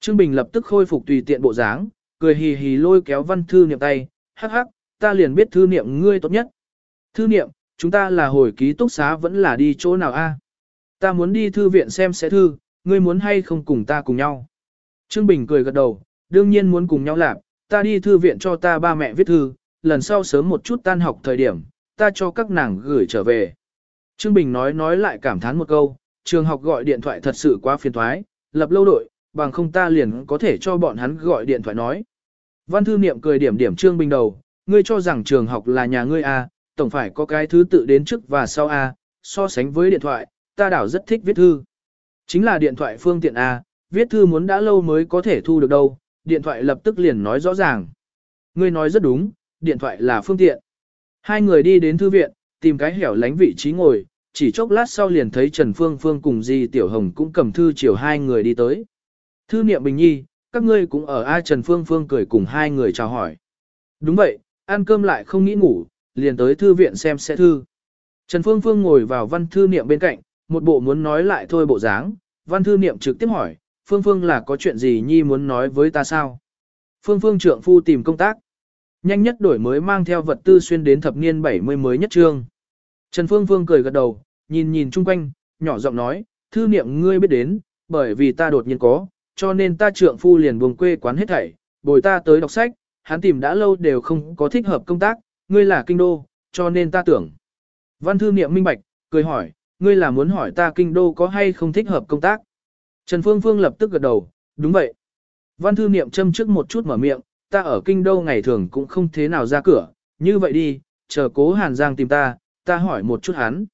Trương Bình lập tức khôi phục tùy tiện bộ dáng, cười hì hì lôi kéo văn thư niệm tay, hắc hắc, ta liền biết thư niệm ngươi tốt nhất. Thư niệm, chúng ta là hồi ký túc xá vẫn là đi chỗ nào a? Ta muốn đi thư viện xem sẽ thư, ngươi muốn hay không cùng ta cùng nhau. Trương Bình cười gật đầu, đương nhiên muốn cùng nhau làm, ta đi thư viện cho ta ba mẹ viết thư, lần sau sớm một chút tan học thời điểm, ta cho các nàng gửi trở về. Trương Bình nói nói lại cảm thán một câu, trường học gọi điện thoại thật sự quá phiền thoái, lập lâu đội, bằng không ta liền có thể cho bọn hắn gọi điện thoại nói. Văn thư niệm cười điểm điểm Trương Bình đầu, ngươi cho rằng trường học là nhà ngươi à, tổng phải có cái thứ tự đến trước và sau A, so sánh với điện thoại, ta đảo rất thích viết thư. Chính là điện thoại phương tiện A, viết thư muốn đã lâu mới có thể thu được đâu, điện thoại lập tức liền nói rõ ràng. Ngươi nói rất đúng, điện thoại là phương tiện. Hai người đi đến thư viện, tìm cái hẻo lánh vị trí ngồi, chỉ chốc lát sau liền thấy Trần Phương Phương cùng Di Tiểu Hồng cũng cầm thư chiều hai người đi tới. Thư niệm bình nhi, các ngươi cũng ở A Trần Phương Phương cười cùng hai người chào hỏi. Đúng vậy, ăn cơm lại không nghĩ ngủ, liền tới thư viện xem xét thư. Trần Phương Phương ngồi vào văn thư niệm bên cạnh, một bộ muốn nói lại thôi bộ dáng, văn thư niệm trực tiếp hỏi, Phương Phương là có chuyện gì nhi muốn nói với ta sao? Phương Phương trượng phu tìm công tác. Nhanh nhất đổi mới mang theo vật tư xuyên đến thập niên 70 mới nhất trương. Trần Phương Phương cười gật đầu, nhìn nhìn chung quanh, nhỏ giọng nói, thư niệm ngươi biết đến, bởi vì ta đột nhiên có, cho nên ta trượng phu liền buông quê quán hết thảy, bồi ta tới đọc sách, hắn tìm đã lâu đều không có thích hợp công tác, ngươi là kinh đô, cho nên ta tưởng. Văn thư niệm minh bạch, cười hỏi, ngươi là muốn hỏi ta kinh đô có hay không thích hợp công tác. Trần Phương Phương lập tức gật đầu, đúng vậy. Văn thư niệm châm trước một chút mở miệng, ta ở kinh đô ngày thường cũng không thế nào ra cửa, như vậy đi, chờ cố Hàn Giang tìm ta, ta hỏi một chút hắn.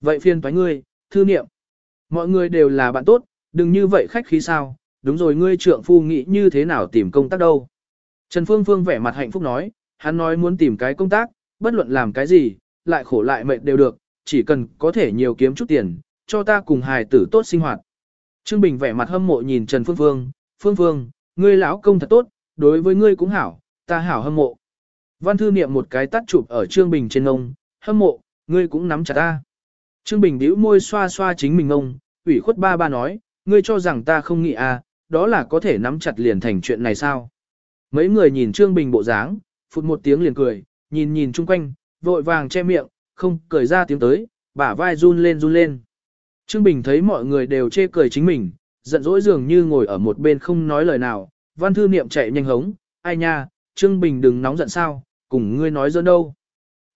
Vậy phiền toái ngươi, thư niệm. Mọi người đều là bạn tốt, đừng như vậy khách khí sao, đúng rồi ngươi trượng phu nghĩ như thế nào tìm công tác đâu. Trần Phương Phương vẻ mặt hạnh phúc nói, hắn nói muốn tìm cái công tác, bất luận làm cái gì, lại khổ lại mệt đều được, chỉ cần có thể nhiều kiếm chút tiền, cho ta cùng hài tử tốt sinh hoạt. Trương Bình vẻ mặt hâm mộ nhìn Trần Phương Phương, Phương Phương, ngươi lão công thật tốt, đối với ngươi cũng hảo, ta hảo hâm mộ. Văn thư niệm một cái tắt chụp ở Trương Bình trên ngông, hâm mộ, ngươi cũng nắm chặt ta. Trương Bình bĩu môi xoa xoa chính mình ngông, ủy khuất ba ba nói, ngươi cho rằng ta không nghĩ à, đó là có thể nắm chặt liền thành chuyện này sao. Mấy người nhìn Trương Bình bộ dáng, phụt một tiếng liền cười, nhìn nhìn chung quanh, vội vàng che miệng, không cười ra tiếng tới, bả vai run lên run lên. Trương Bình thấy mọi người đều chê cười chính mình, giận dỗi dường như ngồi ở một bên không nói lời nào, văn thư niệm chạy nhanh hống, ai nha, Trương Bình đừng nóng giận sao, cùng ngươi nói giỡn đâu.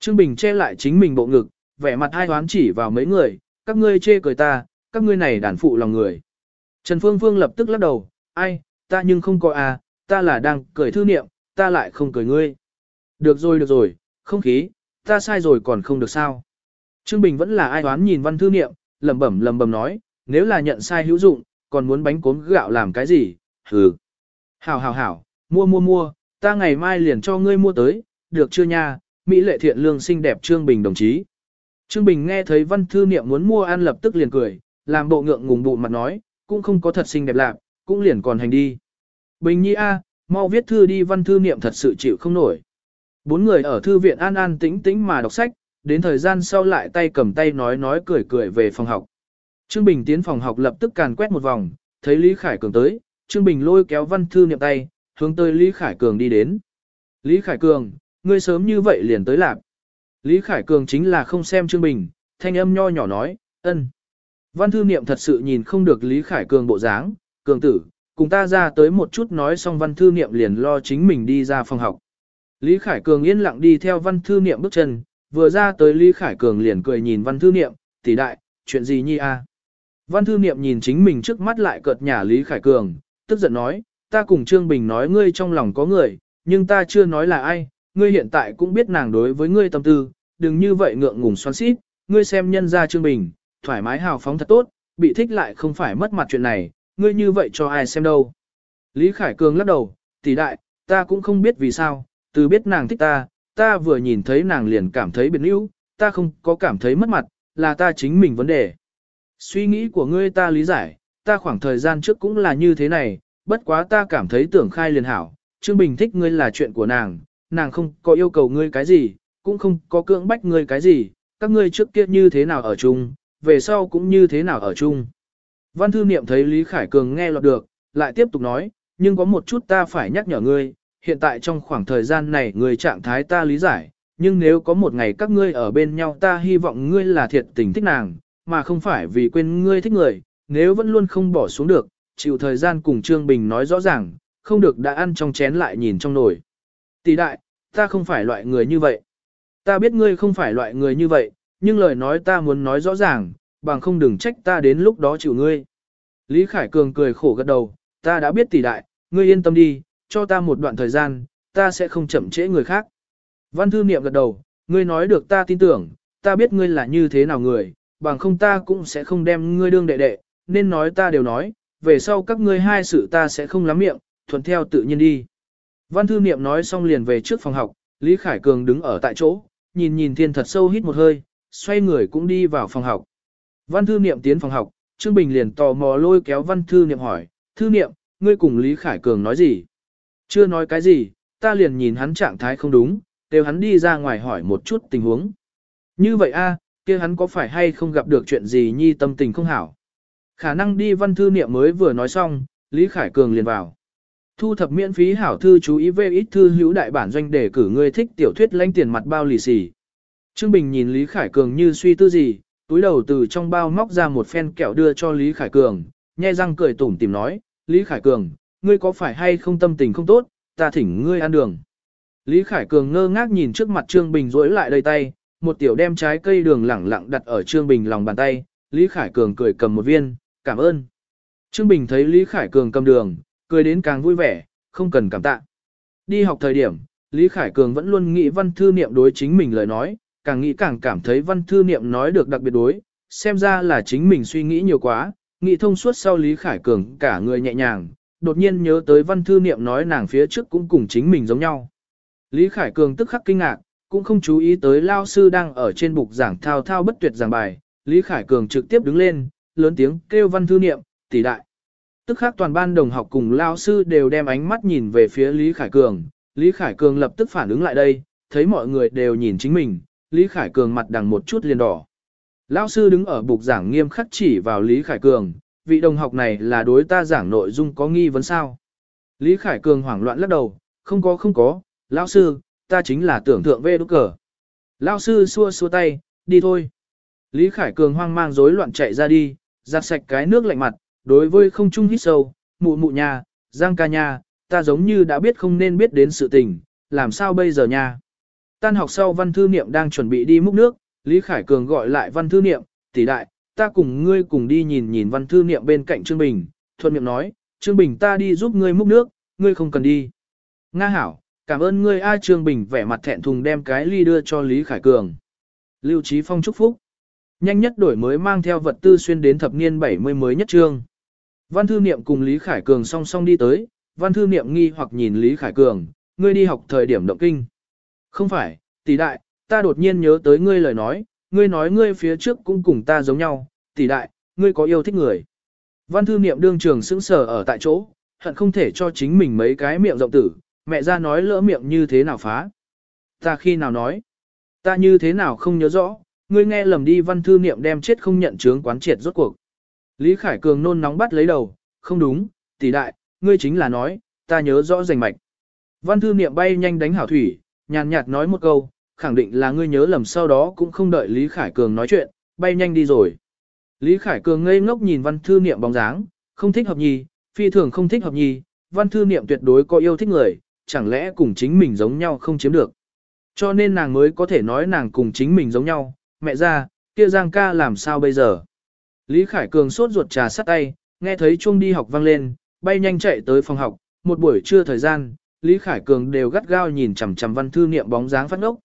Trương Bình che lại chính mình bộ ngực, vẻ mặt hai hoán chỉ vào mấy người, các ngươi chê cười ta, các ngươi này đàn phụ lòng người. Trần Phương Phương lập tức lắc đầu, ai, ta nhưng không có à, ta là đang cười thư niệm, ta lại không cười ngươi. Được rồi được rồi, không khí, ta sai rồi còn không được sao. Trương Bình vẫn là ai đoán nhìn văn thư niệm, lẩm bẩm lẩm bẩm nói, nếu là nhận sai hữu dụng, còn muốn bánh cốm gạo làm cái gì, hừ. Hảo hảo hảo, mua mua mua, ta ngày mai liền cho ngươi mua tới, được chưa nha, Mỹ lệ thiện lương xinh đẹp Trương Bình đồng chí. Trương Bình nghe thấy văn thư niệm muốn mua ăn lập tức liền cười, làm bộ ngượng ngùng bụng mặt nói, cũng không có thật xinh đẹp lạc, cũng liền còn hành đi. Bình nhi a, mau viết thư đi văn thư niệm thật sự chịu không nổi. Bốn người ở thư viện an an tĩnh tĩnh mà đọc sách, đến thời gian sau lại tay cầm tay nói nói cười cười về phòng học. Trương Bình tiến phòng học lập tức càn quét một vòng, thấy Lý Khải Cường tới, Trương Bình lôi kéo văn thư niệm tay, hướng tới Lý Khải Cường đi đến. Lý Khải Cường, ngươi sớm như vậy liền tới lạp. Lý Khải Cường chính là không xem Trương Bình, thanh âm nho nhỏ nói, ân. Văn thư niệm thật sự nhìn không được Lý Khải Cường bộ dáng, cường tử, cùng ta ra tới một chút nói xong văn thư niệm liền lo chính mình đi ra phòng học. Lý Khải Cường yên lặng đi theo văn thư niệm bước chân, vừa ra tới Lý Khải Cường liền cười nhìn văn thư niệm, tỷ đại, chuyện gì nhi a? Văn thư niệm nhìn chính mình trước mắt lại cợt nhả Lý Khải Cường, tức giận nói, ta cùng Trương Bình nói ngươi trong lòng có người, nhưng ta chưa nói là ai, ngươi hiện tại cũng biết nàng đối với ngươi tâm tư, đừng như vậy ngượng ngùng xoắn xít, ngươi xem nhân ra Trương Bình, thoải mái hào phóng thật tốt, bị thích lại không phải mất mặt chuyện này, ngươi như vậy cho ai xem đâu. Lý Khải Cường lắc đầu, tỷ đại, ta cũng không biết vì sao, từ biết nàng thích ta, ta vừa nhìn thấy nàng liền cảm thấy biệt níu, ta không có cảm thấy mất mặt, là ta chính mình vấn đề. Suy nghĩ của ngươi ta lý giải, ta khoảng thời gian trước cũng là như thế này, bất quá ta cảm thấy tưởng khai liền hảo, Trương Bình thích ngươi là chuyện của nàng, nàng không có yêu cầu ngươi cái gì, cũng không có cưỡng bách ngươi cái gì, các ngươi trước kia như thế nào ở chung, về sau cũng như thế nào ở chung. Văn thư niệm thấy Lý Khải Cường nghe lọt được, lại tiếp tục nói, nhưng có một chút ta phải nhắc nhở ngươi, hiện tại trong khoảng thời gian này người trạng thái ta lý giải, nhưng nếu có một ngày các ngươi ở bên nhau ta hy vọng ngươi là thiệt tình thích nàng, mà không phải vì quên ngươi thích người, nếu vẫn luôn không bỏ xuống được, chịu thời gian cùng Trương Bình nói rõ ràng, không được đã ăn trong chén lại nhìn trong nồi. Tỷ đại, ta không phải loại người như vậy. Ta biết ngươi không phải loại người như vậy, nhưng lời nói ta muốn nói rõ ràng, bằng không đừng trách ta đến lúc đó chịu ngươi. Lý Khải Cường cười khổ gật đầu, ta đã biết tỷ đại, ngươi yên tâm đi, cho ta một đoạn thời gian, ta sẽ không chậm trễ người khác. Văn thư niệm gật đầu, ngươi nói được ta tin tưởng, ta biết ngươi là như thế nào người, bằng không ta cũng sẽ không đem ngươi đương đệ đệ, nên nói ta đều nói, về sau các ngươi hai sự ta sẽ không lắm miệng, thuận theo tự nhiên đi. Văn thư niệm nói xong liền về trước phòng học, Lý Khải Cường đứng ở tại chỗ, nhìn nhìn thiên thật sâu hít một hơi, xoay người cũng đi vào phòng học. Văn thư niệm tiến phòng học, Trương Bình liền tò mò lôi kéo văn thư niệm hỏi, thư niệm, ngươi cùng Lý Khải Cường nói gì? Chưa nói cái gì, ta liền nhìn hắn trạng thái không đúng, đều hắn đi ra ngoài hỏi một chút tình huống. Như vậy a, kia hắn có phải hay không gặp được chuyện gì nhi tâm tình không hảo? Khả năng đi văn thư niệm mới vừa nói xong, Lý Khải Cường liền vào. Thu thập miễn phí hảo thư chú ý về ít thư hữu đại bản doanh để cử người thích tiểu thuyết lãnh tiền mặt bao lì xì. Trương Bình nhìn Lý Khải Cường như suy tư gì, túi đầu từ trong bao móc ra một phen kẹo đưa cho Lý Khải Cường, nhe răng cười tủm tìm nói, Lý Khải Cường, ngươi có phải hay không tâm tình không tốt, ta thỉnh ngươi ăn đường. Lý Khải Cường ngơ ngác nhìn trước mặt Trương Bình rỗi lại đầy tay, một tiểu đem trái cây đường lẳng lặng đặt ở Trương Bình lòng bàn tay, Lý Khải Cường cười cầm một viên, cảm ơn. Trương Bình thấy Lý Khải Cường cầm đường, cười đến càng vui vẻ, không cần cảm tạ. Đi học thời điểm, Lý Khải Cường vẫn luôn nghĩ văn thư niệm đối chính mình lời nói, càng nghĩ càng cảm thấy văn thư niệm nói được đặc biệt đối, xem ra là chính mình suy nghĩ nhiều quá, nghĩ thông suốt sau Lý Khải Cường cả người nhẹ nhàng, đột nhiên nhớ tới văn thư niệm nói nàng phía trước cũng cùng chính mình giống nhau. Lý Khải Cường tức khắc kinh ngạc, cũng không chú ý tới lao sư đang ở trên bục giảng thao thao bất tuyệt giảng bài, Lý Khải Cường trực tiếp đứng lên, lớn tiếng kêu văn thư niệm, tỷ đại. Tức khắc toàn ban đồng học cùng lao sư đều đem ánh mắt nhìn về phía Lý Khải Cường, Lý Khải Cường lập tức phản ứng lại đây, thấy mọi người đều nhìn chính mình, Lý Khải Cường mặt đằng một chút liền đỏ. Lão sư đứng ở bục giảng nghiêm khắc chỉ vào Lý Khải Cường, vị đồng học này là đối ta giảng nội dung có nghi vấn sao. Lý Khải Cường hoảng loạn lắc đầu, không có không có, lão sư, ta chính là tưởng thượng về đúc cờ. Lão sư xua xua tay, đi thôi. Lý Khải Cường hoang mang rối loạn chạy ra đi, giặt sạch cái nước lạnh mặt, đối với không trung hít sâu, mụ mụ nha, giang ca nha, ta giống như đã biết không nên biết đến sự tình, làm sao bây giờ nha. Tan học sau văn thư niệm đang chuẩn bị đi múc nước, Lý Khải Cường gọi lại văn thư niệm, tỷ đại, ta cùng ngươi cùng đi nhìn nhìn văn thư niệm bên cạnh Trương Bình, thuận miệng nói, Trương Bình ta đi giúp ngươi múc nước, ngươi không cần đi. Nga hảo, cảm ơn ngươi A Trương Bình vẻ mặt thẹn thùng đem cái ly đưa cho Lý Khải Cường. Lưu Trí Phong chúc phúc. Nhanh nhất đổi mới mang theo vật tư xuyên đến thập niên 70 mới nhất trương. Văn thư niệm cùng Lý Khải Cường song song đi tới, văn thư niệm nghi hoặc nhìn Lý Khải Cường, ngươi đi học thời điểm động kinh. Không phải, tỷ đại, ta đột nhiên nhớ tới ngươi lời nói, ngươi nói ngươi phía trước cũng cùng ta giống nhau, tỷ đại, ngươi có yêu thích người. Văn thư niệm đương trường sững sờ ở tại chỗ, hận không thể cho chính mình mấy cái miệng rộng tử, mẹ ra nói lỡ miệng như thế nào phá. Ta khi nào nói, ta như thế nào không nhớ rõ, ngươi nghe lầm đi văn thư niệm đem chết không nhận chướng quán triệt rốt cuộc. Lý Khải Cường nôn nóng bắt lấy đầu, không đúng, tỷ đại, ngươi chính là nói, ta nhớ rõ rành mạch. Văn thư niệm bay nhanh đánh hảo thủy, nhàn nhạt nói một câu, khẳng định là ngươi nhớ lầm sau đó cũng không đợi Lý Khải Cường nói chuyện, bay nhanh đi rồi. Lý Khải Cường ngây ngốc nhìn văn thư niệm bóng dáng, không thích hợp nhì, phi thường không thích hợp nhì, văn thư niệm tuyệt đối có yêu thích người, chẳng lẽ cùng chính mình giống nhau không chiếm được. Cho nên nàng mới có thể nói nàng cùng chính mình giống nhau, mẹ ra, kia Giang ca làm sao bây giờ. Lý Khải Cường sốt ruột trà sắt tay, nghe thấy chuông đi học vang lên, bay nhanh chạy tới phòng học, một buổi trưa thời gian, Lý Khải Cường đều gắt gao nhìn chằm chằm văn thư niệm bóng dáng phát ngốc.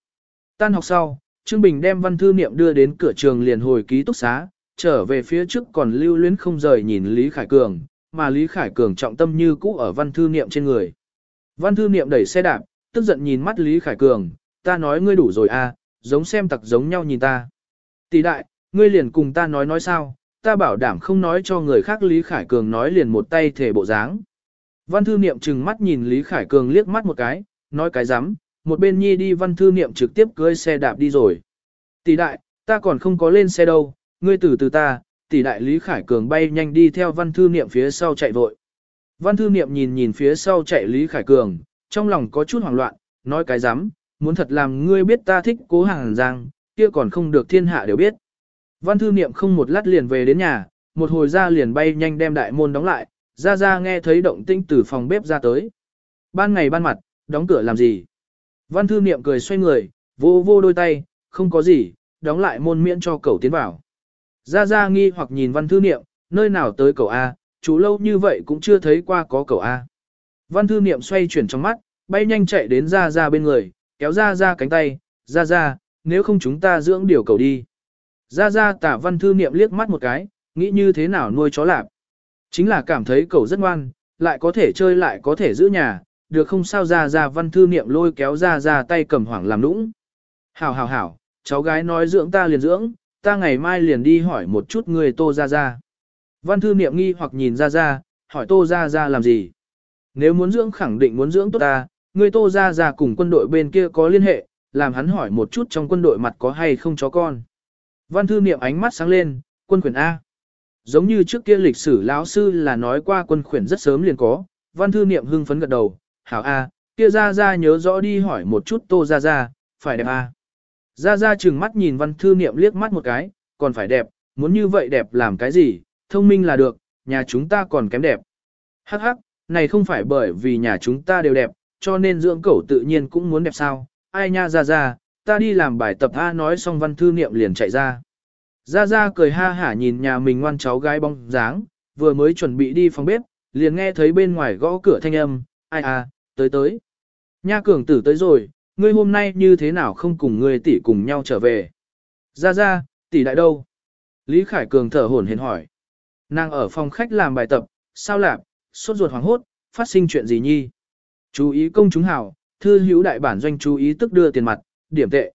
Tan học sau, Trương Bình đem văn thư niệm đưa đến cửa trường liền hồi ký túc xá, trở về phía trước còn lưu luyến không rời nhìn Lý Khải Cường, mà Lý Khải Cường trọng tâm như cũ ở văn thư niệm trên người. Văn thư niệm đẩy xe đạp, tức giận nhìn mắt Lý Khải Cường, ta nói ngươi đủ rồi à, giống xem tặc giống nhau nhìn ta. Tỷ đại, ngươi liền cùng ta nói nói sao, ta bảo đảm không nói cho người khác Lý Khải Cường nói liền một tay thể bộ dáng. Văn thư niệm trừng mắt nhìn Lý Khải Cường liếc mắt một cái, nói cái rắm một bên nhi đi văn thư niệm trực tiếp cưới xe đạp đi rồi. Tỷ đại, ta còn không có lên xe đâu, ngươi từ từ ta, tỷ đại Lý Khải Cường bay nhanh đi theo văn thư niệm phía sau chạy vội. Văn thư niệm nhìn nhìn phía sau chạy Lý Khải Cường, trong lòng có chút hoảng loạn, nói cái dám, muốn thật làm ngươi biết ta thích cố hàng giang, kia còn không được thiên hạ đều biết. Văn thư niệm không một lát liền về đến nhà, một hồi ra liền bay nhanh đem đại môn đóng lại, ra ra nghe thấy động tĩnh từ phòng bếp ra tới. Ban ngày ban mặt, đóng cửa làm gì? Văn thư niệm cười xoay người, vô vô đôi tay, không có gì, đóng lại môn miễn cho cậu tiến vào. Ra ra nghi hoặc nhìn văn thư niệm, nơi nào tới cậu A, chú lâu như vậy cũng chưa thấy qua có cậu A. Văn thư niệm xoay chuyển trong mắt, bay nhanh chạy đến ra ra bên người, kéo ra ra cánh tay, ra ra, nếu không chúng ta dưỡng điều cầu đi. Ra ra tả văn thư niệm liếc mắt một cái, nghĩ như thế nào nuôi chó lạp. Chính là cảm thấy cậu rất ngoan, lại có thể chơi lại có thể giữ nhà, được không sao ra ra văn thư niệm lôi kéo ra ra tay cầm hoảng làm nũng. Hảo hảo hảo, cháu gái nói dưỡng ta liền dưỡng, ta ngày mai liền đi hỏi một chút người tô gia gia. Văn thư niệm nghi hoặc nhìn gia gia, hỏi tô gia gia làm gì. Nếu muốn dưỡng khẳng định muốn dưỡng tốt ta, người tô gia gia cùng quân đội bên kia có liên hệ, làm hắn hỏi một chút trong quân đội mặt có hay không chó con. Văn thư niệm ánh mắt sáng lên, quân quyền A. Giống như trước kia lịch sử lão sư là nói qua quân khuyển rất sớm liền có, văn thư niệm hưng phấn gật đầu, hảo A, kia ra ra nhớ rõ đi hỏi một chút tô ra ra, phải đẹp A. Ra ra chừng mắt nhìn văn thư niệm liếc mắt một cái, còn phải đẹp, muốn như vậy đẹp làm cái gì, thông minh là được, nhà chúng ta còn kém đẹp. Hắc hắc, này không phải bởi vì nhà chúng ta đều đẹp, cho nên dưỡng cẩu tự nhiên cũng muốn đẹp sao, ai nha ra ra, ta đi làm bài tập A nói xong văn thư niệm liền chạy ra. Ra ra cười ha hả nhìn nhà mình ngoan cháu gái bóng dáng, vừa mới chuẩn bị đi phòng bếp, liền nghe thấy bên ngoài gõ cửa thanh âm, ai à, tới tới. Nha cường tử tới rồi, ngươi hôm nay như thế nào không cùng ngươi tỷ cùng nhau trở về. Ra ra, tỷ đại đâu? Lý Khải Cường thở hổn hển hỏi. Nàng ở phòng khách làm bài tập, sao lạp, sốt ruột hoảng hốt, phát sinh chuyện gì nhi? Chú ý công chúng hảo, thư hữu đại bản doanh chú ý tức đưa tiền mặt, điểm tệ.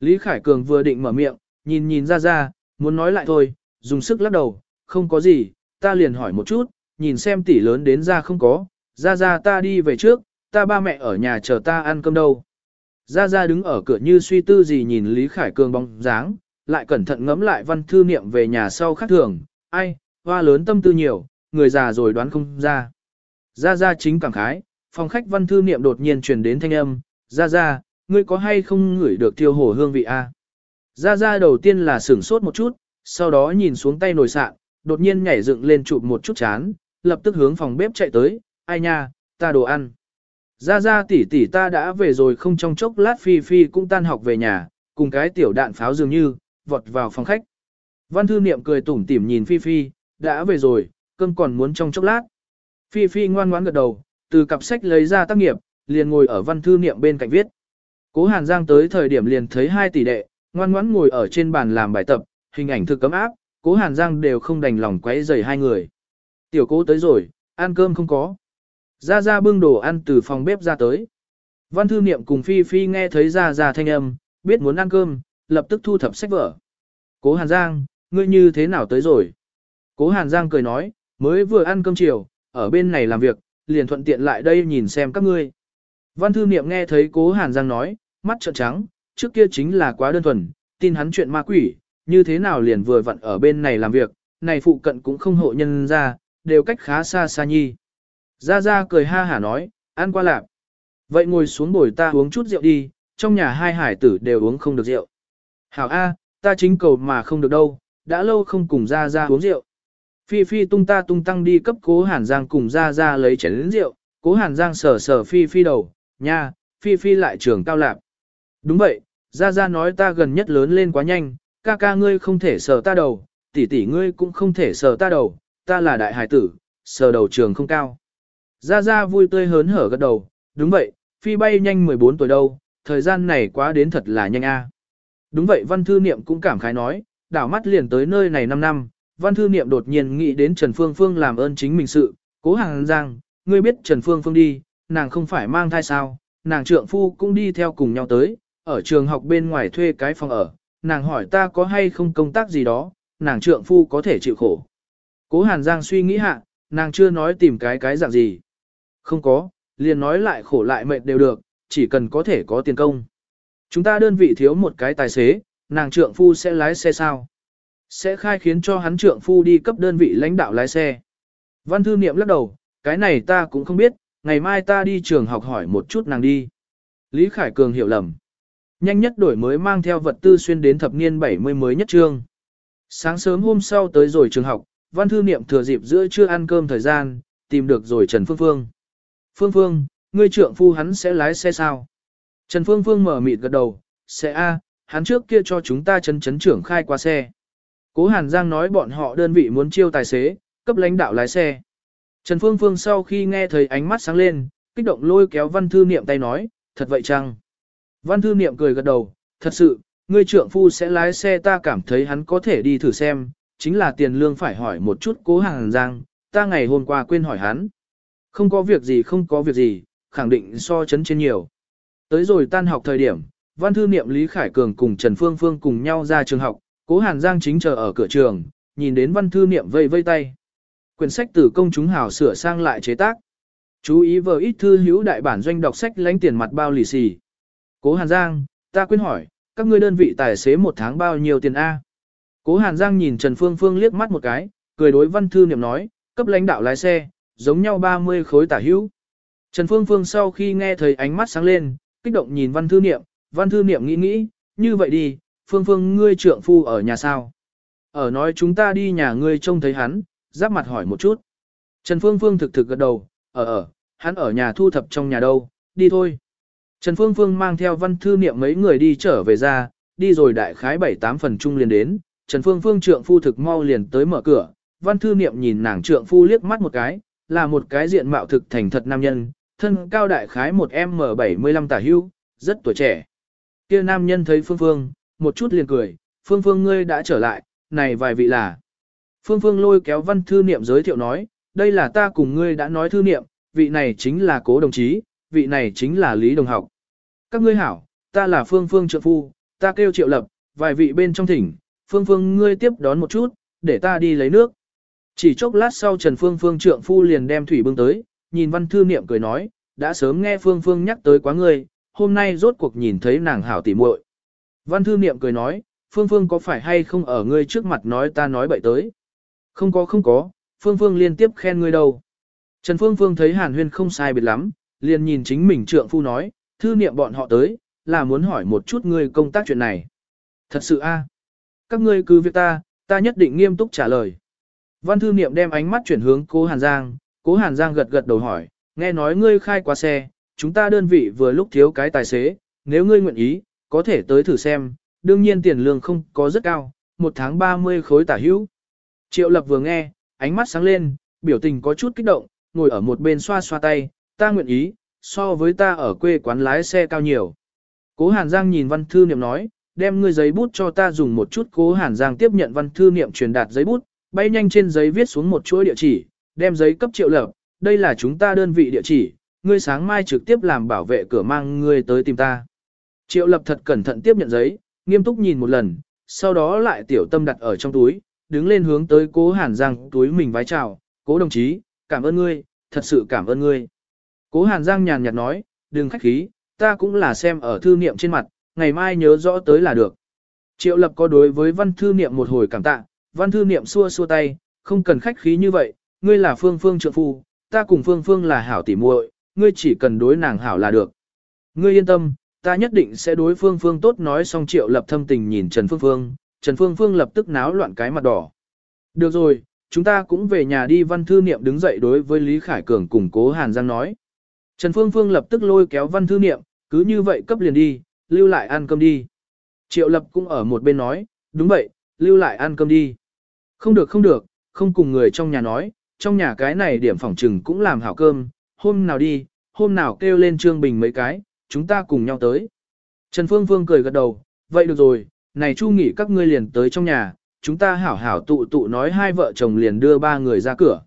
Lý Khải Cường vừa định mở miệng, nhìn nhìn ra ra, muốn nói lại thôi, dùng sức lắc đầu, không có gì, ta liền hỏi một chút, nhìn xem tỷ lớn đến ra không có, ra ra ta đi về trước, ta ba mẹ ở nhà chờ ta ăn cơm đâu. Gia Gia đứng ở cửa như suy tư gì nhìn Lý Khải Cường bóng dáng, lại cẩn thận ngẫm lại văn thư niệm về nhà sau khác thường, ai, hoa lớn tâm tư nhiều, người già rồi đoán không ra. Gia Gia chính cảm khái, phòng khách văn thư niệm đột nhiên truyền đến thanh âm, Gia Gia, ngươi có hay không ngửi được tiêu hổ hương vị a? Gia Gia đầu tiên là sửng sốt một chút, sau đó nhìn xuống tay nồi sạn, đột nhiên nhảy dựng lên chụp một chút chán, lập tức hướng phòng bếp chạy tới, ai nha, ta đồ ăn. Ra ra tỷ tỷ ta đã về rồi không trong chốc lát phi phi cũng tan học về nhà, cùng cái tiểu đạn pháo dường như, vọt vào phòng khách. Văn thư niệm cười tủm tỉm nhìn Phi Phi, đã về rồi, cơm còn muốn trong chốc lát. Phi Phi ngoan ngoãn gật đầu, từ cặp sách lấy ra tác nghiệp, liền ngồi ở văn thư niệm bên cạnh viết. Cố Hàn Giang tới thời điểm liền thấy hai tỷ đệ, ngoan ngoãn ngồi ở trên bàn làm bài tập, hình ảnh thực cấm áp, Cố Hàn Giang đều không đành lòng quấy rầy hai người. Tiểu cố tới rồi, ăn cơm không có. Ra ra bưng đồ ăn từ phòng bếp ra tới. Văn thư niệm cùng Phi Phi nghe thấy ra ra thanh âm, biết muốn ăn cơm, lập tức thu thập sách vở. Cố Hàn Giang, ngươi như thế nào tới rồi? Cố Hàn Giang cười nói, mới vừa ăn cơm chiều, ở bên này làm việc, liền thuận tiện lại đây nhìn xem các ngươi. Văn thư niệm nghe thấy cố Hàn Giang nói, mắt trợn trắng, trước kia chính là quá đơn thuần, tin hắn chuyện ma quỷ, như thế nào liền vừa vặn ở bên này làm việc, này phụ cận cũng không hộ nhân ra, đều cách khá xa xa nhi. Gia Gia cười ha hả nói, ăn qua lạp. Vậy ngồi xuống bồi ta uống chút rượu đi, trong nhà hai hải tử đều uống không được rượu. Hảo A, ta chính cầu mà không được đâu, đã lâu không cùng Gia Gia uống rượu. Phi Phi tung ta tung tăng đi cấp cố Hàn Giang cùng Gia Gia lấy chén rượu, cố Hàn Giang sờ sờ Phi Phi đầu, nha, Phi Phi lại trường cao lạp. Đúng vậy, Gia Gia nói ta gần nhất lớn lên quá nhanh, ca ca ngươi không thể sờ ta đầu, tỷ tỷ ngươi cũng không thể sờ ta đầu, ta là đại hải tử, sờ đầu trường không cao. Gia Gia vui tươi hớn hở gật đầu, đúng vậy, Phi bay nhanh 14 tuổi đâu, thời gian này quá đến thật là nhanh a. Đúng vậy văn thư niệm cũng cảm khái nói, đảo mắt liền tới nơi này 5 năm, văn thư niệm đột nhiên nghĩ đến Trần Phương Phương làm ơn chính mình sự, cố hàng giang, ngươi biết Trần Phương Phương đi, nàng không phải mang thai sao, nàng trượng phu cũng đi theo cùng nhau tới, ở trường học bên ngoài thuê cái phòng ở, nàng hỏi ta có hay không công tác gì đó, nàng trượng phu có thể chịu khổ. Cố Hàn Giang suy nghĩ hạ, nàng chưa nói tìm cái cái dạng gì. Không có, liền nói lại khổ lại mệt đều được, chỉ cần có thể có tiền công. Chúng ta đơn vị thiếu một cái tài xế, nàng trượng phu sẽ lái xe sao? Sẽ khai khiến cho hắn trượng phu đi cấp đơn vị lãnh đạo lái xe. Văn thư niệm lắc đầu, cái này ta cũng không biết, ngày mai ta đi trường học hỏi một chút nàng đi. Lý Khải Cường hiểu lầm. Nhanh nhất đổi mới mang theo vật tư xuyên đến thập niên 70 mới nhất trương. Sáng sớm hôm sau tới rồi trường học, văn thư niệm thừa dịp giữa trưa ăn cơm thời gian, tìm được rồi Trần Phương Phương. Phương Phương, ngươi trượng phu hắn sẽ lái xe sao? Trần Phương Phương mở mịt gật đầu, sẽ a, hắn trước kia cho chúng ta chấn chấn trưởng khai qua xe. Cố Hàn Giang nói bọn họ đơn vị muốn chiêu tài xế, cấp lãnh đạo lái xe. Trần Phương Phương sau khi nghe thấy ánh mắt sáng lên, kích động lôi kéo văn thư niệm tay nói, thật vậy chăng? Văn thư niệm cười gật đầu, thật sự, ngươi trượng phu sẽ lái xe ta cảm thấy hắn có thể đi thử xem, chính là tiền lương phải hỏi một chút cố Hàn giang, ta ngày hôm qua quên hỏi hắn. Không có việc gì không có việc gì, khẳng định so chấn trên nhiều. Tới rồi tan học thời điểm, văn thư niệm Lý Khải Cường cùng Trần Phương Phương cùng nhau ra trường học, cố hàn giang chính chờ ở cửa trường, nhìn đến văn thư niệm vây vây tay. Quyển sách từ công chúng hào sửa sang lại chế tác. Chú ý vờ ít thư hữu đại bản doanh đọc sách lãnh tiền mặt bao lì xì. Cố Hàn Giang, ta quên hỏi, các ngươi đơn vị tài xế một tháng bao nhiêu tiền A? Cố Hàn Giang nhìn Trần Phương Phương liếc mắt một cái, cười đối văn thư niệm nói, cấp lãnh đạo lái xe, giống nhau 30 khối tả hữu. Trần Phương Phương sau khi nghe thấy ánh mắt sáng lên, kích động nhìn văn thư niệm, văn thư niệm nghĩ nghĩ, như vậy đi, Phương Phương ngươi trượng phu ở nhà sao? Ở nói chúng ta đi nhà ngươi trông thấy hắn, giáp mặt hỏi một chút. Trần Phương Phương thực thực gật đầu, ở ở, hắn ở nhà thu thập trong nhà đâu, đi thôi. Trần Phương Phương mang theo văn thư niệm mấy người đi trở về ra, đi rồi đại khái 7-8 phần chung liền đến, Trần Phương Phương trượng phu thực mau liền tới mở cửa, văn thư niệm nhìn nàng trượng phu liếc mắt một cái, là một cái diện mạo thực thành thật nam nhân, thân cao đại khái một M75 tả hưu, rất tuổi trẻ. Kia nam nhân thấy Phương Phương, một chút liền cười, Phương Phương ngươi đã trở lại, này vài vị là. Phương Phương lôi kéo văn thư niệm giới thiệu nói, đây là ta cùng ngươi đã nói thư niệm, vị này chính là cố đồng chí, vị này chính là Lý Đồng học. Các ngươi hảo, ta là Phương Phương trợ phu, ta kêu triệu lập, vài vị bên trong thỉnh, Phương Phương ngươi tiếp đón một chút, để ta đi lấy nước. Chỉ chốc lát sau Trần Phương Phương trượng phu liền đem thủy bưng tới, nhìn văn thư niệm cười nói, đã sớm nghe Phương Phương nhắc tới quá ngươi, hôm nay rốt cuộc nhìn thấy nàng hảo tỉ muội. Văn thư niệm cười nói, Phương Phương có phải hay không ở ngươi trước mặt nói ta nói bậy tới. Không có không có, Phương Phương liên tiếp khen ngươi đâu. Trần Phương Phương thấy Hàn Huyên không sai biệt lắm, liền nhìn chính mình trượng phu nói, thư niệm bọn họ tới, là muốn hỏi một chút ngươi công tác chuyện này. Thật sự a, Các ngươi cứ việc ta, ta nhất định nghiêm túc trả lời. Văn thư niệm đem ánh mắt chuyển hướng cố Hàn Giang, cố Hàn Giang gật gật đầu hỏi, nghe nói ngươi khai qua xe, chúng ta đơn vị vừa lúc thiếu cái tài xế, nếu ngươi nguyện ý, có thể tới thử xem, đương nhiên tiền lương không có rất cao, một tháng 30 khối tả hữu. Triệu lập vừa nghe, ánh mắt sáng lên, biểu tình có chút kích động, ngồi ở một bên xoa xoa tay, ta nguyện ý, so với ta ở quê quán lái xe cao nhiều. Cố Hàn Giang nhìn văn thư niệm nói, đem ngươi giấy bút cho ta dùng một chút. Cố Hàn Giang tiếp nhận văn thư niệm truyền đạt giấy bút, bay nhanh trên giấy viết xuống một chuỗi địa chỉ, đem giấy cấp triệu lập, đây là chúng ta đơn vị địa chỉ, ngươi sáng mai trực tiếp làm bảo vệ cửa mang ngươi tới tìm ta. Triệu lập thật cẩn thận tiếp nhận giấy, nghiêm túc nhìn một lần, sau đó lại tiểu tâm đặt ở trong túi, đứng lên hướng tới cố hàn giang túi mình vái chào, cố đồng chí, cảm ơn ngươi, thật sự cảm ơn ngươi. Cố hàn giang nhàn nhạt nói, đừng khách khí, ta cũng là xem ở thư niệm trên mặt, ngày mai nhớ rõ tới là được. Triệu lập có đối với văn thư niệm một hồi cảm tạ, văn thư niệm xua xua tay, không cần khách khí như vậy, ngươi là phương phương trượng phu, ta cùng phương phương là hảo tỉ muội, ngươi chỉ cần đối nàng hảo là được. Ngươi yên tâm, ta nhất định sẽ đối phương phương tốt nói xong triệu lập thâm tình nhìn Trần Phương Phương, Trần Phương Phương lập tức náo loạn cái mặt đỏ. Được rồi, chúng ta cũng về nhà đi văn thư niệm đứng dậy đối với Lý Khải Cường cùng cố Hàn Giang nói. Trần Phương Phương lập tức lôi kéo văn thư niệm, cứ như vậy cấp liền đi, lưu lại ăn cơm đi. Triệu lập cũng ở một bên nói, đúng vậy, lưu lại ăn cơm đi. Không được không được, không cùng người trong nhà nói, trong nhà cái này điểm phòng trừng cũng làm hảo cơm, hôm nào đi, hôm nào kêu lên Trương Bình mấy cái, chúng ta cùng nhau tới. Trần Phương Phương cười gật đầu, vậy được rồi, này Chu nghỉ các ngươi liền tới trong nhà, chúng ta hảo hảo tụ tụ nói hai vợ chồng liền đưa ba người ra cửa.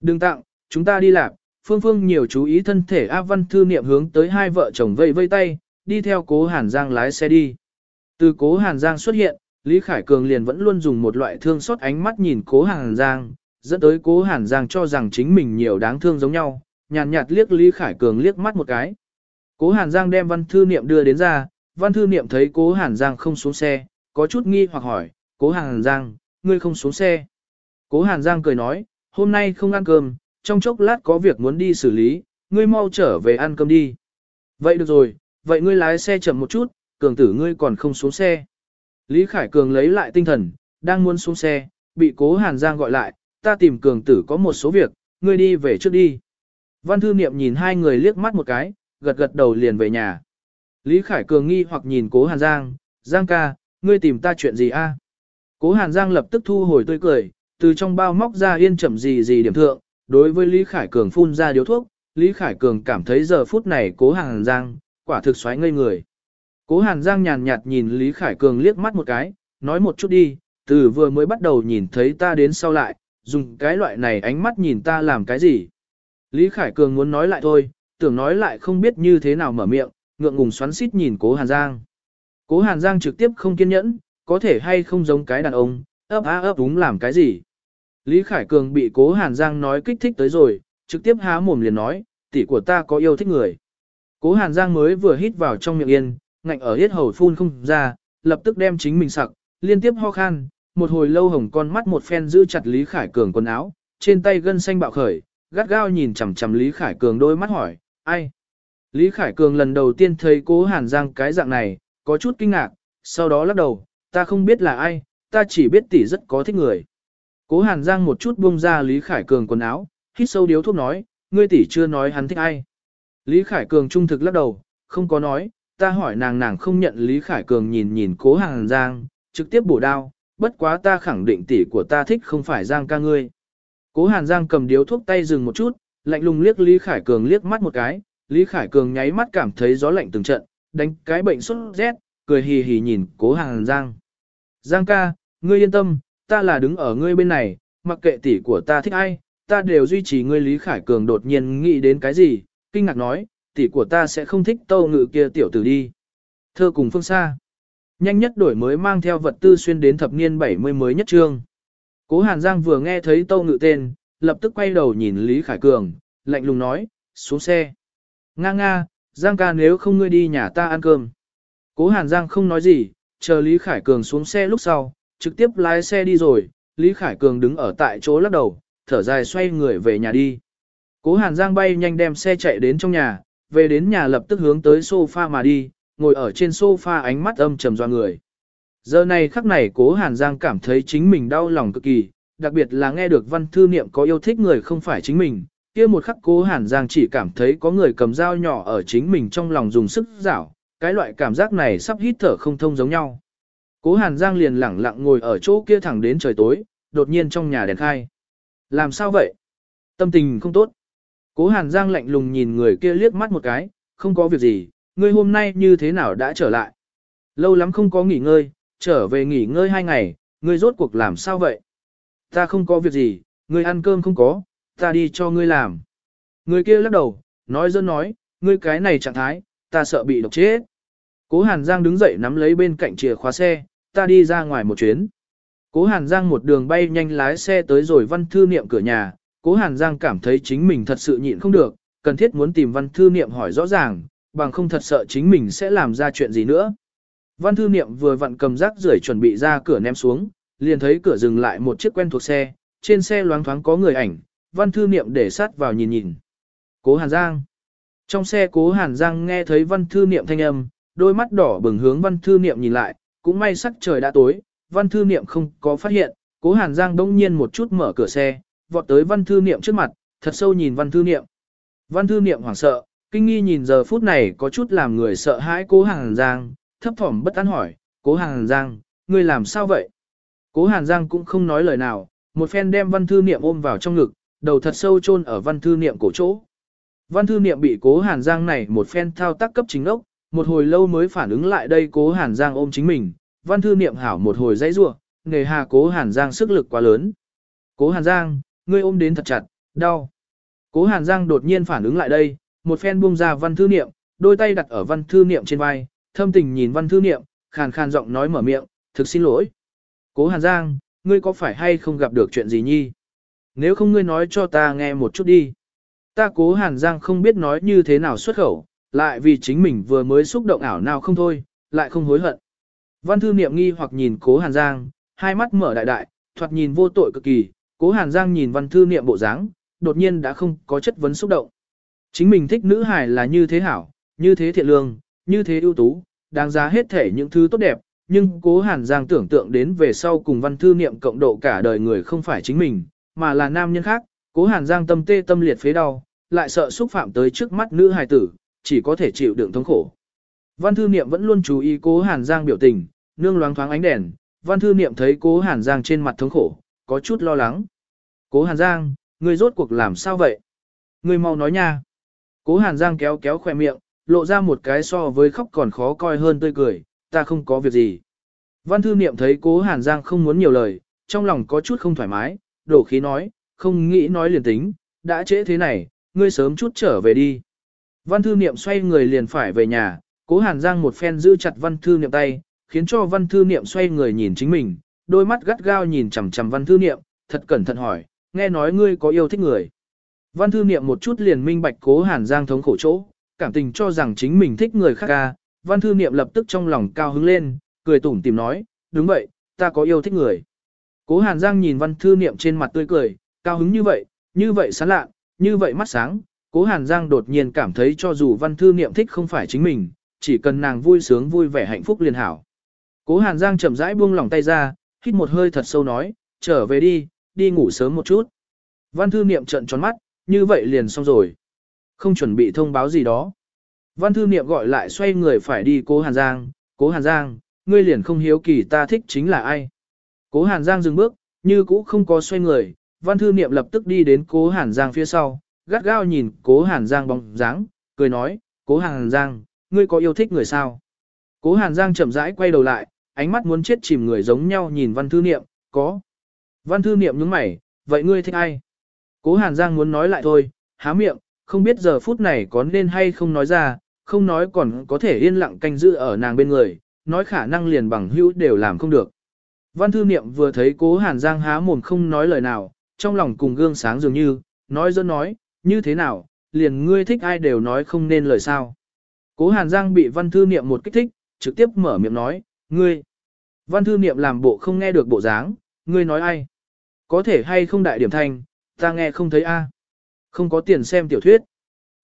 Đừng tặng, chúng ta đi làm, Phương Phương nhiều chú ý thân thể A Văn Thư Niệm hướng tới hai vợ chồng vây vây tay, đi theo cố Hàn Giang lái xe đi. Từ cố Hàn Giang xuất hiện, Lý Khải Cường liền vẫn luôn dùng một loại thương xót ánh mắt nhìn cố Hàn Giang, dẫn tới cố Hàn Giang cho rằng chính mình nhiều đáng thương giống nhau, nhàn nhạt, nhạt liếc Lý Khải Cường liếc mắt một cái. Cố Hàn Giang đem văn thư niệm đưa đến ra, văn thư niệm thấy cố Hàn Giang không xuống xe, có chút nghi hoặc hỏi, cố Hàn Giang, ngươi không xuống xe. Cố Hàn Giang cười nói, hôm nay không ăn cơm, trong chốc lát có việc muốn đi xử lý, ngươi mau trở về ăn cơm đi. Vậy được rồi, vậy ngươi lái xe chậm một chút, cường tử ngươi còn không xuống xe. Lý Khải Cường lấy lại tinh thần, đang muốn xuống xe, bị cố Hàn Giang gọi lại, ta tìm cường tử có một số việc, ngươi đi về trước đi. Văn thư niệm nhìn hai người liếc mắt một cái, gật gật đầu liền về nhà. Lý Khải Cường nghi hoặc nhìn cố Hàn Giang, Giang ca, ngươi tìm ta chuyện gì a? Cố Hàn Giang lập tức thu hồi tươi cười, từ trong bao móc ra yên chậm gì gì điểm thượng, đối với Lý Khải Cường phun ra điếu thuốc, Lý Khải Cường cảm thấy giờ phút này cố Hàn Giang, quả thực xoáy ngây người. Cố Hàn Giang nhàn nhạt nhìn Lý Khải Cường liếc mắt một cái, nói một chút đi, từ vừa mới bắt đầu nhìn thấy ta đến sau lại, dùng cái loại này ánh mắt nhìn ta làm cái gì. Lý Khải Cường muốn nói lại thôi, tưởng nói lại không biết như thế nào mở miệng, ngượng ngùng xoắn xít nhìn cố Hàn Giang. Cố Hàn Giang trực tiếp không kiên nhẫn, có thể hay không giống cái đàn ông, ấp á ấp đúng làm cái gì. Lý Khải Cường bị cố Hàn Giang nói kích thích tới rồi, trực tiếp há mồm liền nói, tỷ của ta có yêu thích người. Cố Hàn Giang mới vừa hít vào trong miệng yên, ngạnh ở hết hầu phun không ra, lập tức đem chính mình sặc, liên tiếp ho khan, một hồi lâu hồng con mắt một phen giữ chặt Lý Khải Cường quần áo, trên tay gân xanh bạo khởi, gắt gao nhìn chằm chằm Lý Khải Cường đôi mắt hỏi, ai? Lý Khải Cường lần đầu tiên thấy cố Hàn Giang cái dạng này, có chút kinh ngạc, sau đó lắc đầu, ta không biết là ai, ta chỉ biết tỷ rất có thích người. Cố Hàn Giang một chút buông ra Lý Khải Cường quần áo, hít sâu điếu thuốc nói, ngươi tỷ chưa nói hắn thích ai. Lý Khải Cường trung thực lắc đầu, không có nói, ta hỏi nàng nàng không nhận Lý Khải Cường nhìn nhìn cố Hàn Giang, trực tiếp bổ đao, bất quá ta khẳng định tỷ của ta thích không phải Giang ca ngươi. Cố Hàn Giang cầm điếu thuốc tay dừng một chút, lạnh lùng liếc Lý Khải Cường liếc mắt một cái, Lý Khải Cường nháy mắt cảm thấy gió lạnh từng trận, đánh cái bệnh sốt rét, cười hì hì nhìn cố Hàn Giang. Giang ca, ngươi yên tâm, ta là đứng ở ngươi bên này, mặc kệ tỷ của ta thích ai, ta đều duy trì ngươi Lý Khải Cường đột nhiên nghĩ đến cái gì, kinh ngạc nói, tỷ của ta sẽ không thích tâu ngự kia tiểu tử đi. Thơ cùng phương xa. Nhanh nhất đổi mới mang theo vật tư xuyên đến thập niên 70 mới nhất trương. Cố Hàn Giang vừa nghe thấy tâu ngự tên, lập tức quay đầu nhìn Lý Khải Cường, lạnh lùng nói, xuống xe. Nga nga, Giang ca nếu không ngươi đi nhà ta ăn cơm. Cố Hàn Giang không nói gì, chờ Lý Khải Cường xuống xe lúc sau, trực tiếp lái xe đi rồi, Lý Khải Cường đứng ở tại chỗ lắc đầu, thở dài xoay người về nhà đi. Cố Hàn Giang bay nhanh đem xe chạy đến trong nhà, về đến nhà lập tức hướng tới sofa mà đi, ngồi ở trên sofa ánh mắt âm trầm doa người. Giờ này khắc này cố Hàn Giang cảm thấy chính mình đau lòng cực kỳ, đặc biệt là nghe được văn thư niệm có yêu thích người không phải chính mình, kia một khắc cố Hàn Giang chỉ cảm thấy có người cầm dao nhỏ ở chính mình trong lòng dùng sức rảo, cái loại cảm giác này sắp hít thở không thông giống nhau. Cố Hàn Giang liền lẳng lặng ngồi ở chỗ kia thẳng đến trời tối, đột nhiên trong nhà đèn khai. Làm sao vậy? Tâm tình không tốt. Cố Hàn Giang lạnh lùng nhìn người kia liếc mắt một cái, không có việc gì, ngươi hôm nay như thế nào đã trở lại? Lâu lắm không có nghỉ ngơi, trở về nghỉ ngơi hai ngày, ngươi rốt cuộc làm sao vậy? Ta không có việc gì, ngươi ăn cơm không có, ta đi cho ngươi làm. Người kia lắc đầu, nói dân nói, ngươi cái này trạng thái, ta sợ bị độc chết. Cố Hàn Giang đứng dậy nắm lấy bên cạnh chìa khóa xe, ta đi ra ngoài một chuyến. Cố Hàn Giang một đường bay nhanh lái xe tới rồi văn thư niệm cửa nhà, Cố Hàn Giang cảm thấy chính mình thật sự nhịn không được, cần thiết muốn tìm văn thư niệm hỏi rõ ràng, bằng không thật sợ chính mình sẽ làm ra chuyện gì nữa. Văn thư niệm vừa vặn cầm rác rưởi chuẩn bị ra cửa ném xuống, liền thấy cửa dừng lại một chiếc quen thuộc xe, trên xe loáng thoáng có người ảnh, văn thư niệm để sát vào nhìn nhìn. Cố Hàn Giang. Trong xe cố Hàn Giang nghe thấy văn thư niệm thanh âm, đôi mắt đỏ bừng hướng văn thư niệm nhìn lại, cũng may sắc trời đã tối, văn thư niệm không có phát hiện, cố Hàn Giang đông nhiên một chút mở cửa xe, vọt tới văn thư niệm trước mặt, thật sâu nhìn văn thư niệm. Văn thư niệm hoảng sợ, kinh nghi nhìn giờ phút này có chút làm người sợ hãi cố hàng Giang, thấp thỏm bất an hỏi, cố hàng Giang, ngươi làm sao vậy? Cố hàng Giang cũng không nói lời nào, một phen đem văn thư niệm ôm vào trong ngực, đầu thật sâu chôn ở văn thư niệm cổ chỗ. Văn thư niệm bị cố Hàn Giang này một phen thao tác cấp chính ốc, một hồi lâu mới phản ứng lại đây cố Hàn Giang ôm chính mình, văn thư niệm hảo một hồi dãy rua, nghề hà cố Hàn Giang sức lực quá lớn. Cố Hàn Giang, ngươi ôm đến thật chặt, đau. Cố Hàn Giang đột nhiên phản ứng lại đây, một phen buông ra văn thư niệm, đôi tay đặt ở văn thư niệm trên vai, thâm tình nhìn văn thư niệm, khàn khàn giọng nói mở miệng, thực xin lỗi. Cố Hàn Giang, ngươi có phải hay không gặp được chuyện gì nhi? Nếu không ngươi nói cho ta nghe một chút đi. Ta cố Hàn Giang không biết nói như thế nào xuất khẩu, lại vì chính mình vừa mới xúc động ảo nào không thôi, lại không hối hận. Văn thư niệm nghi hoặc nhìn cố Hàn Giang, hai mắt mở đại đại, thoạt nhìn vô tội cực kỳ, cố Hàn Giang nhìn văn thư niệm bộ dáng, đột nhiên đã không có chất vấn xúc động. Chính mình thích nữ hài là như thế hảo, như thế thiện lương, như thế ưu tú, đáng giá hết thể những thứ tốt đẹp, nhưng cố Hàn Giang tưởng tượng đến về sau cùng văn thư niệm cộng độ cả đời người không phải chính mình, mà là nam nhân khác, cố Hàn Giang tâm tê tâm liệt phế đau, lại sợ xúc phạm tới trước mắt nữ hài tử, chỉ có thể chịu đựng thống khổ. Văn thư niệm vẫn luôn chú ý cố Hàn Giang biểu tình, nương loáng thoáng ánh đèn, văn thư niệm thấy cố Hàn Giang trên mặt thống khổ, có chút lo lắng. Cố Hàn Giang, ngươi rốt cuộc làm sao vậy? Ngươi mau nói nha. Cố Hàn Giang kéo kéo khỏe miệng, lộ ra một cái so với khóc còn khó coi hơn tươi cười, ta không có việc gì. Văn thư niệm thấy cố Hàn Giang không muốn nhiều lời, trong lòng có chút không thoải mái, đổ khí nói, không nghĩ nói liền tính, đã trễ thế này, ngươi sớm chút trở về đi. Văn thư niệm xoay người liền phải về nhà, cố Hàn Giang một phen giữ chặt văn thư niệm tay, khiến cho văn thư niệm xoay người nhìn chính mình, đôi mắt gắt gao nhìn chằm chằm văn thư niệm, thật cẩn thận hỏi, nghe nói ngươi có yêu thích người. Văn thư niệm một chút liền minh bạch cố Hàn Giang thống khổ chỗ, cảm tình cho rằng chính mình thích người khác ca, văn thư niệm lập tức trong lòng cao hứng lên, cười tủm tìm nói, đúng vậy, ta có yêu thích người. Cố Hàn Giang nhìn văn thư niệm trên mặt tươi cười, cao hứng như vậy, như vậy sán lạ, như vậy mắt sáng, cố Hàn Giang đột nhiên cảm thấy cho dù văn thư niệm thích không phải chính mình, chỉ cần nàng vui sướng vui vẻ hạnh phúc liền hảo. Cố Hàn Giang chậm rãi buông lỏng tay ra, hít một hơi thật sâu nói, trở về đi, đi ngủ sớm một chút. Văn thư niệm trận tròn mắt, như vậy liền xong rồi. Không chuẩn bị thông báo gì đó. Văn thư niệm gọi lại xoay người phải đi cố Hàn Giang, cố Hàn Giang, ngươi liền không hiếu kỳ ta thích chính là ai. Cố Hàn Giang dừng bước, như cũ không có xoay người, văn thư niệm lập tức đi đến cố Hàn Giang phía sau, gắt gao nhìn cố Hàn Giang bóng dáng, cười nói, cố Hàn Giang, ngươi có yêu thích người sao? Cố Hàn Giang chậm rãi quay đầu lại, ánh mắt muốn chết chìm người giống nhau nhìn văn thư niệm, có. Văn thư niệm nhướng mày, vậy ngươi thích ai? Cố Hàn Giang muốn nói lại thôi, há miệng, không biết giờ phút này có nên hay không nói ra, không nói còn có thể yên lặng canh giữ ở nàng bên người, nói khả năng liền bằng hữu đều làm không được. Văn thư niệm vừa thấy cố Hàn Giang há mồm không nói lời nào, trong lòng cùng gương sáng dường như, nói dân nói, như thế nào, liền ngươi thích ai đều nói không nên lời sao. Cố Hàn Giang bị văn thư niệm một kích thích, trực tiếp mở miệng nói, ngươi. Văn thư niệm làm bộ không nghe được bộ dáng, ngươi nói ai. Có thể hay không đại điểm thanh, ta nghe không thấy a. À. Không có tiền xem tiểu thuyết.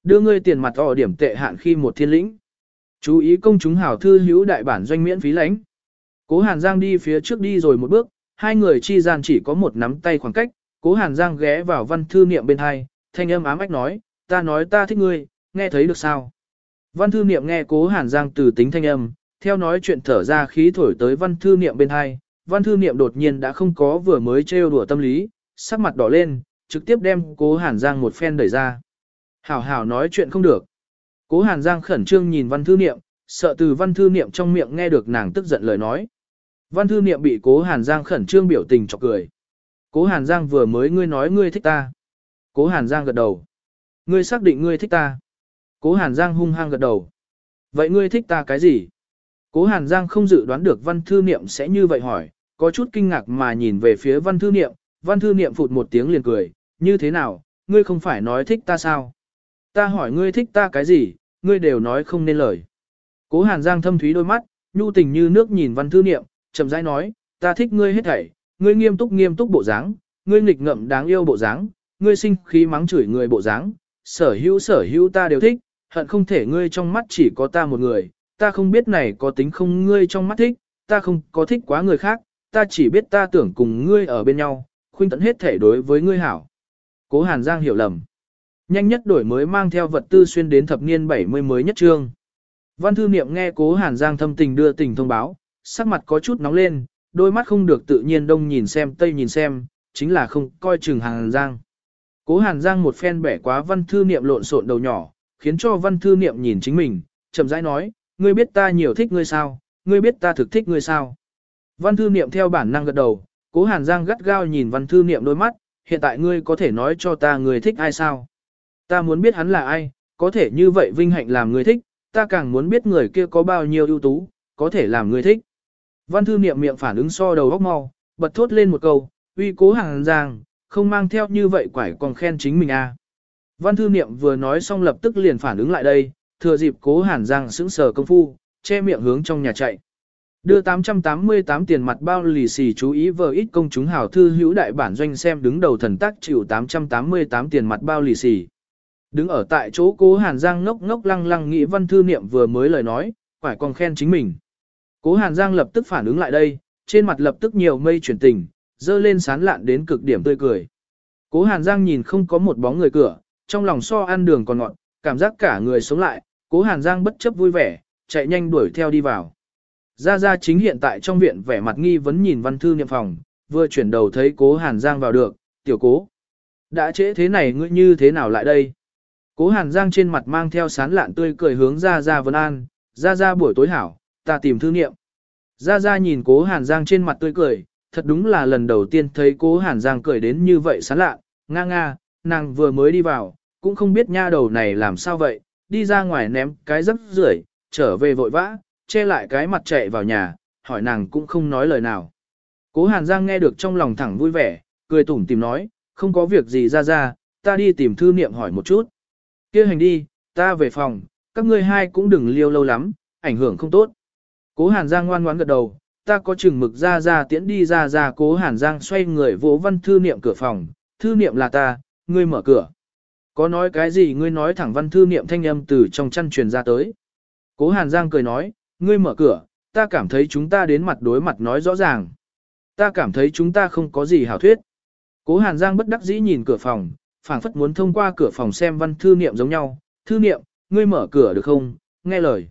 Đưa ngươi tiền mặt ở điểm tệ hạn khi một thiên lĩnh. Chú ý công chúng hảo thư hữu đại bản doanh miễn phí lãnh. Cố Hàn Giang đi phía trước đi rồi một bước, hai người chi gian chỉ có một nắm tay khoảng cách, Cố Hàn Giang ghé vào văn thư niệm bên hai, thanh âm ám ách nói, ta nói ta thích ngươi, nghe thấy được sao? Văn thư niệm nghe Cố Hàn Giang từ tính thanh âm, theo nói chuyện thở ra khí thổi tới văn thư niệm bên hai, văn thư niệm đột nhiên đã không có vừa mới trêu đùa tâm lý, sắc mặt đỏ lên, trực tiếp đem cố Hàn Giang một phen đẩy ra. Hảo hảo nói chuyện không được. Cố Hàn Giang khẩn trương nhìn văn thư niệm, sợ từ văn thư niệm trong miệng nghe được nàng tức giận lời nói. Văn thư niệm bị cố Hàn Giang khẩn trương biểu tình chọc cười. Cố Hàn Giang vừa mới ngươi nói ngươi thích ta. Cố Hàn Giang gật đầu. Ngươi xác định ngươi thích ta. Cố Hàn Giang hung hăng gật đầu. Vậy ngươi thích ta cái gì? Cố Hàn Giang không dự đoán được văn thư niệm sẽ như vậy hỏi, có chút kinh ngạc mà nhìn về phía văn thư niệm, văn thư niệm phụt một tiếng liền cười, như thế nào, ngươi không phải nói thích ta sao? Ta hỏi ngươi thích ta cái gì, ngươi đều nói không nên lời. Cố Hàn Giang thâm thúy đôi mắt, nhu tình như nước nhìn văn thư niệm, chậm rãi nói, ta thích ngươi hết thảy, ngươi nghiêm túc nghiêm túc bộ dáng, ngươi nghịch ngợm đáng yêu bộ dáng, ngươi sinh khí mắng chửi người bộ dáng, sở hữu sở hữu ta đều thích, hận không thể ngươi trong mắt chỉ có ta một người, ta không biết này có tính không ngươi trong mắt thích, ta không có thích quá người khác, ta chỉ biết ta tưởng cùng ngươi ở bên nhau, khuyên tận hết thể đối với ngươi hảo. Cố Hàn Giang hiểu lầm. Nhanh nhất đổi mới mang theo vật tư xuyên đến thập niên 70 mới nhất trương. Văn thư niệm nghe Cố Hàn Giang thâm tình đưa tình thông báo, sắc mặt có chút nóng lên, đôi mắt không được tự nhiên đông nhìn xem tây nhìn xem, chính là không coi chừng Hàn Giang. Cố Hàn Giang một phen bẻ quá văn thư niệm lộn xộn đầu nhỏ, khiến cho văn thư niệm nhìn chính mình, chậm rãi nói, ngươi biết ta nhiều thích ngươi sao, ngươi biết ta thực thích ngươi sao. Văn thư niệm theo bản năng gật đầu, cố Hàn Giang gắt gao nhìn văn thư niệm đôi mắt, hiện tại ngươi có thể nói cho ta người thích ai sao. Ta muốn biết hắn là ai, có thể như vậy vinh hạnh làm người thích, ta càng muốn biết người kia có bao nhiêu ưu tú, có thể làm người thích. Văn thư niệm miệng phản ứng so đầu góc mau, bật thốt lên một câu, uy cố Hàn Giang, không mang theo như vậy quải còn khen chính mình à. Văn thư niệm vừa nói xong lập tức liền phản ứng lại đây, thừa dịp cố hàn giang sững sờ công phu, che miệng hướng trong nhà chạy. Đưa 888 tiền mặt bao lì xì chú ý vờ ít công chúng hảo thư hữu đại bản doanh xem đứng đầu thần tác chịu 888 tiền mặt bao lì xì. Đứng ở tại chỗ cố hàn giang ngốc ngốc lăng lăng nghĩ văn thư niệm vừa mới lời nói, phải còn khen chính mình. Cố hàn giang lập tức phản ứng lại đây, trên mặt lập tức nhiều mây chuyển tình, dơ lên sán lạn đến cực điểm tươi cười. Cố hàn giang nhìn không có một bóng người cửa, trong lòng so ăn đường còn ngọn, cảm giác cả người sống lại, cố hàn giang bất chấp vui vẻ, chạy nhanh đuổi theo đi vào. Gia Gia chính hiện tại trong viện vẻ mặt nghi vấn nhìn văn thư niệm phòng, vừa chuyển đầu thấy cố hàn giang vào được, tiểu cố. Đã trễ thế này ngươi như thế nào lại đây? Cố hàn giang trên mặt mang theo sán lạn tươi cười hướng Gia Gia vấn an, Gia Gia buổi tối hảo, ta tìm thư niệm. Gia Gia nhìn cố hàn giang trên mặt tươi cười, thật đúng là lần đầu tiên thấy cố hàn giang cười đến như vậy sán lạ, nga nga, nàng vừa mới đi vào, cũng không biết nha đầu này làm sao vậy, đi ra ngoài ném cái rất rưởi, trở về vội vã, che lại cái mặt chạy vào nhà, hỏi nàng cũng không nói lời nào. Cố Hàn Giang nghe được trong lòng thẳng vui vẻ, cười tủm tìm nói, không có việc gì ra ra, ta đi tìm thư niệm hỏi một chút. kia hành đi, ta về phòng, các ngươi hai cũng đừng liêu lâu lắm, ảnh hưởng không tốt. Cố Hàn Giang ngoan ngoãn gật đầu, ta có chừng mực ra ra tiễn đi ra ra cố Hàn Giang xoay người vỗ văn thư niệm cửa phòng, thư niệm là ta, ngươi mở cửa. Có nói cái gì ngươi nói thẳng văn thư niệm thanh âm từ trong chăn truyền ra tới. Cố Hàn Giang cười nói, ngươi mở cửa, ta cảm thấy chúng ta đến mặt đối mặt nói rõ ràng. Ta cảm thấy chúng ta không có gì hảo thuyết. Cố Hàn Giang bất đắc dĩ nhìn cửa phòng, phảng phất muốn thông qua cửa phòng xem văn thư niệm giống nhau. Thư niệm, ngươi mở cửa được không? Nghe lời.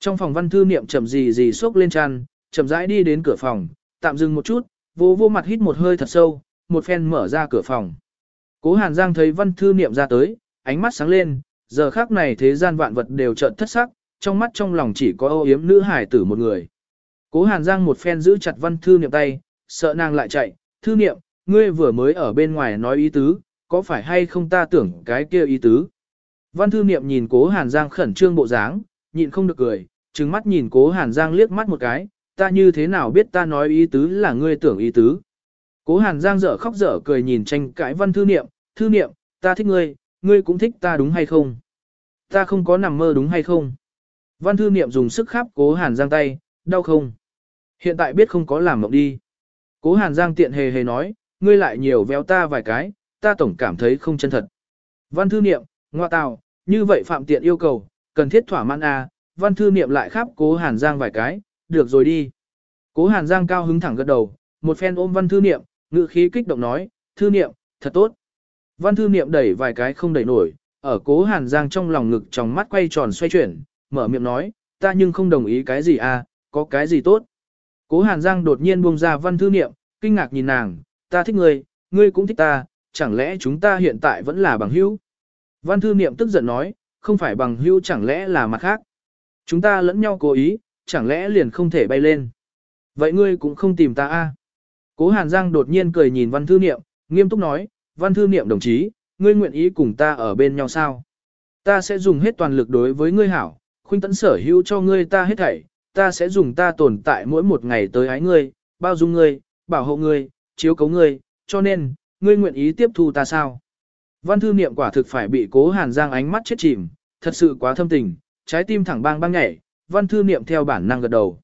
Trong phòng văn thư niệm chậm gì gì xốc lên chăn, chậm rãi đi đến cửa phòng, tạm dừng một chút, vô vô mặt hít một hơi thật sâu, một phen mở ra cửa phòng. Cố Hàn Giang thấy văn thư niệm ra tới, ánh mắt sáng lên, giờ khác này thế gian vạn vật đều trợn thất sắc, trong mắt trong lòng chỉ có âu yếm nữ hải tử một người. Cố Hàn Giang một phen giữ chặt văn thư niệm tay, sợ nàng lại chạy, thư niệm, ngươi vừa mới ở bên ngoài nói ý tứ, có phải hay không ta tưởng cái kia ý tứ. Văn thư niệm nhìn cố Hàn Giang khẩn trương bộ dáng, nhịn không được cười, trừng mắt nhìn cố Hàn Giang liếc mắt một cái, ta như thế nào biết ta nói ý tứ là ngươi tưởng ý tứ. Cố Hàn Giang dở khóc dở cười nhìn tranh cãi văn thư niệm, thư niệm, ta thích ngươi, ngươi cũng thích ta đúng hay không? Ta không có nằm mơ đúng hay không? Văn thư niệm dùng sức khắp cố Hàn Giang tay, đau không? Hiện tại biết không có làm mộng đi. Cố Hàn Giang tiện hề hề nói, ngươi lại nhiều véo ta vài cái, ta tổng cảm thấy không chân thật. Văn thư niệm, ngoa tào, như vậy phạm tiện yêu cầu, cần thiết thỏa mãn à, văn thư niệm lại khắp cố Hàn Giang vài cái, được rồi đi. Cố Hàn Giang cao hứng thẳng gật đầu, một phen ôm văn thư niệm, ngự khí kích động nói, thư niệm, thật tốt. Văn thư niệm đẩy vài cái không đẩy nổi, ở cố hàn giang trong lòng ngực trong mắt quay tròn xoay chuyển, mở miệng nói, ta nhưng không đồng ý cái gì à, có cái gì tốt. Cố Hàn Giang đột nhiên buông ra văn thư niệm, kinh ngạc nhìn nàng, ta thích ngươi, ngươi cũng thích ta, chẳng lẽ chúng ta hiện tại vẫn là bằng hữu? Văn thư niệm tức giận nói, không phải bằng hữu chẳng lẽ là mặt khác. Chúng ta lẫn nhau cố ý, chẳng lẽ liền không thể bay lên. Vậy ngươi cũng không tìm ta a? À? Cố Hàn Giang đột nhiên cười nhìn văn thư niệm, nghiêm túc nói, văn thư niệm đồng chí, ngươi nguyện ý cùng ta ở bên nhau sao? Ta sẽ dùng hết toàn lực đối với ngươi hảo, khuynh tấn sở hữu cho ngươi ta hết thảy, ta sẽ dùng ta tồn tại mỗi một ngày tới ái ngươi, bao dung ngươi, bảo hộ ngươi, chiếu cấu ngươi, cho nên, ngươi nguyện ý tiếp thu ta sao? Văn thư niệm quả thực phải bị cố hàn giang ánh mắt chết chìm, thật sự quá thâm tình, trái tim thẳng bang bang nhảy, văn thư niệm theo bản năng gật đầu.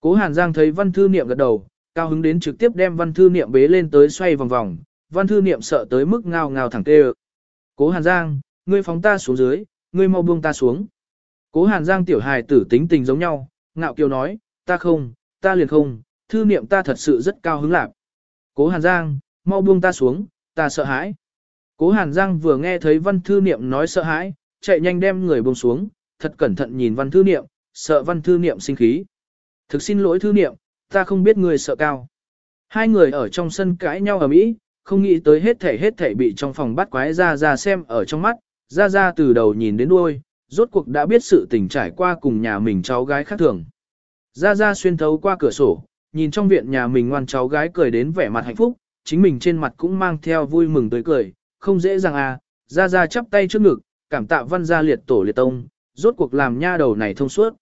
Cố hàn giang thấy văn thư niệm gật đầu, cao hứng đến trực tiếp đem văn thư niệm bế lên tới xoay vòng vòng, văn thư niệm sợ tới mức ngao ngao thẳng tê Cố hàn giang, ngươi phóng ta xuống dưới, ngươi mau buông ta xuống. Cố hàn giang tiểu hài tử tính tình giống nhau, ngạo kiều nói, ta không, ta liền không, thư niệm ta thật sự rất cao hứng lạc. Cố hàn giang, mau buông ta xuống, ta sợ hãi. Cố hàn giang vừa nghe thấy văn thư niệm nói sợ hãi, chạy nhanh đem người buông xuống, thật cẩn thận nhìn văn thư niệm, sợ văn thư niệm sinh khí. Thực xin lỗi thư niệm, ta không biết người sợ cao. Hai người ở trong sân cãi nhau ở mỹ, không nghĩ tới hết thể hết thể bị trong phòng bắt quái ra ra xem ở trong mắt, ra ra từ đầu nhìn đến đuôi, rốt cuộc đã biết sự tình trải qua cùng nhà mình cháu gái khác thường. Ra ra xuyên thấu qua cửa sổ, nhìn trong viện nhà mình ngoan cháu gái cười đến vẻ mặt hạnh phúc, chính mình trên mặt cũng mang theo vui mừng tới cười, không dễ dàng à, ra ra chắp tay trước ngực, cảm tạ văn gia liệt tổ liệt tông, rốt cuộc làm nha đầu này thông suốt.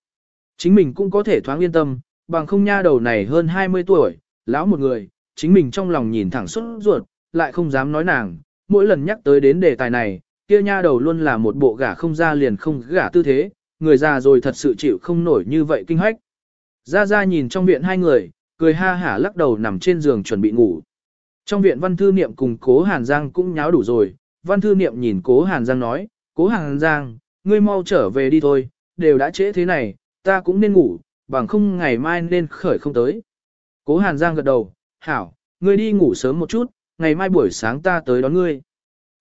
Chính mình cũng có thể thoáng yên tâm, bằng không nha đầu này hơn 20 tuổi, lão một người, chính mình trong lòng nhìn thẳng xuất ruột, lại không dám nói nàng, mỗi lần nhắc tới đến đề tài này, kia nha đầu luôn là một bộ gả không ra liền không gả tư thế, người già rồi thật sự chịu không nổi như vậy kinh hách. Ra ra nhìn trong viện hai người, cười ha hả lắc đầu nằm trên giường chuẩn bị ngủ. Trong viện văn thư niệm cùng cố Hàn Giang cũng nháo đủ rồi, văn thư niệm nhìn cố Hàn Giang nói, cố Hàn Giang, ngươi mau trở về đi thôi, đều đã trễ thế này, ta cũng nên ngủ, bằng không ngày mai nên khởi không tới. Cố Hàn Giang gật đầu, hảo, ngươi đi ngủ sớm một chút, ngày mai buổi sáng ta tới đón ngươi.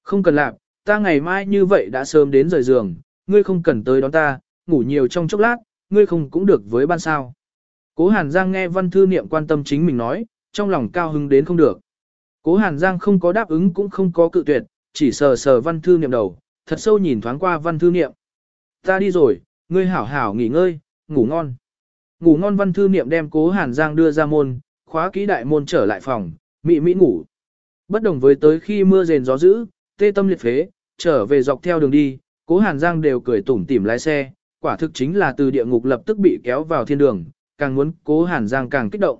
Không cần làm, ta ngày mai như vậy đã sớm đến rời giường, ngươi không cần tới đón ta, ngủ nhiều trong chốc lát, ngươi không cũng được với ban sao. Cố Hàn Giang nghe văn thư niệm quan tâm chính mình nói, trong lòng cao hứng đến không được. Cố Hàn Giang không có đáp ứng cũng không có cự tuyệt, chỉ sờ sờ văn thư niệm đầu, thật sâu nhìn thoáng qua văn thư niệm. Ta đi rồi, ngươi hảo hảo nghỉ ngơi, ngủ ngon. Ngủ ngon văn thư niệm đem cố Hàn Giang đưa ra môn, khóa kỹ đại môn trở lại phòng, mị mỹ ngủ. Bất đồng với tới khi mưa rền gió dữ, tê tâm liệt phế, trở về dọc theo đường đi, cố Hàn Giang đều cười tủm tỉm lái xe, quả thực chính là từ địa ngục lập tức bị kéo vào thiên đường, càng muốn cố Hàn Giang càng kích động.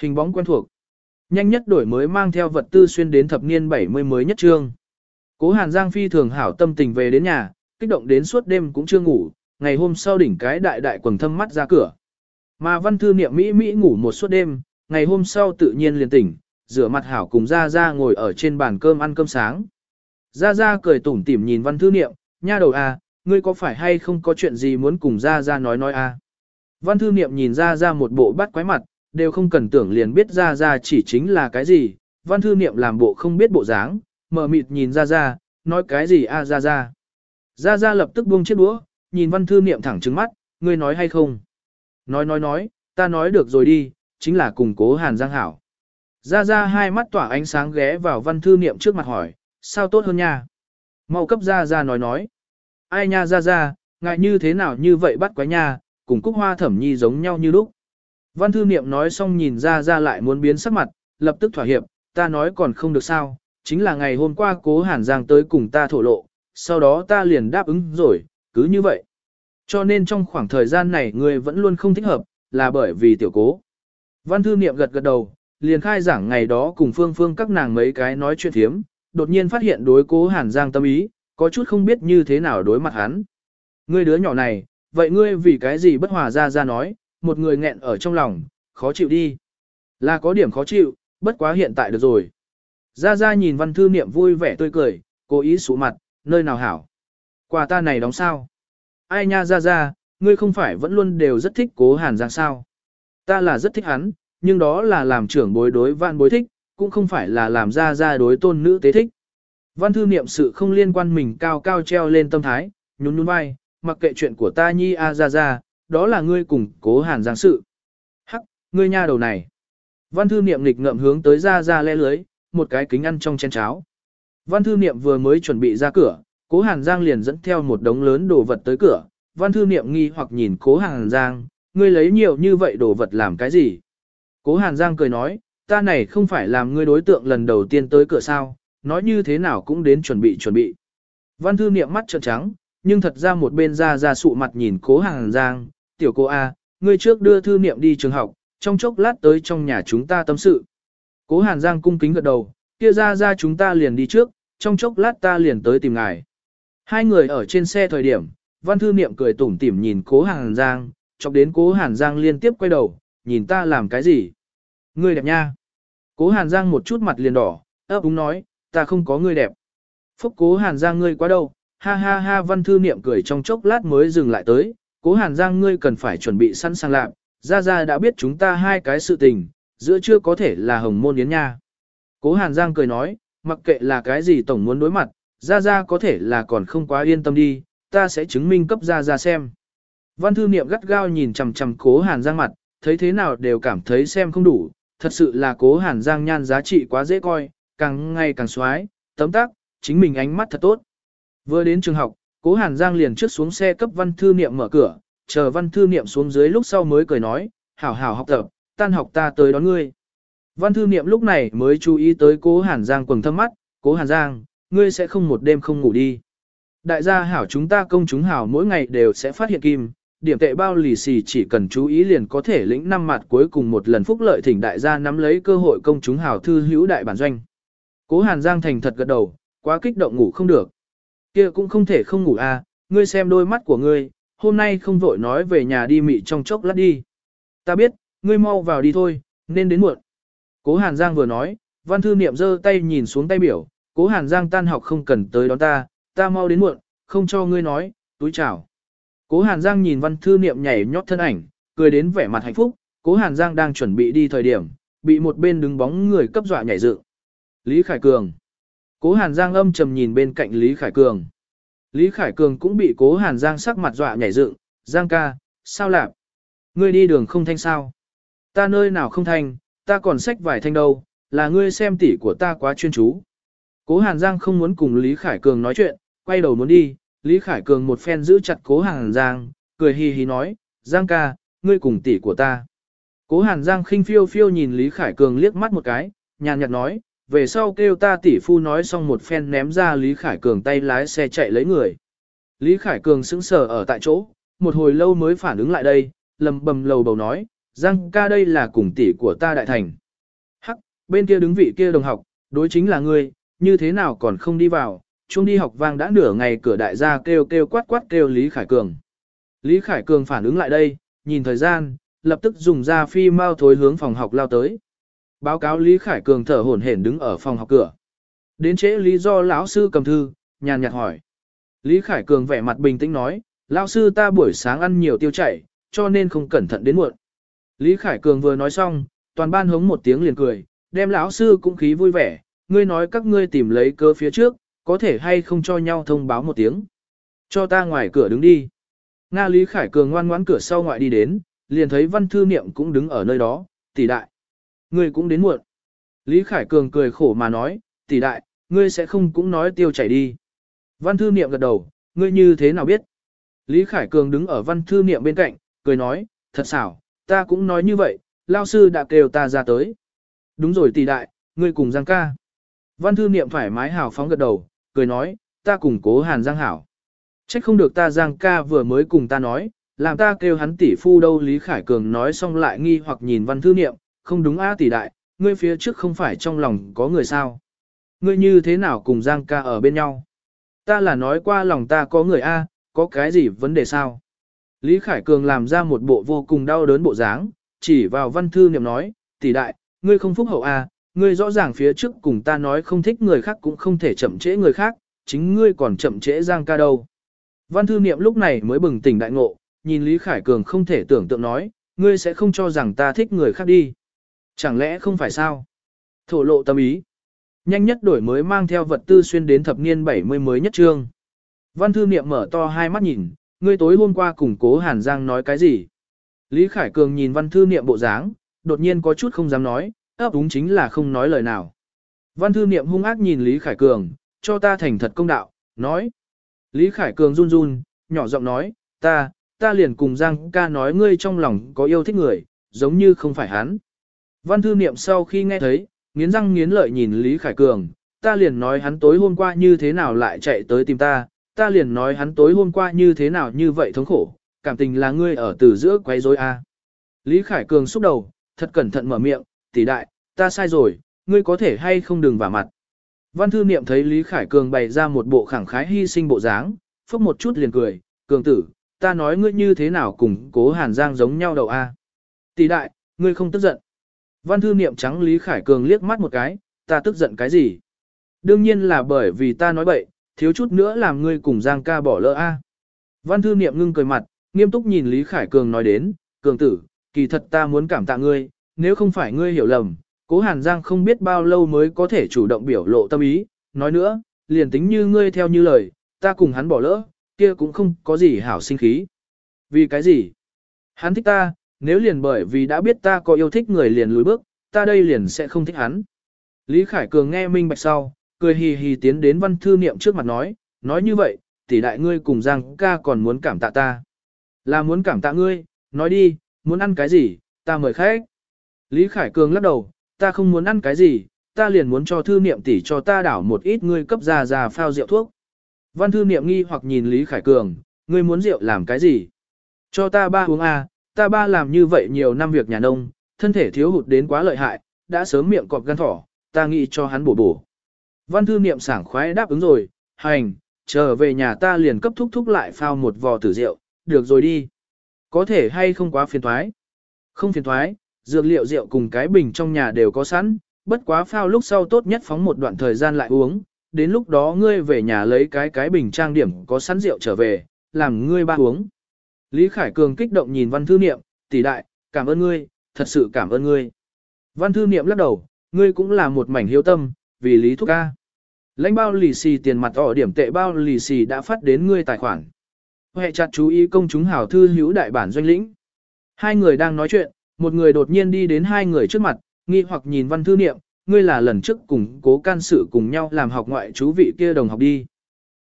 Hình bóng quen thuộc. Nhanh nhất đổi mới mang theo vật tư xuyên đến thập niên 70 mới nhất trương. Cố Hàn Giang phi thường hảo tâm tình về đến nhà, kích động đến suốt đêm cũng chưa ngủ, ngày hôm sau đỉnh cái đại đại quần thâm mắt ra cửa. Mà văn thư niệm Mỹ Mỹ ngủ một suốt đêm, ngày hôm sau tự nhiên liền tỉnh, rửa mặt hảo cùng ra ra ngồi ở trên bàn cơm ăn cơm sáng. Ra Ra cười tủm tỉm nhìn văn thư niệm, nha đầu à, ngươi có phải hay không có chuyện gì muốn cùng Ra Ra nói nói à. Văn thư niệm nhìn Ra Ra một bộ bắt quái mặt, đều không cần tưởng liền biết Ra Ra chỉ chính là cái gì. Văn thư niệm làm bộ không biết bộ dáng, mở mịt nhìn Ra Ra, nói cái gì a à Ra Ra. Ra Ra lập tức buông chiếc đũa, nhìn văn thư niệm thẳng trừng mắt, ngươi nói hay không? Nói nói nói, ta nói được rồi đi, chính là cùng cố Hàn Giang Hảo. Ra Ra hai mắt tỏa ánh sáng ghé vào văn thư niệm trước mặt hỏi, sao tốt hơn nha? Mau cấp ra ra nói nói. Ai nha ra ra, ngại như thế nào như vậy bắt quái nha, cùng cúc hoa thẩm nhi giống nhau như lúc. Văn thư niệm nói xong nhìn ra ra lại muốn biến sắc mặt, lập tức thỏa hiệp, ta nói còn không được sao, chính là ngày hôm qua cố hàn giang tới cùng ta thổ lộ, sau đó ta liền đáp ứng rồi, cứ như vậy. Cho nên trong khoảng thời gian này người vẫn luôn không thích hợp, là bởi vì tiểu cố. Văn thư niệm gật gật đầu, liền khai giảng ngày đó cùng phương phương các nàng mấy cái nói chuyện thiếm, đột nhiên phát hiện đối cố Hàn Giang tâm ý, có chút không biết như thế nào đối mặt hắn. Ngươi đứa nhỏ này, vậy ngươi vì cái gì bất hòa ra ra nói, một người nghẹn ở trong lòng, khó chịu đi. Là có điểm khó chịu, bất quá hiện tại được rồi. Ra ra nhìn văn thư niệm vui vẻ tươi cười, cố ý sụ mặt, nơi nào hảo. Quà ta này đóng sao? Ai nha ra ra, ngươi không phải vẫn luôn đều rất thích cố hàn giang sao? Ta là rất thích hắn, nhưng đó là làm trưởng bối đối văn bối thích, cũng không phải là làm ra ra đối tôn nữ tế thích. Văn thư niệm sự không liên quan mình cao cao treo lên tâm thái, nhún nhún vai, mặc kệ chuyện của ta nhi a ra ra, đó là ngươi cùng cố hàn giang sự. Hắc, ngươi nha đầu này. Văn thư niệm nghịch ngợm hướng tới ra ra le lưới, một cái kính ăn trong chén cháo. Văn thư niệm vừa mới chuẩn bị ra cửa, cố hàn giang liền dẫn theo một đống lớn đồ vật tới cửa. Văn thư niệm nghi hoặc nhìn cố hàn giang, ngươi lấy nhiều như vậy đồ vật làm cái gì? Cố hàn giang cười nói, ta này không phải làm ngươi đối tượng lần đầu tiên tới cửa sao, nói như thế nào cũng đến chuẩn bị chuẩn bị. Văn thư niệm mắt trợn trắng, nhưng thật ra một bên ra ra sụ mặt nhìn cố hàng giang, tiểu cô A, ngươi trước đưa thư niệm đi trường học, trong chốc lát tới trong nhà chúng ta tâm sự. Cố hàn giang cung kính gật đầu, kia ra ra chúng ta liền đi trước, trong chốc lát ta liền tới tìm ngài. Hai người ở trên xe thời điểm, văn thư niệm cười tủm tỉm nhìn cố hàn giang, chọc đến cố hàn giang liên tiếp quay đầu, nhìn ta làm cái gì. Ngươi đẹp nha. Cố hàn giang một chút mặt liền đỏ, ấp úng nói, ta không có ngươi đẹp. Phúc cố hàn giang ngươi quá đâu, ha ha ha văn thư niệm cười trong chốc lát mới dừng lại tới, cố hàn giang ngươi cần phải chuẩn bị sẵn sàng làm, ra ra đã biết chúng ta hai cái sự tình, giữa chưa có thể là hồng môn yến nha. Cố hàn giang cười nói, mặc kệ là cái gì tổng muốn đối mặt, ra ra có thể là còn không quá yên tâm đi, ta sẽ chứng minh cấp ra ra xem. Văn thư niệm gắt gao nhìn chằm chằm cố hàn giang mặt, thấy thế nào đều cảm thấy xem không đủ, thật sự là cố hàn giang nhan giá trị quá dễ coi, càng ngày càng xoái, tấm tắc, chính mình ánh mắt thật tốt. Vừa đến trường học, cố hàn giang liền trước xuống xe cấp văn thư niệm mở cửa, chờ văn thư niệm xuống dưới lúc sau mới cười nói, hảo hảo học tập, tan học ta tới đón ngươi. Văn thư niệm lúc này mới chú ý tới cố hàn giang quầng thâm mắt, cố hàn giang, ngươi sẽ không một đêm không ngủ đi. Đại gia hảo chúng ta công chúng hảo mỗi ngày đều sẽ phát hiện kim, điểm tệ bao lì xì chỉ cần chú ý liền có thể lĩnh năm mặt cuối cùng một lần phúc lợi thỉnh đại gia nắm lấy cơ hội công chúng hảo thư hữu đại bản doanh. Cố Hàn Giang thành thật gật đầu, quá kích động ngủ không được. Kia cũng không thể không ngủ à, ngươi xem đôi mắt của ngươi, hôm nay không vội nói về nhà đi mị trong chốc lát đi. Ta biết, ngươi mau vào đi thôi, nên đến muộn. Cố Hàn Giang vừa nói, văn thư niệm giơ tay nhìn xuống tay biểu, cố Hàn Giang tan học không cần tới đón ta, ta mau đến muộn, không cho ngươi nói, túi chào. Cố Hàn Giang nhìn văn thư niệm nhảy nhót thân ảnh, cười đến vẻ mặt hạnh phúc, cố Hàn Giang đang chuẩn bị đi thời điểm, bị một bên đứng bóng người cấp dọa nhảy dựng. Lý Khải Cường. Cố Hàn Giang âm trầm nhìn bên cạnh Lý Khải Cường. Lý Khải Cường cũng bị cố Hàn Giang sắc mặt dọa nhảy dựng, Giang ca, sao lạ? Ngươi đi đường không thanh sao? Ta nơi nào không thanh, ta còn sách vải thanh đâu, là ngươi xem tỉ của ta quá chuyên chú. Cố Hàn Giang không muốn cùng Lý Khải Cường nói chuyện, quay đầu muốn đi, Lý Khải Cường một phen giữ chặt cố Hàn Giang, cười hì hì nói, Giang ca, ngươi cùng tỷ của ta. Cố Hàn Giang khinh phiêu phiêu nhìn Lý Khải Cường liếc mắt một cái, nhàn nhạt nói, về sau kêu ta tỷ phu nói xong một phen ném ra Lý Khải Cường tay lái xe chạy lấy người. Lý Khải Cường sững sờ ở tại chỗ, một hồi lâu mới phản ứng lại đây, lầm bầm lầu bầu nói, Giang ca đây là cùng tỷ của ta đại thành. Hắc, bên kia đứng vị kia đồng học, đối chính là ngươi, như thế nào còn không đi vào, chung đi học vang đã nửa ngày cửa đại gia kêu kêu quát quát kêu Lý Khải Cường. Lý Khải Cường phản ứng lại đây, nhìn thời gian, lập tức dùng ra phi mau thối hướng phòng học lao tới. Báo cáo Lý Khải Cường thở hổn hển đứng ở phòng học cửa. Đến trễ lý do lão sư cầm thư, nhàn nhạt hỏi. Lý Khải Cường vẻ mặt bình tĩnh nói, lão sư ta buổi sáng ăn nhiều tiêu chảy, cho nên không cẩn thận đến muộn. Lý Khải Cường vừa nói xong, toàn ban hống một tiếng liền cười, đem lão sư cũng khí vui vẻ, ngươi nói các ngươi tìm lấy cơ phía trước, có thể hay không cho nhau thông báo một tiếng. Cho ta ngoài cửa đứng đi. Nga Lý Khải Cường ngoan ngoãn cửa sau ngoại đi đến, liền thấy văn thư niệm cũng đứng ở nơi đó, tỷ đại. Ngươi cũng đến muộn. Lý Khải Cường cười khổ mà nói, tỷ đại, ngươi sẽ không cũng nói tiêu chảy đi. Văn thư niệm gật đầu, ngươi như thế nào biết? Lý Khải Cường đứng ở văn thư niệm bên cạnh, cười nói, thật xảo, ta cũng nói như vậy, lao sư đã kêu ta ra tới. Đúng rồi tỷ đại, ngươi cùng Giang ca. Văn thư niệm thoải mái hào phóng gật đầu, cười nói, ta cùng cố hàn giang hảo. Trách không được ta giang ca vừa mới cùng ta nói, làm ta kêu hắn tỷ phu đâu Lý Khải Cường nói xong lại nghi hoặc nhìn văn thư niệm, không đúng a tỷ đại, ngươi phía trước không phải trong lòng có người sao. Ngươi như thế nào cùng giang ca ở bên nhau. Ta là nói qua lòng ta có người a, có cái gì vấn đề sao. Lý Khải Cường làm ra một bộ vô cùng đau đớn bộ dáng, chỉ vào văn thư niệm nói, tỷ đại, ngươi không phúc hậu a, ngươi rõ ràng phía trước cùng ta nói không thích người khác cũng không thể chậm trễ người khác, chính ngươi còn chậm trễ Giang ca đâu. Văn thư niệm lúc này mới bừng tỉnh đại ngộ, nhìn Lý Khải Cường không thể tưởng tượng nói, ngươi sẽ không cho rằng ta thích người khác đi. Chẳng lẽ không phải sao? Thổ lộ tâm ý. Nhanh nhất đổi mới mang theo vật tư xuyên đến thập niên 70 mới nhất trương. Văn thư niệm mở to hai mắt nhìn, ngươi tối hôm qua cùng cố Hàn Giang nói cái gì? Lý Khải Cường nhìn văn thư niệm bộ dáng, đột nhiên có chút không dám nói, ấp úng chính là không nói lời nào. Văn thư niệm hung ác nhìn Lý Khải Cường, cho ta thành thật công đạo, nói. Lý Khải Cường run run, nhỏ giọng nói, ta, ta liền cùng Giang ca nói ngươi trong lòng có yêu thích người, giống như không phải hắn. Văn thư niệm sau khi nghe thấy, nghiến răng nghiến lợi nhìn Lý Khải Cường, ta liền nói hắn tối hôm qua như thế nào lại chạy tới tìm ta, ta liền nói hắn tối hôm qua như thế nào như vậy thống khổ, cảm tình là ngươi ở từ giữa quấy rối a. Lý Khải Cường xúc đầu, thật cẩn thận mở miệng, tỷ đại, ta sai rồi, ngươi có thể hay không đừng vả mặt. Văn thư niệm thấy Lý Khải Cường bày ra một bộ khẳng khái hy sinh bộ dáng, phốc một chút liền cười, cường tử, ta nói ngươi như thế nào cùng cố hàn giang giống nhau đầu a. Tỷ đại, ngươi không tức giận. Văn thư niệm trắng Lý Khải Cường liếc mắt một cái, ta tức giận cái gì? Đương nhiên là bởi vì ta nói bậy, thiếu chút nữa làm ngươi cùng Giang ca bỏ lỡ a. Văn thư niệm ngưng cười mặt, nghiêm túc nhìn Lý Khải Cường nói đến, cường tử, kỳ thật ta muốn cảm tạ ngươi, nếu không phải ngươi hiểu lầm, cố Hàn Giang không biết bao lâu mới có thể chủ động biểu lộ tâm ý, nói nữa, liền tính như ngươi theo như lời, ta cùng hắn bỏ lỡ, kia cũng không có gì hảo sinh khí. Vì cái gì? Hắn thích ta, nếu liền bởi vì đã biết ta có yêu thích người liền lùi bước, ta đây liền sẽ không thích hắn. Lý Khải Cường nghe minh bạch sau, cười hì hì tiến đến văn thư niệm trước mặt nói, nói như vậy, tỷ đại ngươi cùng Giang ca còn muốn cảm tạ ta. Là muốn cảm tạ ngươi, nói đi, muốn ăn cái gì, ta mời khách. Lý Khải Cường lắc đầu, ta không muốn ăn cái gì, ta liền muốn cho thư niệm tỷ cho ta đảo một ít ngươi cấp ra ra phao rượu thuốc. Văn thư niệm nghi hoặc nhìn Lý Khải Cường, ngươi muốn rượu làm cái gì? Cho ta ba uống a, à, ta ba làm như vậy nhiều năm việc nhà nông, thân thể thiếu hụt đến quá lợi hại, đã sớm miệng cọp gan thỏ, ta nghĩ cho hắn bổ bổ. Văn thư niệm sảng khoái đáp ứng rồi, hành, trở về nhà ta liền cấp thúc thúc lại phao một vò tử rượu, được rồi đi. Có thể hay không quá phiền thoái? Không phiền thoái, dược liệu rượu cùng cái bình trong nhà đều có sẵn, bất quá phao lúc sau tốt nhất phóng một đoạn thời gian lại uống, đến lúc đó ngươi về nhà lấy cái cái bình trang điểm có sẵn rượu trở về, làm ngươi ba uống. Lý Khải Cường kích động nhìn văn thư niệm, tỷ đại, cảm ơn ngươi, thật sự cảm ơn ngươi. Văn thư niệm lắc đầu, ngươi cũng là một mảnh hiếu tâm, vì lý thúc ca. Lãnh bao lì xì tiền mặt ở điểm tệ bao lì xì đã phát đến ngươi tài khoản. Hệ chặt chú ý công chúng hảo thư hữu đại bản doanh lĩnh. Hai người đang nói chuyện, một người đột nhiên đi đến hai người trước mặt, nghi hoặc nhìn văn thư niệm, ngươi là lần trước cùng cố can sự cùng nhau làm học ngoại chú vị kia đồng học đi.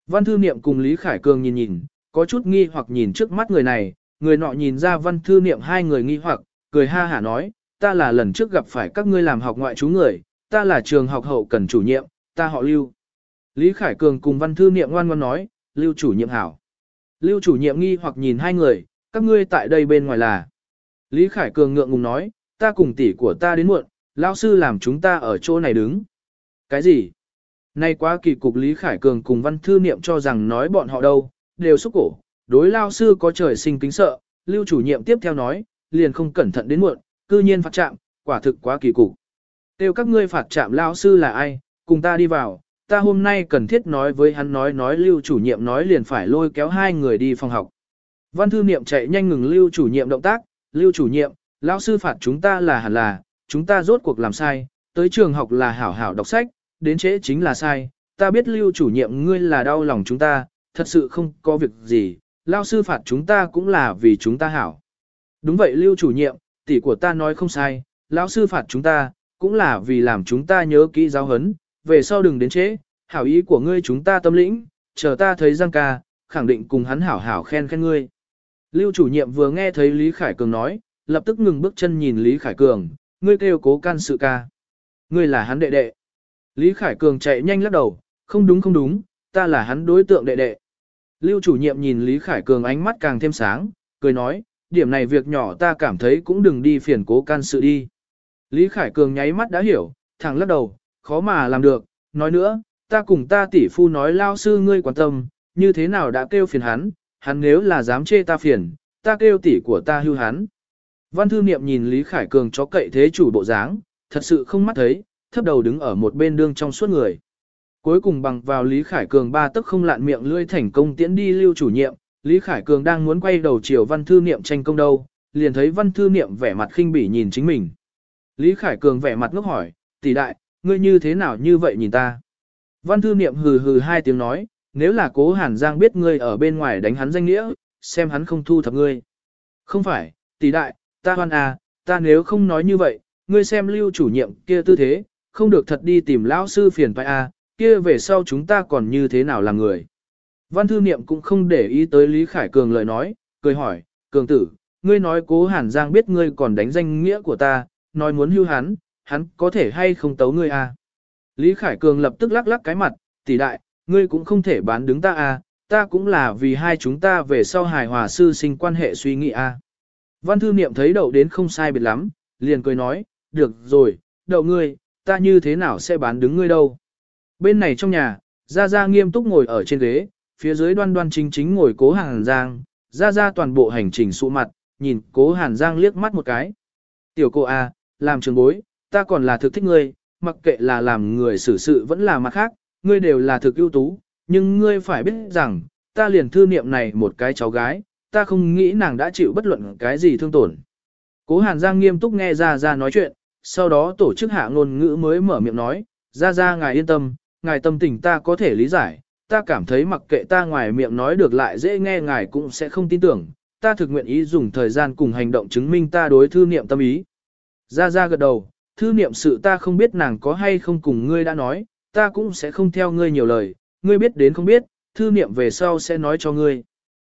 Văn thư niệm cùng Lý Khải Cường nhìn nhìn, có chút nghi hoặc nhìn trước mắt người này, người nọ nhìn ra văn thư niệm hai người nghi hoặc, cười ha hả nói, ta là lần trước gặp phải các ngươi làm học ngoại chú người, ta là trường học hậu cần chủ nhiệm, ta họ Lưu. Lý Khải Cường cùng văn thư niệm ngoan ngoan nói, Lưu chủ nhiệm hảo. Lưu chủ nhiệm nghi hoặc nhìn hai người, các ngươi tại đây bên ngoài là. Lý Khải Cường ngượng ngùng nói, ta cùng tỷ của ta đến muộn, lão sư làm chúng ta ở chỗ này đứng. Cái gì? Nay quá kỳ cục Lý Khải Cường cùng văn thư niệm cho rằng nói bọn họ đâu, đều xúc cổ, đối lao sư có trời sinh kính sợ, lưu chủ nhiệm tiếp theo nói, liền không cẩn thận đến muộn, cư nhiên phạt chạm, quả thực quá kỳ cục. Tiêu các ngươi phạt chạm lao sư là ai, cùng ta đi vào, ta hôm nay cần thiết nói với hắn nói nói lưu chủ nhiệm nói liền phải lôi kéo hai người đi phòng học. Văn thư niệm chạy nhanh ngừng lưu chủ nhiệm động tác, lưu chủ nhiệm, lão sư phạt chúng ta là hẳn là, chúng ta rốt cuộc làm sai, tới trường học là hảo hảo đọc sách, đến trễ chính là sai, ta biết lưu chủ nhiệm ngươi là đau lòng chúng ta, thật sự không có việc gì, lão sư phạt chúng ta cũng là vì chúng ta hảo. Đúng vậy lưu chủ nhiệm, tỷ của ta nói không sai, lão sư phạt chúng ta, cũng là vì làm chúng ta nhớ kỹ giáo hấn, về sau đừng đến trễ, hảo ý của ngươi chúng ta tâm lĩnh, chờ ta thấy Giang ca, khẳng định cùng hắn hảo hảo khen khen ngươi. Lưu chủ nhiệm vừa nghe thấy Lý Khải Cường nói, lập tức ngừng bước chân nhìn Lý Khải Cường, ngươi kêu cố can sự ca. Ngươi là hắn đệ đệ. Lý Khải Cường chạy nhanh lắc đầu, không đúng không đúng, ta là hắn đối tượng đệ đệ. Lưu chủ nhiệm nhìn Lý Khải Cường ánh mắt càng thêm sáng, cười nói, điểm này việc nhỏ ta cảm thấy cũng đừng đi phiền cố can sự đi. Lý Khải Cường nháy mắt đã hiểu, thẳng lắc đầu, khó mà làm được, nói nữa, ta cùng ta tỷ phu nói lao sư ngươi quan tâm, như thế nào đã kêu phiền hắn, hắn nếu là dám chê ta phiền, ta kêu tỷ của ta hưu hắn. Văn thư niệm nhìn Lý Khải Cường chó cậy thế chủ bộ dáng, thật sự không mắt thấy, thấp đầu đứng ở một bên đương trong suốt người. Cuối cùng bằng vào Lý Khải Cường ba tức không lạn miệng lươi thành công tiễn đi lưu chủ nhiệm, Lý Khải Cường đang muốn quay đầu chiều văn thư niệm tranh công đâu, liền thấy văn thư niệm vẻ mặt khinh bỉ nhìn chính mình. Lý Khải Cường vẻ mặt ngốc hỏi, tỷ đại, ngươi như thế nào như vậy nhìn ta? Văn thư niệm hừ hừ hai tiếng nói, nếu là cố Hàn Giang biết ngươi ở bên ngoài đánh hắn danh nghĩa, xem hắn không thu thập ngươi. Không phải, tỷ đại, ta hoan à, ta nếu không nói như vậy, ngươi xem lưu chủ nhiệm kia tư thế, không được thật đi tìm lão sư phiền phải à, kia về sau chúng ta còn như thế nào làm người. Văn thư niệm cũng không để ý tới Lý Khải Cường lời nói, cười hỏi, Cường tử, ngươi nói cố Hàn Giang biết ngươi còn đánh danh nghĩa của ta, nói muốn hưu hắn, hắn có thể hay không tấu ngươi à. Lý Khải Cường lập tức lắc lắc cái mặt, tỷ đại, ngươi cũng không thể bán đứng ta à, ta cũng là vì hai chúng ta về sau hài hòa sư sinh quan hệ suy nghĩ à. Văn thư niệm thấy đậu đến không sai biệt lắm, liền cười nói, được rồi, đậu ngươi, ta như thế nào sẽ bán đứng ngươi đâu. Bên này trong nhà, Gia Gia nghiêm túc ngồi ở trên ghế, phía dưới đoan đoan chính chính ngồi cố Hàn Giang, Gia Gia toàn bộ hành trình sụ mặt, nhìn cố Hàn Giang liếc mắt một cái. Tiểu cô à, làm trường bối, ta còn là thực thích ngươi, mặc kệ là làm người xử sự vẫn là mặt khác, ngươi đều là thực ưu tú, nhưng ngươi phải biết rằng, ta liền thư niệm này một cái cháu gái, ta không nghĩ nàng đã chịu bất luận cái gì thương tổn. Cố Hàn Giang nghiêm túc nghe Gia Gia nói chuyện, sau đó tổ chức hạ ngôn ngữ mới mở miệng nói, Gia Gia ngài yên tâm, ngài tâm tình ta có thể lý giải, ta cảm thấy mặc kệ ta ngoài miệng nói được lại dễ nghe ngài cũng sẽ không tin tưởng, ta thực nguyện ý dùng thời gian cùng hành động chứng minh ta đối thư niệm tâm ý. Gia Gia gật đầu, thư niệm sự ta không biết nàng có hay không cùng ngươi đã nói, ta cũng sẽ không theo ngươi nhiều lời, ngươi biết đến không biết, thư niệm về sau sẽ nói cho ngươi.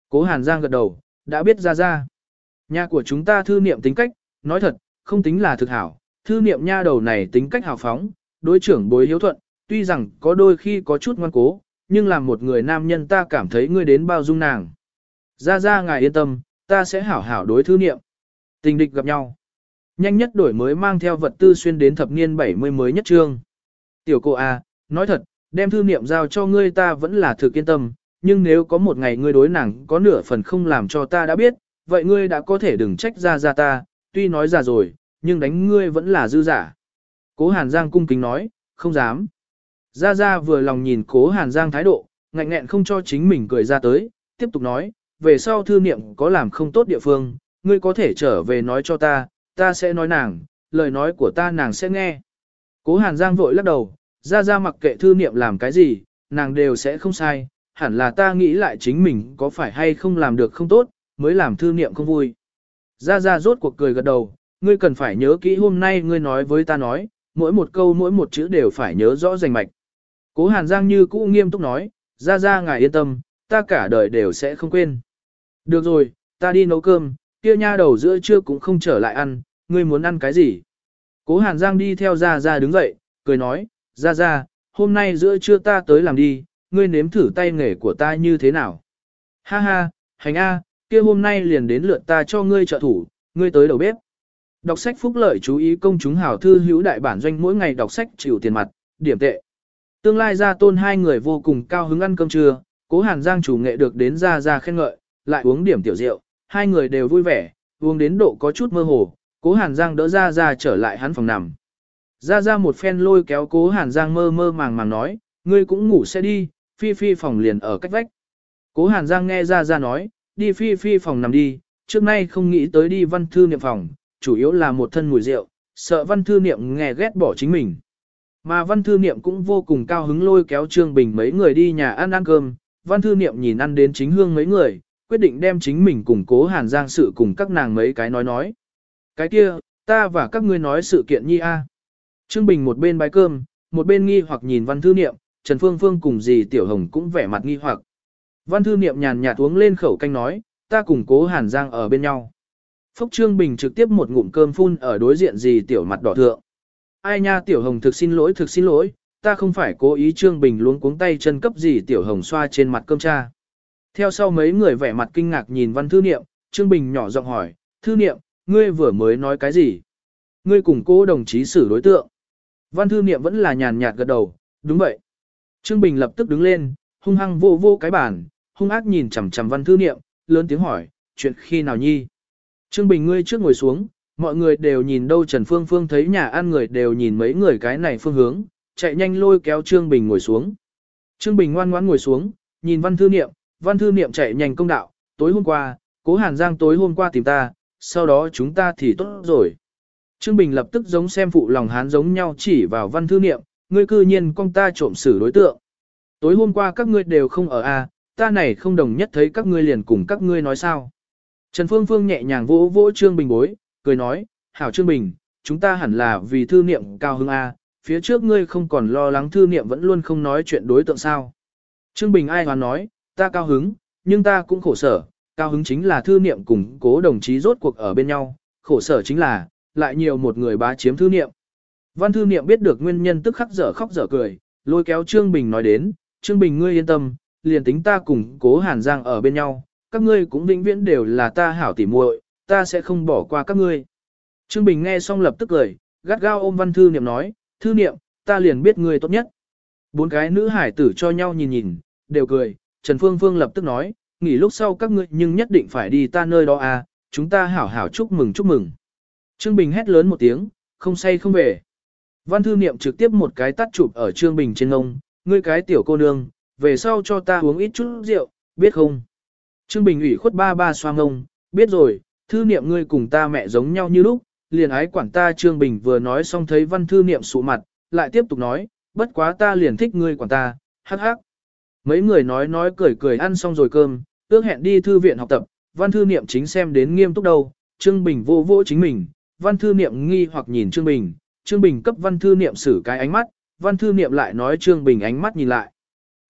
Cố Hàn Giang gật đầu, đã biết Ra Ra. Nhà của chúng ta thư niệm tính cách, nói thật, không tính là thực hảo, thư niệm nha đầu này tính cách hào phóng, đối trưởng bối hiếu thuận, tuy rằng có đôi khi có chút ngoan cố, nhưng làm một người nam nhân ta cảm thấy ngươi đến bao dung nàng. Ra ra ngài yên tâm, ta sẽ hảo hảo đối thư niệm. Tình địch gặp nhau. Nhanh nhất đổi mới mang theo vật tư xuyên đến thập niên 70 mới nhất trương. Tiểu cô A, nói thật, đem thư niệm giao cho ngươi ta vẫn là thực yên tâm, nhưng nếu có một ngày ngươi đối nàng có nửa phần không làm cho ta đã biết, vậy ngươi đã có thể đừng trách ra ra ta, tuy nói ra rồi, nhưng đánh ngươi vẫn là dư giả. Cố Hàn Giang cung kính nói, không dám. Gia Gia vừa lòng nhìn cố Hàn Giang thái độ, ngạnh nghẹn không cho chính mình cười ra tới, tiếp tục nói, về sau thư niệm có làm không tốt địa phương, ngươi có thể trở về nói cho ta, ta sẽ nói nàng, lời nói của ta nàng sẽ nghe. Cố Hàn Giang vội lắc đầu, Ra Ra mặc kệ thư niệm làm cái gì, nàng đều sẽ không sai, hẳn là ta nghĩ lại chính mình có phải hay không làm được không tốt, mới làm thư niệm không vui. Ra Ra rốt cuộc cười gật đầu, ngươi cần phải nhớ kỹ hôm nay ngươi nói với ta nói, mỗi một câu mỗi một chữ đều phải nhớ rõ rành mạch. Cố Hàn Giang như cũ nghiêm túc nói, ra ra ngài yên tâm, ta cả đời đều sẽ không quên. Được rồi, ta đi nấu cơm, kia nha đầu giữa trưa cũng không trở lại ăn, ngươi muốn ăn cái gì? Cố Hàn Giang đi theo ra ra đứng dậy, cười nói, ra ra, hôm nay giữa trưa ta tới làm đi, ngươi nếm thử tay nghề của ta như thế nào? Ha ha, hành a, kia hôm nay liền đến lượt ta cho ngươi trợ thủ, ngươi tới đầu bếp. Đọc sách phúc lợi chú ý công chúng hảo thư hữu đại bản doanh mỗi ngày đọc sách chịu tiền mặt, điểm tệ. Tương lai gia tôn hai người vô cùng cao hứng ăn cơm trưa, cố hàn giang chủ nghệ được đến ra ra khen ngợi, lại uống điểm tiểu rượu, hai người đều vui vẻ, uống đến độ có chút mơ hồ, cố hàn giang đỡ ra ra trở lại hắn phòng nằm. Ra ra một phen lôi kéo cố hàn giang mơ mơ màng màng nói, ngươi cũng ngủ sẽ đi, phi phi phòng liền ở cách vách. Cố hàn giang nghe ra ra nói, đi phi phi phòng nằm đi, trước nay không nghĩ tới đi văn thư niệm phòng, chủ yếu là một thân mùi rượu, sợ văn thư niệm nghe ghét bỏ chính mình. Mà văn thư niệm cũng vô cùng cao hứng lôi kéo Trương Bình mấy người đi nhà ăn ăn cơm, văn thư niệm nhìn ăn đến chính hương mấy người, quyết định đem chính mình cùng cố hàn giang sự cùng các nàng mấy cái nói nói. Cái kia, ta và các ngươi nói sự kiện nhi a. Trương Bình một bên bái cơm, một bên nghi hoặc nhìn văn thư niệm, Trần Phương Phương cùng dì Tiểu Hồng cũng vẻ mặt nghi hoặc. Văn thư niệm nhàn nhạt uống lên khẩu canh nói, ta cùng cố hàn giang ở bên nhau. Phúc Trương Bình trực tiếp một ngụm cơm phun ở đối diện dì Tiểu mặt đỏ thượng ai nha tiểu hồng thực xin lỗi thực xin lỗi, ta không phải cố ý Trương Bình luống cuống tay chân cấp dì tiểu hồng xoa trên mặt cơm cha. Theo sau mấy người vẻ mặt kinh ngạc nhìn văn thư niệm, Trương Bình nhỏ giọng hỏi, thư niệm, ngươi vừa mới nói cái gì? Ngươi cùng cô đồng chí xử đối tượng. Văn thư niệm vẫn là nhàn nhạt gật đầu, đúng vậy. Trương Bình lập tức đứng lên, hung hăng vô vô cái bàn, hung ác nhìn chằm chằm văn thư niệm, lớn tiếng hỏi, chuyện khi nào nhi? Trương Bình ngươi trước ngồi xuống, Mọi người đều nhìn đâu Trần Phương Phương thấy nhà ăn người đều nhìn mấy người cái này phương hướng, chạy nhanh lôi kéo Trương Bình ngồi xuống. Trương Bình ngoan ngoãn ngồi xuống, nhìn văn thư niệm, văn thư niệm chạy nhanh công đạo, tối hôm qua, cố Hàn Giang tối hôm qua tìm ta, sau đó chúng ta thì tốt rồi. Trương Bình lập tức giống xem phụ lòng hán giống nhau chỉ vào văn thư niệm, ngươi cư nhiên con ta trộm xử đối tượng. Tối hôm qua các ngươi đều không ở a, ta này không đồng nhất thấy các ngươi liền cùng các ngươi nói sao. Trần Phương Phương nhẹ nhàng vỗ vỗ Trương Bình bối, cười nói, hảo Trương Bình, chúng ta hẳn là vì thư niệm cao hứng A, phía trước ngươi không còn lo lắng thư niệm vẫn luôn không nói chuyện đối tượng sao. Trương Bình ai hoàn nói, ta cao hứng, nhưng ta cũng khổ sở, cao hứng chính là thư niệm cùng cố đồng chí rốt cuộc ở bên nhau, khổ sở chính là, lại nhiều một người bá chiếm thư niệm. Văn thư niệm biết được nguyên nhân tức khắc dở khóc dở cười, lôi kéo Trương Bình nói đến, Trương Bình ngươi yên tâm, liền tính ta cùng cố Hàn Giang ở bên nhau, các ngươi cũng vĩnh viễn đều là ta hảo tỉ muội, ta sẽ không bỏ qua các ngươi. Trương Bình nghe xong lập tức cười, gắt gao ôm văn thư niệm nói, thư niệm, ta liền biết ngươi tốt nhất. Bốn cái nữ hải tử cho nhau nhìn nhìn, đều cười, Trần Phương Phương lập tức nói, nghỉ lúc sau các ngươi nhưng nhất định phải đi ta nơi đó à, chúng ta hảo hảo chúc mừng chúc mừng. Trương Bình hét lớn một tiếng, không say không về. Văn thư niệm trực tiếp một cái tắt chụp ở Trương Bình trên ngông, ngươi cái tiểu cô nương, về sau cho ta uống ít chút rượu, biết không? Trương Bình ủy khuất ba ba xoa ngông, biết rồi, thư niệm ngươi cùng ta mẹ giống nhau như lúc, liền ái quản ta Trương Bình vừa nói xong thấy văn thư niệm sụ mặt, lại tiếp tục nói, bất quá ta liền thích ngươi quản ta, hắc hắc. Mấy người nói nói cười cười ăn xong rồi cơm, ước hẹn đi thư viện học tập, văn thư niệm chính xem đến nghiêm túc đâu, Trương Bình vô vô chính mình, văn thư niệm nghi hoặc nhìn Trương Bình, Trương Bình cấp văn thư niệm xử cái ánh mắt, văn thư niệm lại nói Trương Bình ánh mắt nhìn lại.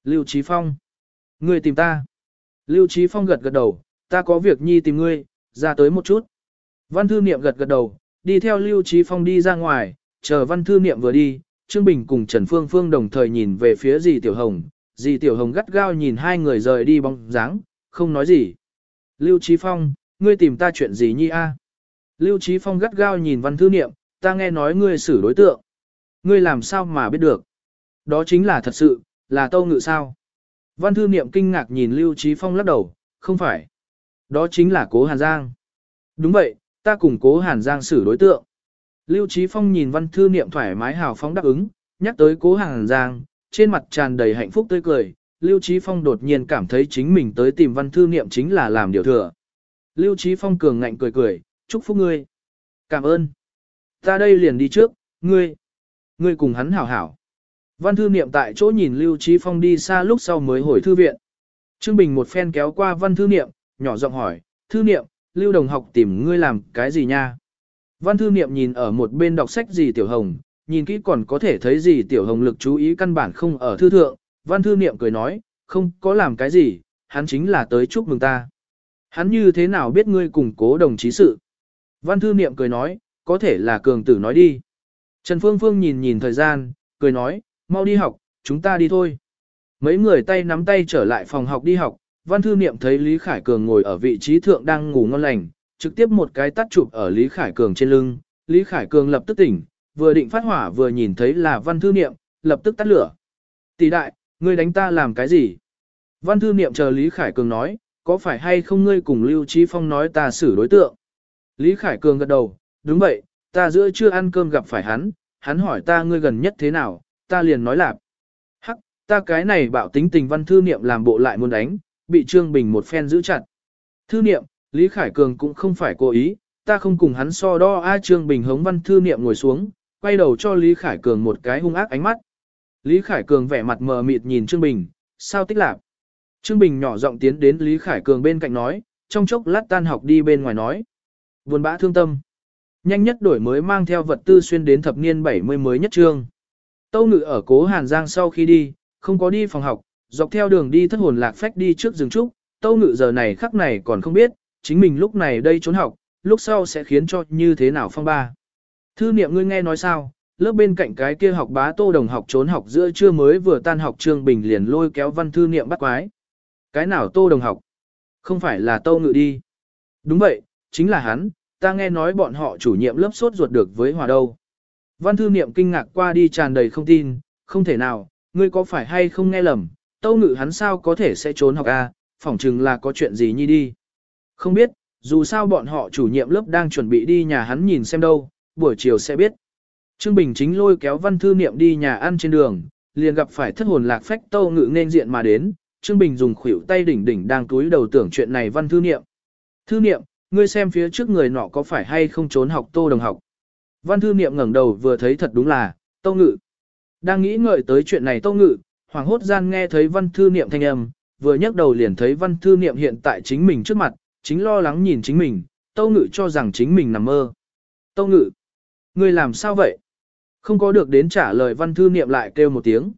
Lưu Trí Phong. Ngươi tìm ta. Lưu Trí Phong gật gật đầu, ta có việc nhi tìm ngươi, ra tới một chút. Văn thư niệm gật gật đầu, đi theo Lưu Trí Phong đi ra ngoài, chờ văn thư niệm vừa đi, Trương Bình cùng Trần Phương Phương đồng thời nhìn về phía dì Tiểu Hồng, dì Tiểu Hồng gắt gao nhìn hai người rời đi bóng dáng, không nói gì. Lưu Trí Phong, ngươi tìm ta chuyện gì nhi a? Lưu Trí Phong gắt gao nhìn văn thư niệm, ta nghe nói ngươi xử đối tượng. Ngươi làm sao mà biết được? Đó chính là thật sự, là tâu ngự sao? Văn thư niệm kinh ngạc nhìn Lưu Trí Phong lắc đầu, không phải. Đó chính là cố Hàn Giang. Đúng vậy, ta cùng cố Hàn Giang xử đối tượng. Lưu Trí Phong nhìn văn thư niệm thoải mái hào phóng đáp ứng, nhắc tới cố Hàn Giang, trên mặt tràn đầy hạnh phúc tươi cười. Lưu Trí Phong đột nhiên cảm thấy chính mình tới tìm văn thư niệm chính là làm điều thừa. Lưu Trí Phong cường ngạnh cười cười, chúc phúc ngươi. Cảm ơn. Ta đây liền đi trước, ngươi. Ngươi cùng hắn hảo hảo. Văn thư niệm tại chỗ nhìn Lưu Trí Phong đi xa lúc sau mới hồi thư viện. Trương Bình một phen kéo qua văn thư niệm, nhỏ giọng hỏi, thư niệm, Lưu đồng học tìm ngươi làm cái gì nha? Văn thư niệm nhìn ở một bên đọc sách gì tiểu hồng, nhìn kỹ còn có thể thấy gì tiểu hồng lực chú ý căn bản không ở thư thượng. Văn thư niệm cười nói, không có làm cái gì, hắn chính là tới chúc mừng ta. Hắn như thế nào biết ngươi cùng cố đồng chí sự? Văn thư niệm cười nói, có thể là cường tử nói đi. Trần Phương Phương nhìn nhìn thời gian, cười nói, mau đi học, chúng ta đi thôi. Mấy người tay nắm tay trở lại phòng học đi học, văn thư niệm thấy Lý Khải Cường ngồi ở vị trí thượng đang ngủ ngon lành, trực tiếp một cái tắt chụp ở Lý Khải Cường trên lưng, Lý Khải Cường lập tức tỉnh, vừa định phát hỏa vừa nhìn thấy là văn thư niệm, lập tức tắt lửa. Tỷ đại, ngươi đánh ta làm cái gì? Văn thư niệm chờ Lý Khải Cường nói, có phải hay không ngươi cùng Lưu Trí Phong nói ta xử đối tượng? Lý Khải Cường gật đầu, đúng vậy, ta giữa chưa ăn cơm gặp phải hắn, hắn hỏi ta ngươi gần nhất thế nào, ta liền nói lạp. Hắc, ta cái này bảo tính tình văn thư niệm làm bộ lại muốn đánh, bị Trương Bình một phen giữ chặt. Thư niệm, Lý Khải Cường cũng không phải cố ý, ta không cùng hắn so đo a Trương Bình hống văn thư niệm ngồi xuống, quay đầu cho Lý Khải Cường một cái hung ác ánh mắt. Lý Khải Cường vẻ mặt mờ mịt nhìn Trương Bình, sao tích lạc. Trương Bình nhỏ giọng tiến đến Lý Khải Cường bên cạnh nói, trong chốc lát tan học đi bên ngoài nói. Buồn bã thương tâm. Nhanh nhất đổi mới mang theo vật tư xuyên đến thập niên 70 mới nhất trương. Tâu ngự ở cố Hàn Giang sau khi đi, không có đi phòng học, dọc theo đường đi thất hồn lạc phách đi trước rừng trúc, tâu ngự giờ này khắc này còn không biết, chính mình lúc này đây trốn học, lúc sau sẽ khiến cho như thế nào phong ba. Thư niệm ngươi nghe nói sao, lớp bên cạnh cái kia học bá tô đồng học trốn học giữa trưa mới vừa tan học trương bình liền lôi kéo văn thư niệm bắt quái. Cái nào tô đồng học? Không phải là tô ngự đi. Đúng vậy, chính là hắn, ta nghe nói bọn họ chủ nhiệm lớp sốt ruột được với hòa đâu. Văn thư niệm kinh ngạc qua đi tràn đầy không tin, không thể nào, ngươi có phải hay không nghe lầm, tâu ngự hắn sao có thể sẽ trốn học a? À, phỏng chừng là có chuyện gì nhi đi. Không biết, dù sao bọn họ chủ nhiệm lớp đang chuẩn bị đi nhà hắn nhìn xem đâu, buổi chiều sẽ biết. Trương Bình chính lôi kéo văn thư niệm đi nhà ăn trên đường, liền gặp phải thất hồn lạc phách tâu ngự nên diện mà đến, Trương Bình dùng khuỷu tay đỉnh đỉnh đang túi đầu tưởng chuyện này văn thư niệm. Thư niệm, ngươi xem phía trước người nọ có phải hay không trốn học tô đồng học. Văn thư niệm ngẩng đầu vừa thấy thật đúng là, Tâu Ngự. Đang nghĩ ngợi tới chuyện này Tâu Ngự, hoàng hốt gian nghe thấy văn thư niệm thanh âm, vừa nhấc đầu liền thấy văn thư niệm hiện tại chính mình trước mặt, chính lo lắng nhìn chính mình, tâu ngự cho rằng chính mình nằm mơ. Tâu ngự, ngươi làm sao vậy? Không có được đến trả lời văn thư niệm lại kêu một tiếng.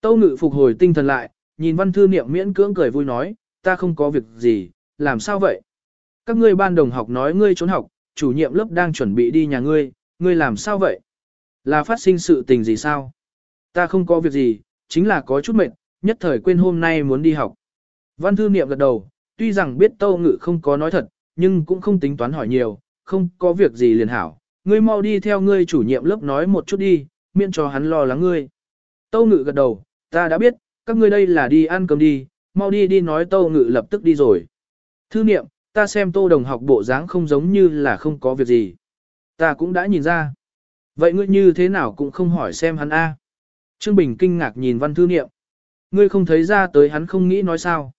Tâu ngự phục hồi tinh thần lại, nhìn văn thư niệm miễn cưỡng cười vui nói, ta không có việc gì, làm sao vậy? Các ngươi ban đồng học nói ngươi trốn học, chủ nhiệm lớp đang chuẩn bị đi nhà ngươi, ngươi làm sao vậy? Là phát sinh sự tình gì sao? Ta không có việc gì, chính là có chút mệt, nhất thời quên hôm nay muốn đi học. Văn thư niệm gật đầu, tuy rằng biết tâu ngự không có nói thật, nhưng cũng không tính toán hỏi nhiều, không có việc gì liền hảo. Ngươi mau đi theo ngươi chủ nhiệm lớp nói một chút đi, miễn cho hắn lo lắng ngươi. Tâu ngự gật đầu, ta đã biết, các ngươi đây là đi ăn cơm đi, mau đi đi nói tâu ngự lập tức đi rồi. Thư niệm, ta xem tô đồng học bộ dáng không giống như là không có việc gì. Ta cũng đã nhìn ra. Vậy ngươi như thế nào cũng không hỏi xem hắn a. Trương Bình kinh ngạc nhìn văn thư niệm. Ngươi không thấy ra tới hắn không nghĩ nói sao.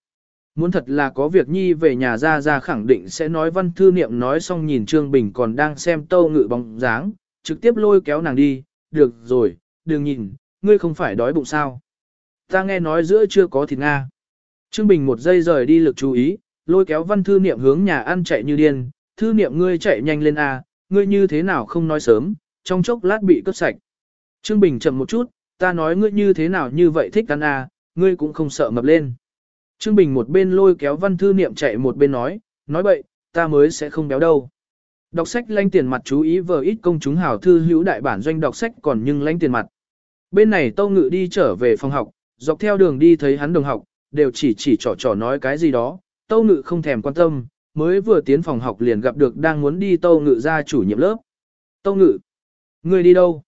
Muốn thật là có việc nhi về nhà ra ra khẳng định sẽ nói văn thư niệm nói xong nhìn Trương Bình còn đang xem tâu ngự bóng dáng, trực tiếp lôi kéo nàng đi, được rồi, đừng nhìn, ngươi không phải đói bụng sao. Ta nghe nói giữa chưa có thịt Nga. Trương Bình một giây rời đi lực chú ý, lôi kéo văn thư niệm hướng nhà ăn chạy như điên, thư niệm ngươi chạy nhanh lên A, ngươi như thế nào không nói sớm, trong chốc lát bị cướp sạch. Trương Bình chậm một chút, ta nói ngươi như thế nào như vậy thích ăn A, ngươi cũng không sợ mập lên. Trương Bình một bên lôi kéo văn thư niệm chạy một bên nói, nói bậy, ta mới sẽ không béo đâu. Đọc sách lanh tiền mặt chú ý vờ ít công chúng hảo thư hữu đại bản doanh đọc sách còn nhưng lanh tiền mặt. Bên này Tâu Ngự đi trở về phòng học, dọc theo đường đi thấy hắn đồng học, đều chỉ chỉ trò trò nói cái gì đó, Tâu Ngự không thèm quan tâm, mới vừa tiến phòng học liền gặp được đang muốn đi Tâu Ngự ra chủ nhiệm lớp. Tâu Ngự, người đi đâu?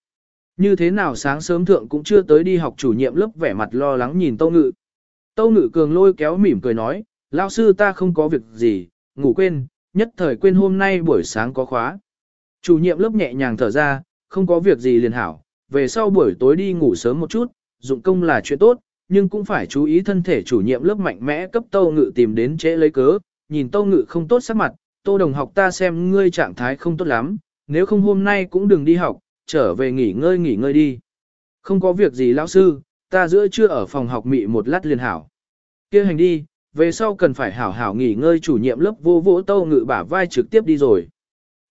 Như thế nào sáng sớm thượng cũng chưa tới đi học chủ nhiệm lớp vẻ mặt lo lắng nhìn Tâu Ngự. Tâu Ngự cường lôi kéo mỉm cười nói, lao sư ta không có việc gì, ngủ quên, nhất thời quên hôm nay buổi sáng có khóa. Chủ nhiệm lớp nhẹ nhàng thở ra, không có việc gì liền hảo, về sau buổi tối đi ngủ sớm một chút, dụng công là chuyện tốt, nhưng cũng phải chú ý thân thể chủ nhiệm lớp mạnh mẽ cấp Tâu Ngự tìm đến trễ lấy cớ, nhìn Tâu Ngự không tốt sắc mặt, Tô đồng học ta xem ngươi trạng thái không tốt lắm, nếu không hôm nay cũng đừng đi học, trở về nghỉ ngơi nghỉ ngơi đi. Không có việc gì lão sư, ta giữa trưa ở phòng học mị một lát liền hảo kia hành đi, về sau cần phải hảo hảo nghỉ ngơi chủ nhiệm lớp vô vỗ Tâu Ngự bả vai trực tiếp đi rồi.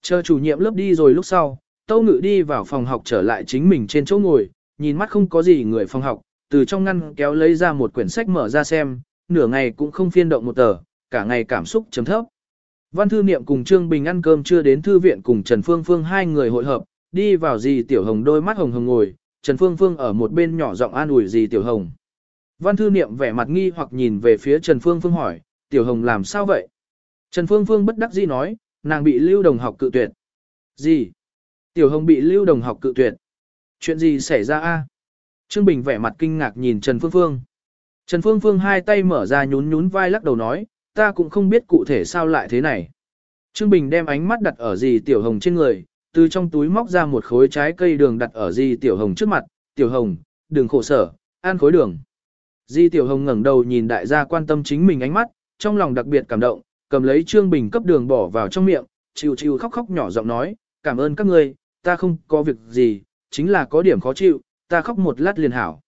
Chờ chủ nhiệm lớp đi rồi lúc sau, Tâu Ngự đi vào phòng học trở lại chính mình trên chỗ ngồi, nhìn mắt không có gì người phòng học, từ trong ngăn kéo lấy ra một quyển sách mở ra xem, nửa ngày cũng không phiên động một tờ, cả ngày cảm xúc chấm thấp. Văn thư niệm cùng Trương Bình ăn cơm chưa đến thư viện cùng Trần Phương Phương hai người hội hợp, đi vào gì tiểu hồng đôi mắt hồng hồng ngồi, Trần Phương Phương ở một bên nhỏ giọng an ủi gì tiểu hồng. Văn thư niệm vẻ mặt nghi hoặc nhìn về phía Trần Phương Phương hỏi, tiểu hồng làm sao vậy? Trần Phương Phương bất đắc dĩ nói, nàng bị lưu đồng học cự tuyệt. Gì? Tiểu hồng bị lưu đồng học cự tuyệt. Chuyện gì xảy ra a? Trương Bình vẻ mặt kinh ngạc nhìn Trần Phương Phương. Trần Phương Phương hai tay mở ra nhún nhún vai lắc đầu nói, ta cũng không biết cụ thể sao lại thế này. Trương Bình đem ánh mắt đặt ở gì Tiểu Hồng trên người, từ trong túi móc ra một khối trái cây đường đặt ở gì Tiểu Hồng trước mặt, Tiểu Hồng, đừng khổ sở, ăn khối đường. Di Tiểu Hồng ngẩng đầu nhìn đại gia quan tâm chính mình ánh mắt, trong lòng đặc biệt cảm động, cầm lấy Trương Bình cấp đường bỏ vào trong miệng, chịu chịu khóc khóc nhỏ giọng nói, cảm ơn các ngươi, ta không có việc gì, chính là có điểm khó chịu, ta khóc một lát liền hảo.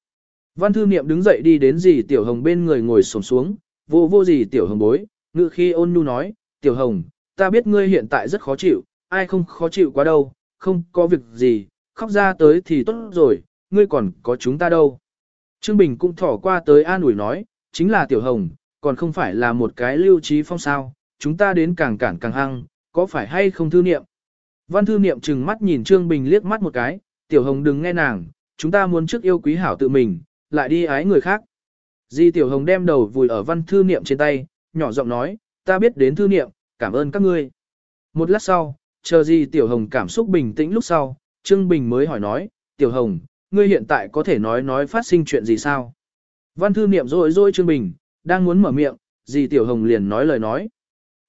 Văn thư niệm đứng dậy đi đến dì Tiểu Hồng bên người ngồi sồn xuống, vô vô dì Tiểu Hồng bối, ngự khi ôn nhu nói, Tiểu Hồng, ta biết ngươi hiện tại rất khó chịu, ai không khó chịu quá đâu, không có việc gì, khóc ra tới thì tốt rồi, ngươi còn có chúng ta đâu. Trương Bình cũng thỏ qua tới an ủi nói, chính là Tiểu Hồng, còn không phải là một cái lưu trí phong sao, chúng ta đến càng cản càng hăng, có phải hay không thư niệm. Văn thư niệm trừng mắt nhìn Trương Bình liếc mắt một cái, Tiểu Hồng đừng nghe nàng, chúng ta muốn trước yêu quý hảo tự mình, lại đi ái người khác. Di Tiểu Hồng đem đầu vùi ở văn thư niệm trên tay, nhỏ giọng nói, ta biết đến thư niệm, cảm ơn các ngươi. Một lát sau, chờ Di Tiểu Hồng cảm xúc bình tĩnh lúc sau, Trương Bình mới hỏi nói, Tiểu Hồng, ngươi hiện tại có thể nói nói phát sinh chuyện gì sao? Văn thư niệm rồi rồi Trương Bình, đang muốn mở miệng, dì Tiểu Hồng liền nói lời nói.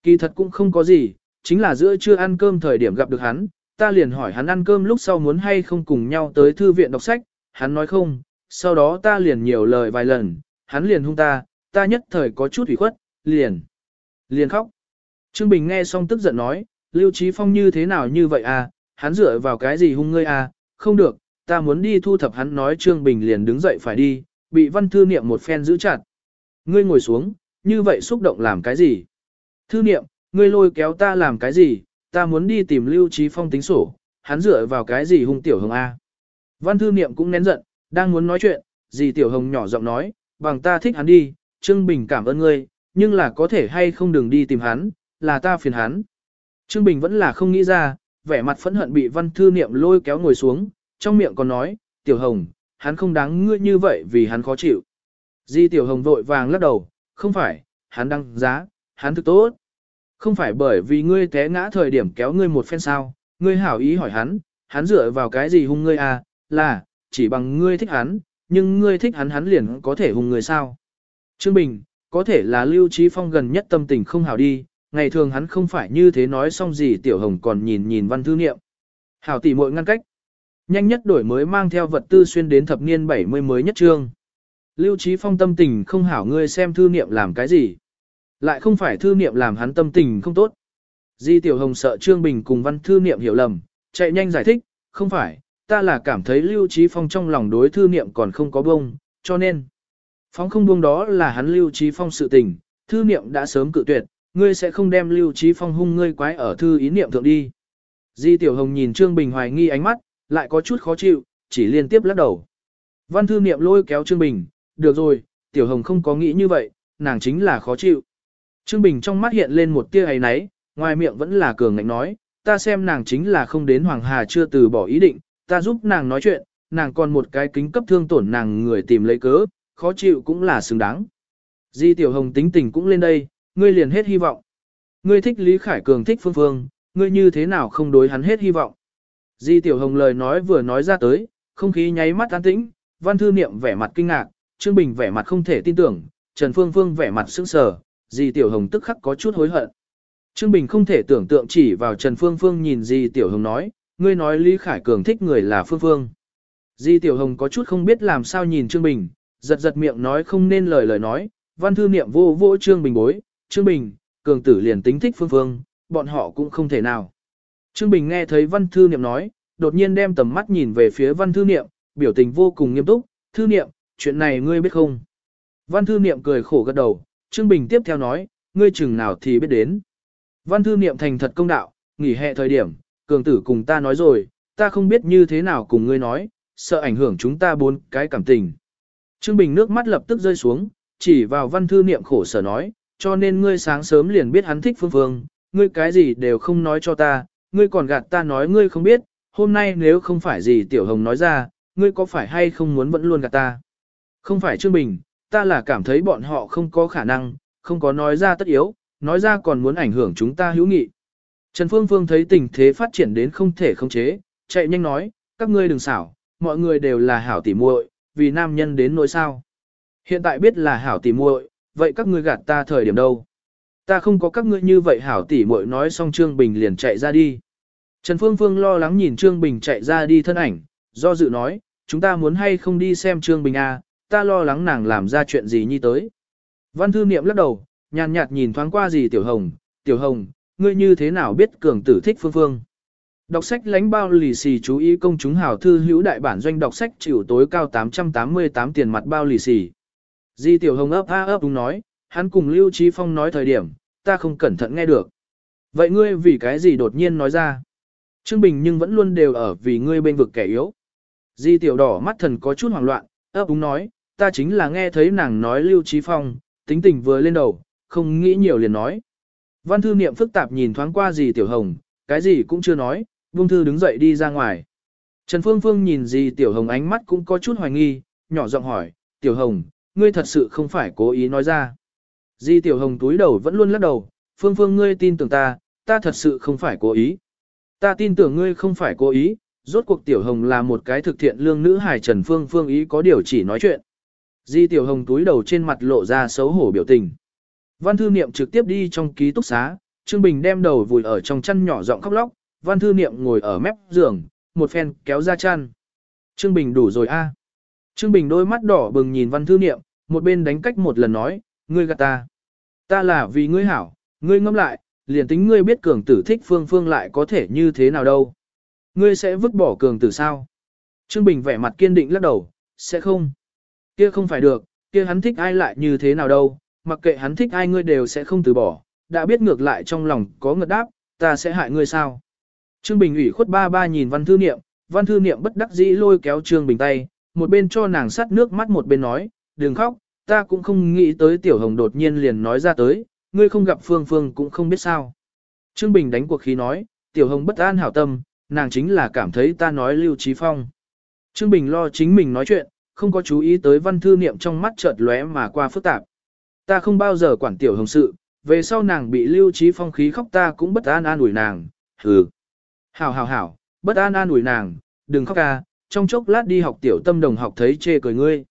Kỳ thật cũng không có gì, chính là giữa trưa ăn cơm thời điểm gặp được hắn, ta liền hỏi hắn ăn cơm lúc sau muốn hay không cùng nhau tới thư viện đọc sách, hắn nói không, sau đó ta liền nhiều lời vài lần, hắn liền hung ta, ta nhất thời có chút ủy khuất, liền, liền khóc. Trương Bình nghe xong tức giận nói, Lưu Trí Phong như thế nào như vậy à, hắn dựa vào cái gì hung ngươi à, không được, ta muốn đi thu thập hắn nói Trương Bình liền đứng dậy phải đi, bị văn thư niệm một phen giữ chặt. Ngươi ngồi xuống, như vậy xúc động làm cái gì? Thư niệm, ngươi lôi kéo ta làm cái gì? Ta muốn đi tìm Lưu Trí Phong tính sổ, hắn dựa vào cái gì hung tiểu hồng A. Văn thư niệm cũng nén giận, đang muốn nói chuyện, dì tiểu hồng nhỏ giọng nói, bằng ta thích hắn đi, Trương Bình cảm ơn ngươi, nhưng là có thể hay không đừng đi tìm hắn, là ta phiền hắn. Trương Bình vẫn là không nghĩ ra, vẻ mặt phẫn hận bị văn thư niệm lôi kéo ngồi xuống, trong miệng còn nói, tiểu hồng, hắn không đáng ngươi như vậy vì hắn khó chịu. Di tiểu hồng vội vàng lắc đầu, không phải, hắn đăng giá, hắn thực tốt. Không phải bởi vì ngươi té ngã thời điểm kéo ngươi một phen sao, ngươi hảo ý hỏi hắn, hắn dựa vào cái gì hung ngươi à, là, chỉ bằng ngươi thích hắn, nhưng ngươi thích hắn hắn liền có thể hung ngươi sao. Trương Bình, có thể là Lưu Trí Phong gần nhất tâm tình không hảo đi, ngày thường hắn không phải như thế nói xong gì Tiểu Hồng còn nhìn nhìn văn thư niệm. Hảo tỷ muội ngăn cách. Nhanh nhất đổi mới mang theo vật tư xuyên đến thập niên 70 mới nhất trương. Lưu Trí Phong tâm tình không hảo ngươi xem thư niệm làm cái gì. Lại không phải thư niệm làm hắn tâm tình không tốt. Di Tiểu Hồng sợ Trương Bình cùng văn thư niệm hiểu lầm, chạy nhanh giải thích, không phải, ta là cảm thấy Lưu Trí Phong trong lòng đối thư niệm còn không có bông, cho nên. Phong không buông đó là hắn Lưu Trí Phong sự tình, thư niệm đã sớm cự tuyệt, ngươi sẽ không đem Lưu Trí Phong hung ngươi quái ở thư ý niệm thượng đi. Di Tiểu Hồng nhìn Trương Bình hoài nghi ánh mắt, lại có chút khó chịu, chỉ liên tiếp lắc đầu. Văn thư niệm lôi kéo Trương Bình, được rồi, Tiểu Hồng không có nghĩ như vậy, nàng chính là khó chịu. Trương Bình trong mắt hiện lên một tia ấy náy, ngoài miệng vẫn là cường ngạnh nói, ta xem nàng chính là không đến Hoàng Hà chưa từ bỏ ý định, ta giúp nàng nói chuyện, nàng còn một cái kính cấp thương tổn nàng người tìm lấy cớ, khó chịu cũng là xứng đáng. Di Tiểu Hồng tính tình cũng lên đây, ngươi liền hết hy vọng. Ngươi thích Lý Khải Cường thích Phương Phương, ngươi như thế nào không đối hắn hết hy vọng. Di Tiểu Hồng lời nói vừa nói ra tới, không khí nháy mắt an tĩnh, văn thư niệm vẻ mặt kinh ngạc, Trương Bình vẻ mặt không thể tin tưởng, Trần Phương Phương vẻ mặt sững sờ, Di Tiểu Hồng tức khắc có chút hối hận. Trương Bình không thể tưởng tượng chỉ vào Trần Phương Phương nhìn Di Tiểu Hồng nói, ngươi nói Lý Khải Cường thích người là Phương Phương. Di Tiểu Hồng có chút không biết làm sao nhìn Trương Bình, giật giật miệng nói không nên lời lời nói, văn thư niệm vô vô Trương Bình bối, Trương Bình, Cường tử liền tính thích Phương Phương, bọn họ cũng không thể nào. Trương Bình nghe thấy văn thư niệm nói, đột nhiên đem tầm mắt nhìn về phía văn thư niệm, biểu tình vô cùng nghiêm túc, thư niệm, chuyện này ngươi biết không? Văn thư niệm cười khổ gật đầu, Trương Bình tiếp theo nói, ngươi chừng nào thì biết đến. Văn thư niệm thành thật công đạo, nghỉ hè thời điểm, cường tử cùng ta nói rồi, ta không biết như thế nào cùng ngươi nói, sợ ảnh hưởng chúng ta bốn cái cảm tình. Trương Bình nước mắt lập tức rơi xuống, chỉ vào văn thư niệm khổ sở nói, cho nên ngươi sáng sớm liền biết hắn thích phương phương, ngươi cái gì đều không nói cho ta, ngươi còn gạt ta nói ngươi không biết, hôm nay nếu không phải gì Tiểu Hồng nói ra, ngươi có phải hay không muốn vẫn luôn gạt ta? Không phải Trương Bình, ta là cảm thấy bọn họ không có khả năng, không có nói ra tất yếu, nói ra còn muốn ảnh hưởng chúng ta hữu nghị. Trần Phương Phương thấy tình thế phát triển đến không thể không chế, chạy nhanh nói, các ngươi đừng xảo, mọi người đều là hảo tỉ muội, vì nam nhân đến nỗi sao. Hiện tại biết là hảo tỉ muội, vậy các ngươi gạt ta thời điểm đâu? Ta không có các ngươi như vậy hảo tỉ muội nói xong Trương Bình liền chạy ra đi. Trần Phương Phương lo lắng nhìn Trương Bình chạy ra đi thân ảnh, do dự nói, chúng ta muốn hay không đi xem Trương Bình à, ta lo lắng nàng làm ra chuyện gì như tới. Văn thư niệm lắc đầu, nhàn nhạt nhìn thoáng qua gì Tiểu Hồng, Tiểu Hồng, ngươi như thế nào biết cường tử thích Phương Phương. Đọc sách lánh bao lì xì chú ý công chúng hảo thư hữu đại bản doanh đọc sách chịu tối cao 888 tiền mặt bao lì xì. Di Tiểu Hồng ấp a ấp đúng nói, hắn cùng Lưu Trí Phong nói thời điểm, ta không cẩn thận nghe được. Vậy ngươi vì cái gì đột nhiên nói ra? Trương Bình nhưng vẫn luôn đều ở vì ngươi bên vực kẻ yếu. Di Tiểu Đỏ mắt thần có chút hoảng loạn, ấp úng nói, ta chính là nghe thấy nàng nói Lưu Trí Phong, tính tình vừa lên đầu, không nghĩ nhiều liền nói. Văn thư niệm phức tạp nhìn thoáng qua Di Tiểu Hồng, cái gì cũng chưa nói, Vương Thư đứng dậy đi ra ngoài. Trần Phương Phương nhìn Di Tiểu Hồng ánh mắt cũng có chút hoài nghi, nhỏ giọng hỏi, Tiểu Hồng, ngươi thật sự không phải cố ý nói ra. Di Tiểu Hồng túi đầu vẫn luôn lắc đầu, Phương Phương ngươi tin tưởng ta, ta thật sự không phải cố ý. Ta tin tưởng ngươi không phải cố ý, rốt cuộc Tiểu Hồng là một cái thực thiện lương nữ hài Trần Phương Phương ý có điều chỉ nói chuyện. Di Tiểu Hồng túi đầu trên mặt lộ ra xấu hổ biểu tình. Văn thư niệm trực tiếp đi trong ký túc xá, Trương Bình đem đầu vùi ở trong chăn nhỏ giọng khóc lóc, văn thư niệm ngồi ở mép giường, một phen kéo ra chăn. Trương Bình đủ rồi a. Trương Bình đôi mắt đỏ bừng nhìn văn thư niệm, một bên đánh cách một lần nói, ngươi gạt ta. Ta là vì ngươi hảo, ngươi ngâm lại, liền tính ngươi biết cường tử thích phương phương lại có thể như thế nào đâu. Ngươi sẽ vứt bỏ cường tử sao? Trương Bình vẻ mặt kiên định lắc đầu, sẽ không. Kia không phải được, kia hắn thích ai lại như thế nào đâu, mặc kệ hắn thích ai ngươi đều sẽ không từ bỏ, đã biết ngược lại trong lòng có ngật đáp, ta sẽ hại ngươi sao. Trương Bình ủy khuất ba ba nhìn văn thư niệm, văn thư niệm bất đắc dĩ lôi kéo Trương Bình tay, một bên cho nàng sắt nước mắt một bên nói, đừng khóc, ta cũng không nghĩ tới Tiểu Hồng đột nhiên liền nói ra tới, ngươi không gặp Phương Phương cũng không biết sao. Trương Bình đánh cuộc khí nói, Tiểu Hồng bất an hảo tâm, nàng chính là cảm thấy ta nói Lưu Trí Phong. Trương Bình lo chính mình nói chuyện, không có chú ý tới văn thư niệm trong mắt chợt lóe mà qua phức tạp. Ta không bao giờ quản Tiểu Hồng sự, về sau nàng bị Lưu Trí Phong khí khóc ta cũng bất an an ủi nàng, hừ. Hảo hảo hảo, bất an an ủi nàng, đừng khóc ca, trong chốc lát đi học tiểu tâm đồng học thấy chê cười ngươi.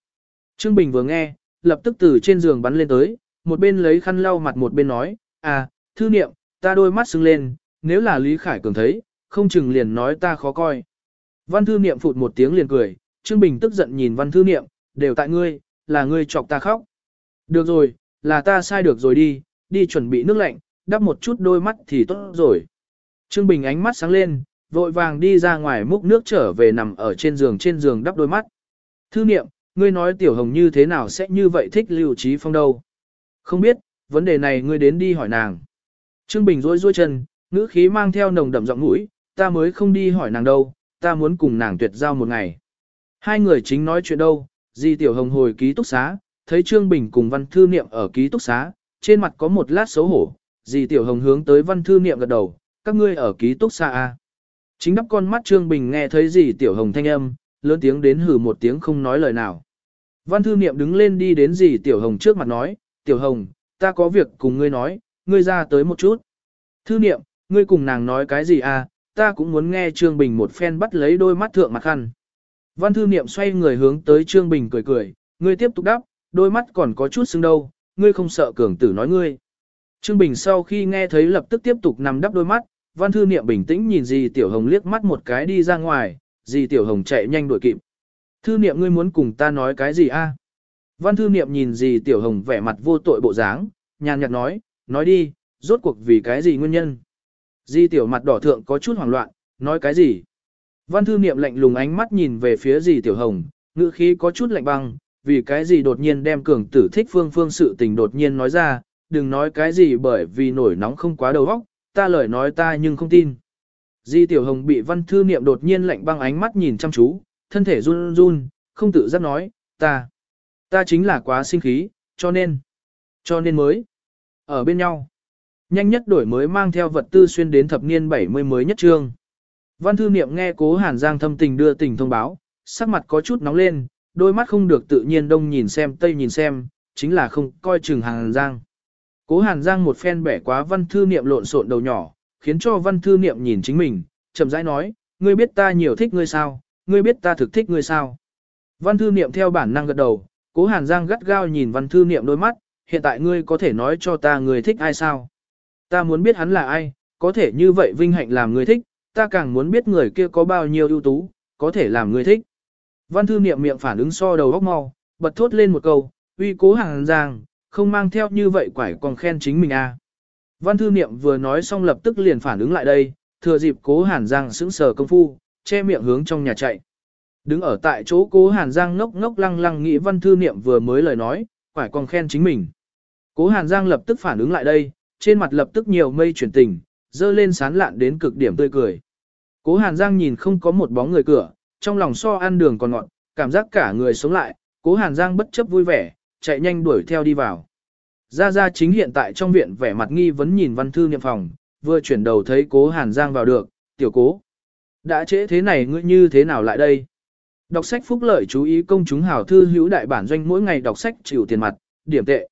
Trương Bình vừa nghe, lập tức từ trên giường bắn lên tới, một bên lấy khăn lau mặt một bên nói, à, thư niệm, ta đôi mắt sưng lên, nếu là Lý Khải Cường thấy, không chừng liền nói ta khó coi. Văn thư niệm phụt một tiếng liền cười, Trương Bình tức giận nhìn văn thư niệm, đều tại ngươi, là ngươi chọc ta khóc. Được rồi, là ta sai được rồi đi, đi chuẩn bị nước lạnh, đắp một chút đôi mắt thì tốt rồi. Trương Bình ánh mắt sáng lên, vội vàng đi ra ngoài múc nước trở về nằm ở trên giường trên giường đắp đôi mắt. Thư niệm, ngươi nói tiểu hồng như thế nào sẽ như vậy thích lưu trí phong đâu? Không biết, vấn đề này ngươi đến đi hỏi nàng. Trương Bình rối rối chân, ngữ khí mang theo nồng đậm giọng mũi, ta mới không đi hỏi nàng đâu, ta muốn cùng nàng tuyệt giao một ngày. Hai người chính nói chuyện đâu, di tiểu hồng hồi ký túc xá, thấy Trương Bình cùng văn thư niệm ở ký túc xá, trên mặt có một lát xấu hổ, di tiểu hồng hướng tới văn thư niệm gật đầu, các ngươi ở ký túc xá à? Chính đắp con mắt Trương Bình nghe thấy gì tiểu hồng thanh âm, lớn tiếng đến hử một tiếng không nói lời nào. Văn thư niệm đứng lên đi đến gì tiểu hồng trước mặt nói, tiểu hồng, ta có việc cùng ngươi nói, ngươi ra tới một chút. Thư niệm, ngươi cùng nàng nói cái gì à, ta cũng muốn nghe Trương Bình một phen bắt lấy đôi mắt thượng mặt khăn. Văn thư niệm xoay người hướng tới Trương Bình cười cười, ngươi tiếp tục đáp, đôi mắt còn có chút sưng đâu, ngươi không sợ cường tử nói ngươi. Trương Bình sau khi nghe thấy lập tức tiếp tục nằm đắp đôi mắt, văn thư niệm bình tĩnh nhìn dì Tiểu Hồng liếc mắt một cái đi ra ngoài, dì Tiểu Hồng chạy nhanh đuổi kịp. Thư niệm ngươi muốn cùng ta nói cái gì a? Văn thư niệm nhìn gì Tiểu Hồng vẻ mặt vô tội bộ dáng, nhàn nhạt nói, nói đi, rốt cuộc vì cái gì nguyên nhân. Di Tiểu mặt đỏ thượng có chút hoảng loạn, nói cái gì. Văn thư niệm lạnh lùng ánh mắt nhìn về phía dì Tiểu Hồng, ngữ khí có chút lạnh băng, vì cái gì đột nhiên đem cường tử thích phương phương sự tình đột nhiên nói ra, đừng nói cái gì bởi vì nổi nóng không quá đầu óc, ta lời nói ta nhưng không tin. Di Tiểu Hồng bị văn thư niệm đột nhiên lạnh băng ánh mắt nhìn chăm chú, thân thể run run, không tự giác nói, ta, ta chính là quá sinh khí, cho nên, cho nên mới, ở bên nhau. Nhanh nhất đổi mới mang theo vật tư xuyên đến thập niên 70 mới nhất trương. Văn thư niệm nghe cố Hàn Giang thâm tình đưa tình thông báo, sắc mặt có chút nóng lên, đôi mắt không được tự nhiên đông nhìn xem tây nhìn xem, chính là không coi chừng Hàn Giang. Cố Hàn Giang một phen bẻ quá văn thư niệm lộn xộn đầu nhỏ, khiến cho văn thư niệm nhìn chính mình, chậm rãi nói, ngươi biết ta nhiều thích ngươi sao, ngươi biết ta thực thích ngươi sao. Văn thư niệm theo bản năng gật đầu, cố Hàn Giang gắt gao nhìn văn thư niệm đôi mắt, hiện tại ngươi có thể nói cho ta ngươi thích ai sao. Ta muốn biết hắn là ai, có thể như vậy vinh hạnh làm ngươi thích, ta càng muốn biết người kia có bao nhiêu ưu tú, có thể làm ngươi thích. Văn thư niệm miệng phản ứng so đầu góc mau, bật thốt lên một câu, uy cố Hàn Giang, không mang theo như vậy quải còn khen chính mình à. Văn thư niệm vừa nói xong lập tức liền phản ứng lại đây, thừa dịp cố Hàn Giang sững sờ công phu, che miệng hướng trong nhà chạy. Đứng ở tại chỗ cố Hàn Giang ngốc ngốc lăng lăng nghĩ văn thư niệm vừa mới lời nói, quải còn khen chính mình. Cố Hàn Giang lập tức phản ứng lại đây, trên mặt lập tức nhiều mây chuyển tình, dơ lên sán lạn đến cực điểm tươi cười. Cố Hàn Giang nhìn không có một bóng người cửa, trong lòng so ăn đường còn ngọn, cảm giác cả người sống lại, Cố Hàn Giang bất chấp vui vẻ, chạy nhanh đuổi theo đi vào. Gia Gia chính hiện tại trong viện vẻ mặt nghi vấn nhìn văn thư niệm phòng, vừa chuyển đầu thấy cố Hàn Giang vào được, tiểu cố. Đã trễ thế này ngươi như thế nào lại đây? Đọc sách phúc lợi chú ý công chúng hảo thư hữu đại bản doanh mỗi ngày đọc sách chịu tiền mặt, điểm tệ.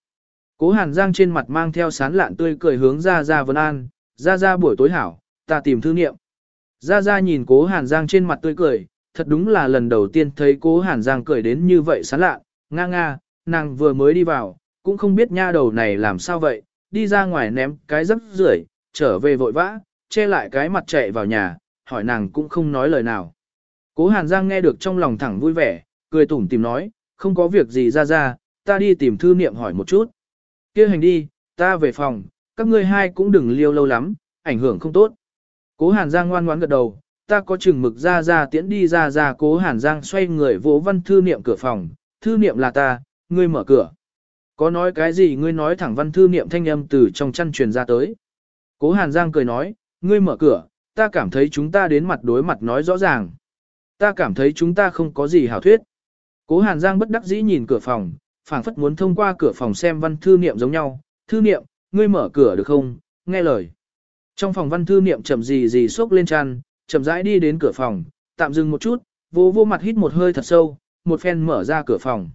Cố Hàn Giang trên mặt mang theo sán lạn tươi cười hướng ra Ra Vân An, Ra Ra buổi tối hảo, ta tìm thư niệm. Ra Ra nhìn cố Hàn Giang trên mặt tươi cười, thật đúng là lần đầu tiên thấy cố Hàn Giang cười đến như vậy sán lạn, nga nga, nàng vừa mới đi vào, cũng không biết nha đầu này làm sao vậy, đi ra ngoài ném cái rất rưởi, trở về vội vã, che lại cái mặt chạy vào nhà, hỏi nàng cũng không nói lời nào. Cố Hàn Giang nghe được trong lòng thẳng vui vẻ, cười tủm tìm nói, không có việc gì ra ra, ta đi tìm thư niệm hỏi một chút. kia hành đi, ta về phòng, các ngươi hai cũng đừng liêu lâu lắm, ảnh hưởng không tốt. Cố Hàn Giang ngoan ngoãn gật đầu, ta có chừng mực ra ra tiễn đi ra ra cố Hàn Giang xoay người vỗ văn thư niệm cửa phòng, thư niệm là ta, ngươi mở cửa. Có nói cái gì ngươi nói thẳng văn thư niệm thanh âm từ trong chăn truyền ra tới. Cố Hàn Giang cười nói, ngươi mở cửa, ta cảm thấy chúng ta đến mặt đối mặt nói rõ ràng. Ta cảm thấy chúng ta không có gì hảo thuyết. Cố Hàn Giang bất đắc dĩ nhìn cửa phòng, phảng phất muốn thông qua cửa phòng xem văn thư niệm giống nhau. Thư niệm, ngươi mở cửa được không? Nghe lời. Trong phòng văn thư niệm chậm gì gì xốc lên chăn, chậm rãi đi đến cửa phòng, tạm dừng một chút, vô vô mặt hít một hơi thật sâu, một phen mở ra cửa phòng.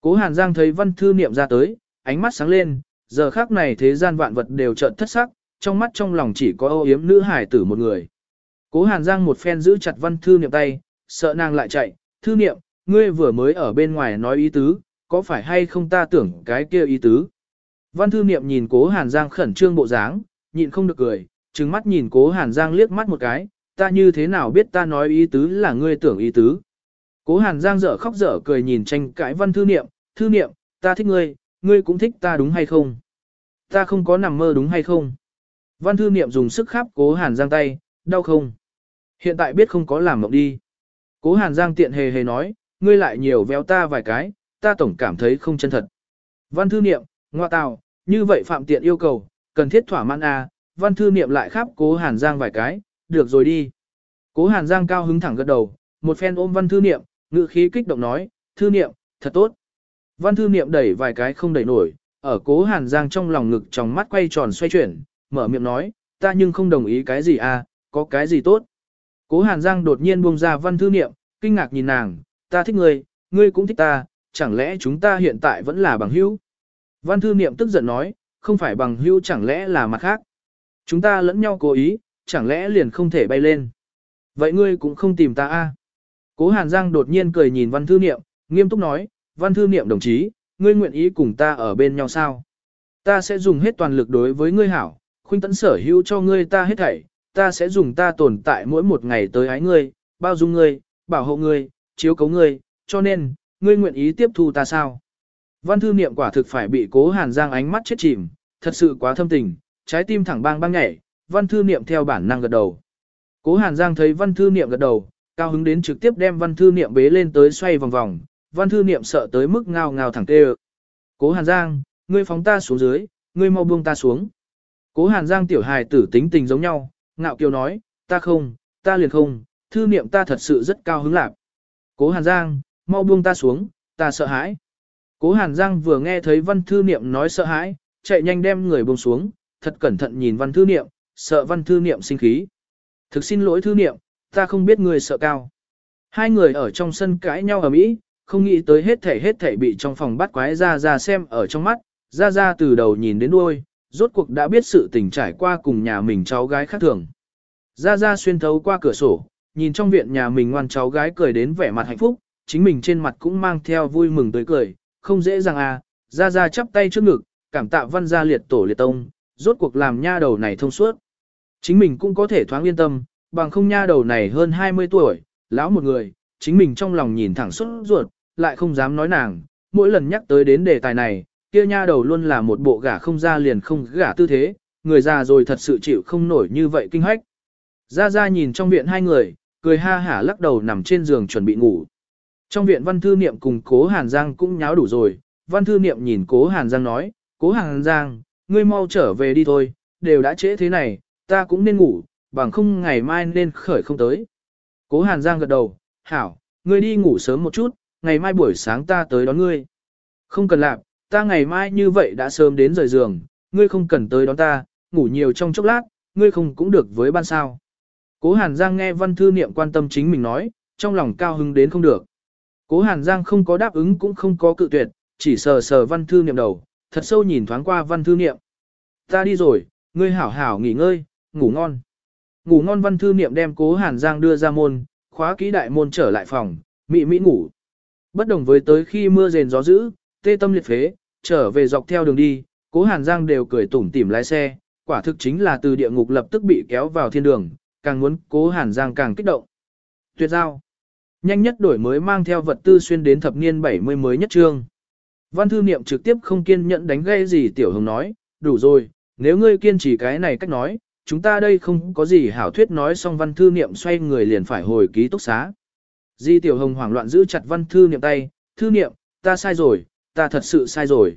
Cố Hàn Giang thấy văn thư niệm ra tới, ánh mắt sáng lên, giờ khác này thế gian vạn vật đều trợn thất sắc, trong mắt trong lòng chỉ có âu yếm nữ hải tử một người. Cố Hàn Giang một phen giữ chặt văn thư niệm tay, sợ nàng lại chạy, thư niệm, ngươi vừa mới ở bên ngoài nói ý tứ, có phải hay không ta tưởng cái kia ý tứ. Văn thư niệm nhìn cố Hàn Giang khẩn trương bộ dáng, nhịn không được cười, trừng mắt nhìn cố Hàn Giang liếc mắt một cái, ta như thế nào biết ta nói ý tứ là ngươi tưởng ý tứ. Cố Hàn Giang dở khóc dở cười nhìn tranh cãi văn thư niệm, thư niệm, ta thích ngươi, ngươi cũng thích ta đúng hay không? Ta không có nằm mơ đúng hay không? Văn thư niệm dùng sức khắp cố Hàn Giang tay, đau không? Hiện tại biết không có làm mộng đi. Cố Hàn Giang tiện hề hề nói, ngươi lại nhiều véo ta vài cái, ta tổng cảm thấy không chân thật. Văn thư niệm, ngoa tào, như vậy phạm tiện yêu cầu, cần thiết thỏa mãn à, văn thư niệm lại khắp cố Hàn Giang vài cái, được rồi đi. Cố Hàn Giang cao hứng thẳng gật đầu, một phen ôm văn thư niệm, ngữ khí kích động nói, thư niệm, thật tốt. Văn thư niệm đẩy vài cái không đẩy nổi, ở cố Hàn Giang trong lòng ngực trong mắt quay tròn xoay chuyển, mở miệng nói, ta nhưng không đồng ý cái gì à, có cái gì tốt. Cố Hàn Giang đột nhiên buông ra văn thư niệm, kinh ngạc nhìn nàng, ta thích ngươi, ngươi cũng thích ta, chẳng lẽ chúng ta hiện tại vẫn là bằng hữu? Văn thư niệm tức giận nói, không phải bằng hữu chẳng lẽ là mặt khác. Chúng ta lẫn nhau cố ý, chẳng lẽ liền không thể bay lên. Vậy ngươi cũng không tìm ta a? À? Cố Hàn Giang đột nhiên cười nhìn văn thư niệm, nghiêm túc nói, văn thư niệm đồng chí, ngươi nguyện ý cùng ta ở bên nhau sao? Ta sẽ dùng hết toàn lực đối với ngươi hảo, khuynh tấn sở hữu cho ngươi ta hết thảy, ta sẽ dùng ta tồn tại mỗi một ngày tới ái ngươi, bao dung ngươi, bảo hộ ngươi, chiếu cấu ngươi, cho nên, ngươi nguyện ý tiếp thu ta sao? Văn thư niệm quả thực phải bị cố hàn giang ánh mắt chết chìm, thật sự quá thâm tình, trái tim thẳng bang bang nhảy, văn thư niệm theo bản năng gật đầu. Cố hàn giang thấy văn thư niệm gật đầu, cao hứng đến trực tiếp đem văn thư niệm bế lên tới xoay vòng vòng, văn thư niệm sợ tới mức ngao ngao thẳng tê Cố hàn giang, ngươi phóng ta xuống dưới, ngươi mau buông ta xuống. Cố hàn giang tiểu hài tử tính tình giống nhau, ngạo kiều nói, ta không, ta liền không, thư niệm ta thật sự rất cao hứng lạc. Cố hàn giang, mau buông ta xuống, ta sợ hãi. Cố hàn giang vừa nghe thấy văn thư niệm nói sợ hãi, chạy nhanh đem người buông xuống, thật cẩn thận nhìn văn thư niệm, sợ văn thư niệm sinh khí. Thực xin lỗi thư niệm, ta không biết người sợ cao. Hai người ở trong sân cãi nhau ở mỹ, không nghĩ tới hết thể hết thể bị trong phòng bắt quái ra ra xem ở trong mắt, ra ra từ đầu nhìn đến đuôi, rốt cuộc đã biết sự tình trải qua cùng nhà mình cháu gái khác thường. Ra ra xuyên thấu qua cửa sổ, nhìn trong viện nhà mình ngoan cháu gái cười đến vẻ mặt hạnh phúc, chính mình trên mặt cũng mang theo vui mừng tới cười, không dễ dàng à, ra ra chắp tay trước ngực, cảm tạ văn gia liệt tổ liệt tông, rốt cuộc làm nha đầu này thông suốt. Chính mình cũng có thể thoáng yên tâm, bằng không nha đầu này hơn 20 tuổi, lão một người, chính mình trong lòng nhìn thẳng xuất ruột, lại không dám nói nàng, mỗi lần nhắc tới đến đề tài này, kia nha đầu luôn là một bộ gả không ra liền không gả tư thế, người già rồi thật sự chịu không nổi như vậy kinh hách. Ra ra nhìn trong viện hai người, cười ha hả lắc đầu nằm trên giường chuẩn bị ngủ. Trong viện văn thư niệm cùng cố Hàn Giang cũng nháo đủ rồi, văn thư niệm nhìn cố Hàn Giang nói, cố Hàn Giang, ngươi mau trở về đi thôi, đều đã trễ thế này, ta cũng nên ngủ, bằng không ngày mai nên khởi không tới. Cố Hàn Giang gật đầu, hảo, ngươi đi ngủ sớm một chút, ngày mai buổi sáng ta tới đón ngươi. Không cần làm, ta ngày mai như vậy đã sớm đến rời giường, ngươi không cần tới đón ta, ngủ nhiều trong chốc lát, ngươi không cũng được với ban sao. Cố Hàn Giang nghe văn thư niệm quan tâm chính mình nói, trong lòng cao hứng đến không được. Cố Hàn Giang không có đáp ứng cũng không có cự tuyệt, chỉ sờ sờ văn thư niệm đầu, thật sâu nhìn thoáng qua văn thư niệm. Ta đi rồi, ngươi hảo hảo nghỉ ngơi, ngủ ngon. Ngủ ngon văn thư niệm đem cố Hàn Giang đưa ra môn, khóa kỹ đại môn trở lại phòng, mị mị ngủ. Bất đồng với tới khi mưa rền gió dữ, tê tâm liệt phế, trở về dọc theo đường đi, cố Hàn Giang đều cười tủm tỉm lái xe, quả thực chính là từ địa ngục lập tức bị kéo vào thiên đường, càng muốn cố Hàn Giang càng kích động. Tuyệt giao. Nhanh nhất đổi mới mang theo vật tư xuyên đến thập niên 70 mới nhất trương. Văn thư niệm trực tiếp không kiên nhẫn đánh gây gì tiểu hồng nói, đủ rồi, nếu ngươi kiên trì cái này cách nói, chúng ta đây không có gì hảo thuyết nói xong văn thư niệm xoay người liền phải hồi ký túc xá. Di tiểu hồng hoảng loạn giữ chặt văn thư niệm tay, thư niệm, ta sai rồi, ta thật sự sai rồi.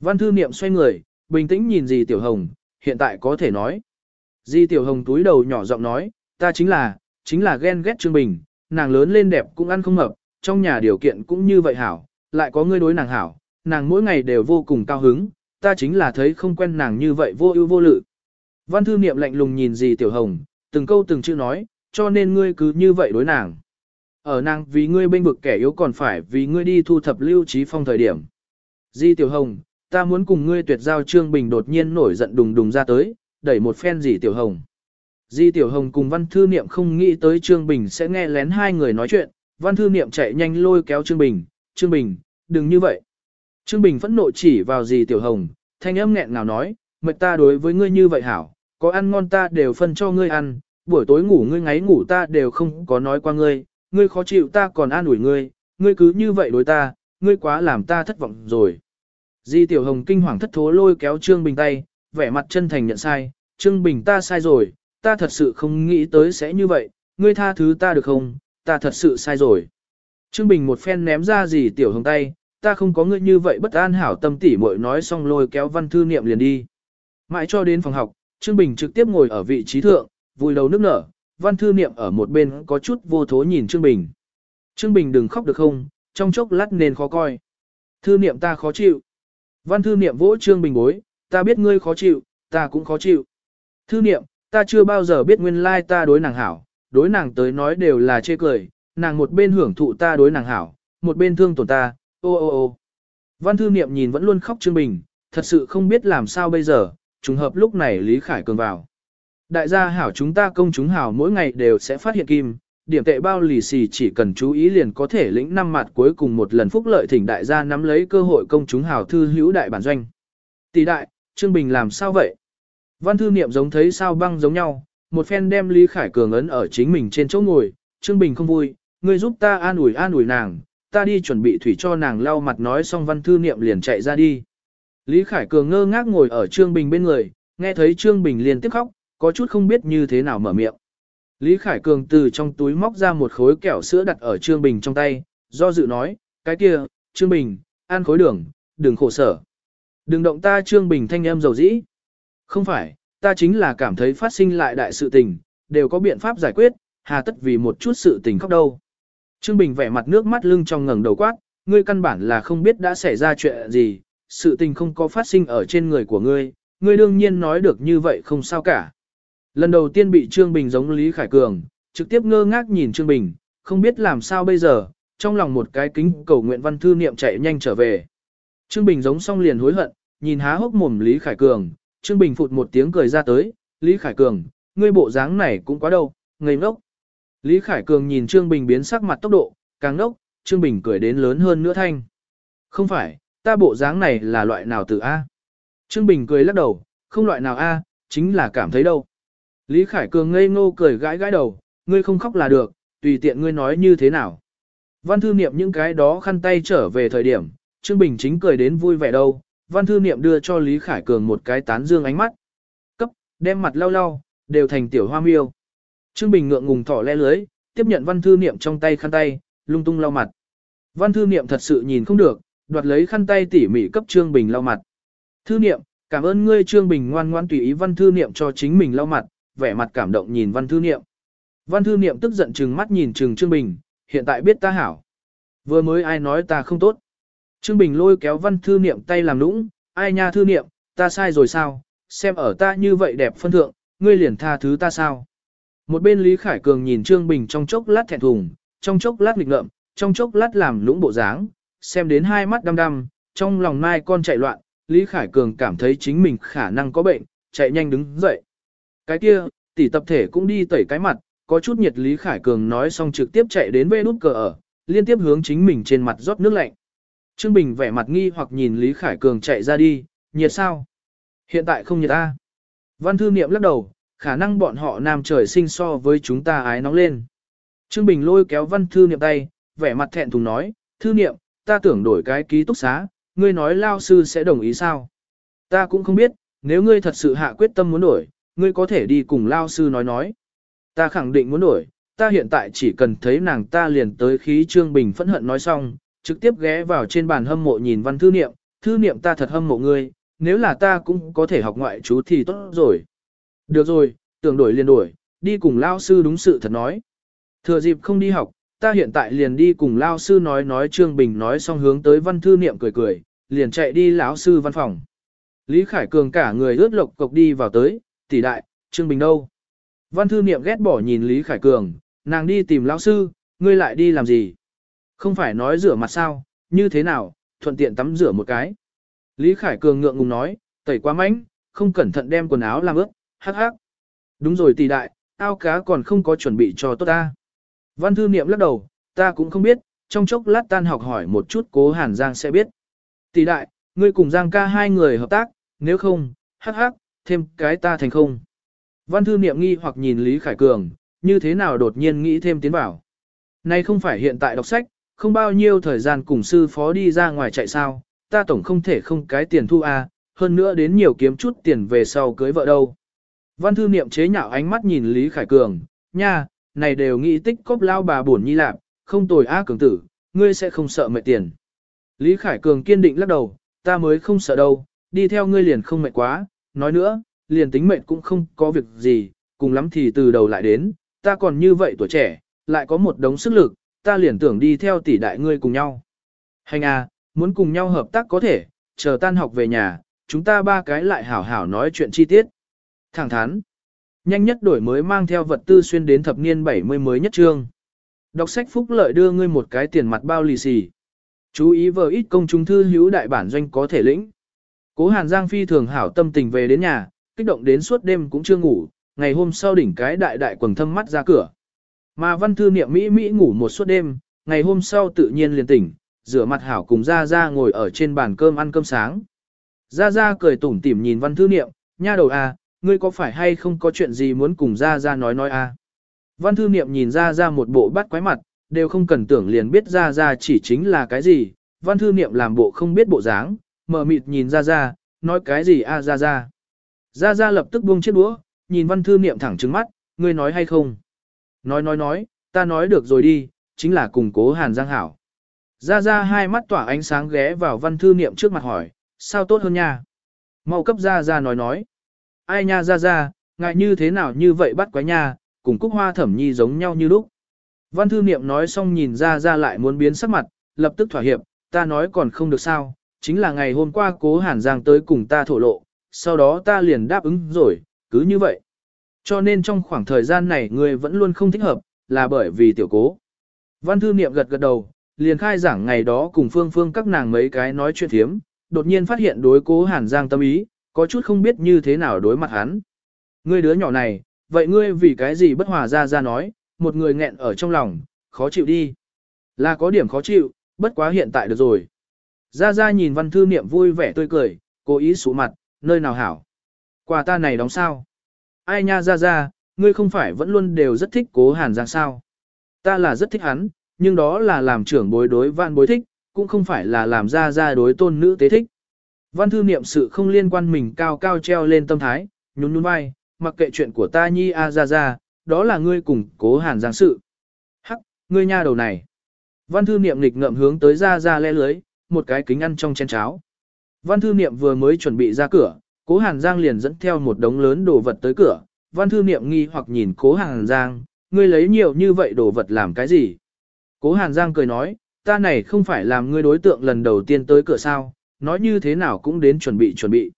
Văn thư niệm xoay người, bình tĩnh nhìn dì Tiểu Hồng, hiện tại có thể nói. Di Tiểu Hồng túi đầu nhỏ giọng nói, ta chính là, chính là ghen ghét Trương Bình, nàng lớn lên đẹp cũng ăn không hợp, trong nhà điều kiện cũng như vậy hảo, lại có ngươi đối nàng hảo, nàng mỗi ngày đều vô cùng cao hứng, ta chính là thấy không quen nàng như vậy vô ưu vô lự. Văn thư niệm lạnh lùng nhìn Di Tiểu Hồng, từng câu từng chữ nói, cho nên ngươi cứ như vậy đối nàng. Ở nàng vì ngươi bên bực kẻ yếu còn phải vì ngươi đi thu thập lưu trí phong thời điểm. Di Tiểu Hồng, ta muốn cùng ngươi tuyệt giao Trương Bình đột nhiên nổi giận đùng đùng ra tới, đẩy một phen Di Tiểu Hồng. Di Tiểu Hồng cùng Văn Thư Niệm không nghĩ tới Trương Bình sẽ nghe lén hai người nói chuyện, Văn Thư Niệm chạy nhanh lôi kéo Trương Bình, Trương Bình, đừng như vậy. Trương Bình phẫn nộ chỉ vào Di Tiểu Hồng, thanh âm nghẹn ngào nói, mệt ta đối với ngươi như vậy hảo, có ăn ngon ta đều phân cho ngươi ăn, buổi tối ngủ ngươi ngáy ngủ ta đều không có nói qua ngươi, ngươi khó chịu ta còn an ủi ngươi, ngươi cứ như vậy đối ta, ngươi quá làm ta thất vọng rồi. Di Tiểu Hồng kinh hoàng thất thố lôi kéo Trương Bình tay, vẻ mặt chân thành nhận sai, Trương Bình ta sai rồi, ta thật sự không nghĩ tới sẽ như vậy, ngươi tha thứ ta được không, ta thật sự sai rồi. Trương Bình một phen ném ra Di Tiểu Hồng tay, ta không có ngươi như vậy bất an hảo tâm tỉ muội nói xong lôi kéo văn thư niệm liền đi. Mãi cho đến phòng học, Trương Bình trực tiếp ngồi ở vị trí thượng, vùi đầu nước nở, văn thư niệm ở một bên có chút vô thố nhìn Trương Bình. Trương Bình đừng khóc được không, trong chốc lát nên khó coi. Thư niệm ta khó chịu. Văn thư niệm vỗ Trương Bình bối, ta biết ngươi khó chịu, ta cũng khó chịu. Thư niệm, ta chưa bao giờ biết nguyên lai ta đối nàng hảo, đối nàng tới nói đều là chê cười, nàng một bên hưởng thụ ta đối nàng hảo, một bên thương tổn ta, ô ô ô. Văn thư niệm nhìn vẫn luôn khóc Trương Bình, thật sự không biết làm sao bây giờ, trùng hợp lúc này Lý Khải Cường vào. Đại gia hảo chúng ta công chúng hảo mỗi ngày đều sẽ phát hiện kim, điểm tệ bao lì xì chỉ cần chú ý liền có thể lĩnh năm mặt cuối cùng một lần phúc lợi thỉnh đại gia nắm lấy cơ hội công chúng hảo thư hữu đại bản doanh. Tỷ đại, Trương Bình làm sao vậy? Văn thư niệm giống thấy sao băng giống nhau, một phen đem Lý Khải Cường ấn ở chính mình trên chỗ ngồi, Trương Bình không vui, ngươi giúp ta an ủi an ủi nàng, ta đi chuẩn bị thủy cho nàng lau mặt nói xong văn thư niệm liền chạy ra đi. Lý Khải Cường ngơ ngác ngồi ở Trương Bình bên người, nghe thấy Trương Bình liền tiếp khóc, có chút không biết như thế nào mở miệng. Lý Khải Cường từ trong túi móc ra một khối kẹo sữa đặt ở Trương Bình trong tay, do dự nói, cái kia, Trương Bình, ăn khối đường, đừng khổ sở. Đừng động ta Trương Bình thanh âm dầu dĩ. Không phải, ta chính là cảm thấy phát sinh lại đại sự tình, đều có biện pháp giải quyết, hà tất vì một chút sự tình khóc đâu. Trương Bình vẻ mặt nước mắt lưng trong ngẩng đầu quát, ngươi căn bản là không biết đã xảy ra chuyện gì, sự tình không có phát sinh ở trên người của ngươi, ngươi đương nhiên nói được như vậy không sao cả. Lần đầu tiên bị Trương Bình giống Lý Khải Cường, trực tiếp ngơ ngác nhìn Trương Bình, không biết làm sao bây giờ, trong lòng một cái kính cầu nguyện văn thư niệm chạy nhanh trở về. Trương Bình giống xong liền hối hận, nhìn há hốc mồm Lý Khải Cường, Trương Bình phụt một tiếng cười ra tới, Lý Khải Cường, ngươi bộ dáng này cũng quá đâu, ngây ngốc. Lý Khải Cường nhìn Trương Bình biến sắc mặt tốc độ, càng ngốc, Trương Bình cười đến lớn hơn nữa thanh. Không phải, ta bộ dáng này là loại nào từ A? Trương Bình cười lắc đầu, không loại nào A, chính là cảm thấy đâu. Lý Khải Cường ngây ngô cười gãi gãi đầu, ngươi không khóc là được, tùy tiện ngươi nói như thế nào. Văn thư niệm những cái đó khăn tay trở về thời điểm, Trương Bình chính cười đến vui vẻ đâu, văn thư niệm đưa cho Lý Khải Cường một cái tán dương ánh mắt. Cấp, đem mặt lau lau, đều thành tiểu hoa miêu. Trương Bình ngượng ngùng thỏ le lưới, tiếp nhận văn thư niệm trong tay khăn tay, lung tung lau mặt. Văn thư niệm thật sự nhìn không được, đoạt lấy khăn tay tỉ mỉ cấp Trương Bình lau mặt. Thư niệm, cảm ơn ngươi Trương Bình ngoan ngoan tùy ý văn thư niệm cho chính mình lau mặt, vẻ mặt cảm động nhìn văn thư niệm. Văn thư niệm tức giận trừng mắt nhìn trừng Trương Bình, hiện tại biết ta hảo. Vừa mới ai nói ta không tốt. Trương Bình lôi kéo văn thư niệm tay làm nũng, ai nha thư niệm, ta sai rồi sao, xem ở ta như vậy đẹp phân thượng, ngươi liền tha thứ ta sao. Một bên Lý Khải Cường nhìn Trương Bình trong chốc lát thẹn thùng, trong chốc lát nghịch ngợm, trong chốc lát làm lũng bộ dáng, xem đến hai mắt đăm đăm, trong lòng mai con chạy loạn, Lý Khải Cường cảm thấy chính mình khả năng có bệnh, chạy nhanh đứng dậy. Cái kia, tỷ tập thể cũng đi tẩy cái mặt, có chút nhiệt Lý Khải Cường nói xong trực tiếp chạy đến bê nút cờ ở, liên tiếp hướng chính mình trên mặt rót nước lạnh. Trương Bình vẻ mặt nghi hoặc nhìn Lý Khải Cường chạy ra đi, nhiệt sao? Hiện tại không nhiệt ta. Văn thư niệm lắc đầu, khả năng bọn họ nam trời sinh so với chúng ta ái nóng lên. Trương Bình lôi kéo văn thư niệm tay, vẻ mặt thẹn thùng nói, thư niệm, ta tưởng đổi cái ký túc xá, ngươi nói lao sư sẽ đồng ý sao? Ta cũng không biết, nếu ngươi thật sự hạ quyết tâm muốn đổi, ngươi có thể đi cùng lao sư nói nói. Ta khẳng định muốn đổi, ta hiện tại chỉ cần thấy nàng ta liền tới khí Trương Bình phẫn hận nói xong, Trực tiếp ghé vào trên bàn hâm mộ nhìn văn thư niệm, thư niệm ta thật hâm mộ ngươi, nếu là ta cũng có thể học ngoại chú thì tốt rồi. Được rồi, tưởng đổi liền đổi, đi cùng lao sư đúng sự thật nói. Thừa dịp không đi học, ta hiện tại liền đi cùng lao sư nói nói Trương Bình nói xong hướng tới văn thư niệm cười cười, liền chạy đi lão sư văn phòng. Lý Khải Cường cả người ướt lộc cộc đi vào tới, tỷ đại, Trương Bình đâu? Văn thư niệm ghét bỏ nhìn Lý Khải Cường, nàng đi tìm lão sư, ngươi lại đi làm gì? Không phải nói rửa mặt sao, như thế nào, thuận tiện tắm rửa một cái. Lý Khải Cường ngượng ngùng nói, tẩy quá mánh, không cẩn thận đem quần áo làm ướt, hắc hắc. Đúng rồi tỷ đại, ao cá còn không có chuẩn bị cho tốt ta. Văn thư niệm lắc đầu, ta cũng không biết, trong chốc lát tan học hỏi một chút cố Hàn Giang sẽ biết. Tỷ đại, ngươi cùng Giang ca hai người hợp tác, nếu không, hắc hắc, thêm cái ta thành không. Văn thư niệm nghi hoặc nhìn Lý Khải Cường, như thế nào đột nhiên nghĩ thêm tiến bảo. Này không phải hiện tại đọc sách, không bao nhiêu thời gian cùng sư phó đi ra ngoài chạy sao, ta tổng không thể không cái tiền thu a, à, hơn nữa đến nhiều kiếm chút tiền về sau cưới vợ đâu. Văn thư niệm chế nhạo ánh mắt nhìn Lý Khải Cường, nha, này đều nghĩ tích cốc lao bà buồn nhi lạc, không tồi á cường tử, ngươi sẽ không sợ mệt tiền. Lý Khải Cường kiên định lắc đầu, ta mới không sợ đâu, đi theo ngươi liền không mệt quá, nói nữa, liền tính mệt cũng không có việc gì, cùng lắm thì từ đầu lại đến, ta còn như vậy tuổi trẻ, lại có một đống sức lực, ta liền tưởng đi theo tỷ đại ngươi cùng nhau. Hành à, muốn cùng nhau hợp tác có thể, chờ tan học về nhà, chúng ta ba cái lại hảo hảo nói chuyện chi tiết. Thẳng thắn. Nhanh nhất đổi mới mang theo vật tư xuyên đến thập niên 70 mới nhất trương. Đọc sách phúc lợi đưa ngươi một cái tiền mặt bao lì xì. Chú ý vờ ít công chúng thư hữu đại bản doanh có thể lĩnh. Cố Hàn Giang phi thường hảo tâm tình về đến nhà, kích động đến suốt đêm cũng chưa ngủ, ngày hôm sau đỉnh cái đại đại quần thâm mắt ra cửa. Mà văn thư niệm Mỹ Mỹ ngủ một suốt đêm, ngày hôm sau tự nhiên liền tỉnh, rửa mặt hảo cùng ra ra ngồi ở trên bàn cơm ăn cơm sáng. Ra ra cười tủm tỉm nhìn văn thư niệm, nha đầu à, ngươi có phải hay không có chuyện gì muốn cùng ra ra nói nói à. Văn thư niệm nhìn ra ra một bộ bắt quái mặt, đều không cần tưởng liền biết ra ra chỉ chính là cái gì, văn thư niệm làm bộ không biết bộ dáng, mở mịt nhìn ra ra, nói cái gì a à ra ra. Ra ra lập tức buông chiếc đũa, nhìn văn thư niệm thẳng trứng mắt, ngươi nói hay không. Nói nói nói, ta nói được rồi đi, chính là củng cố hàn giang hảo. Ra ra hai mắt tỏa ánh sáng ghé vào văn thư niệm trước mặt hỏi, sao tốt hơn nha? Mau cấp ra ra nói nói. Ai nha ra ra, ngại như thế nào như vậy bắt quái nha, cùng cúc hoa thẩm nhi giống nhau như lúc. Văn thư niệm nói xong nhìn ra ra lại muốn biến sắc mặt, lập tức thỏa hiệp, ta nói còn không được sao, chính là ngày hôm qua cố hàn giang tới cùng ta thổ lộ, sau đó ta liền đáp ứng rồi, cứ như vậy. Cho nên trong khoảng thời gian này người vẫn luôn không thích hợp, là bởi vì tiểu cố. Văn thư niệm gật gật đầu, liền khai giảng ngày đó cùng phương phương các nàng mấy cái nói chuyện thiếm, đột nhiên phát hiện đối cố hàn giang tâm ý, có chút không biết như thế nào đối mặt hắn. Ngươi đứa nhỏ này, vậy ngươi vì cái gì bất hòa ra ra nói, một người nghẹn ở trong lòng, khó chịu đi. Là có điểm khó chịu, bất quá hiện tại được rồi. Ra ra nhìn văn thư niệm vui vẻ tươi cười, cố ý sụ mặt, nơi nào hảo. Quà ta này đóng sao? Ai nha ra ra, ngươi không phải vẫn luôn đều rất thích cố hàn giang sao? Ta là rất thích hắn, nhưng đó là làm trưởng bối đối vạn bối thích, cũng không phải là làm ra ra đối tôn nữ tế thích. Văn thư niệm sự không liên quan mình cao cao treo lên tâm thái, nhún nhún vai, mặc kệ chuyện của ta nhi a ra ra, đó là ngươi cùng cố hàn giang sự. Hắc, ngươi nha đầu này. Văn thư niệm nghịch ngậm hướng tới ra ra le lưới, một cái kính ăn trong chén cháo. Văn thư niệm vừa mới chuẩn bị ra cửa, cố hàn giang liền dẫn theo một đống lớn đồ vật tới cửa. Văn thư niệm nghi hoặc nhìn cố hàn giang, ngươi lấy nhiều như vậy đồ vật làm cái gì? Cố hàn giang cười nói, ta này không phải làm ngươi đối tượng lần đầu tiên tới cửa sao, nói như thế nào cũng đến chuẩn bị chuẩn bị.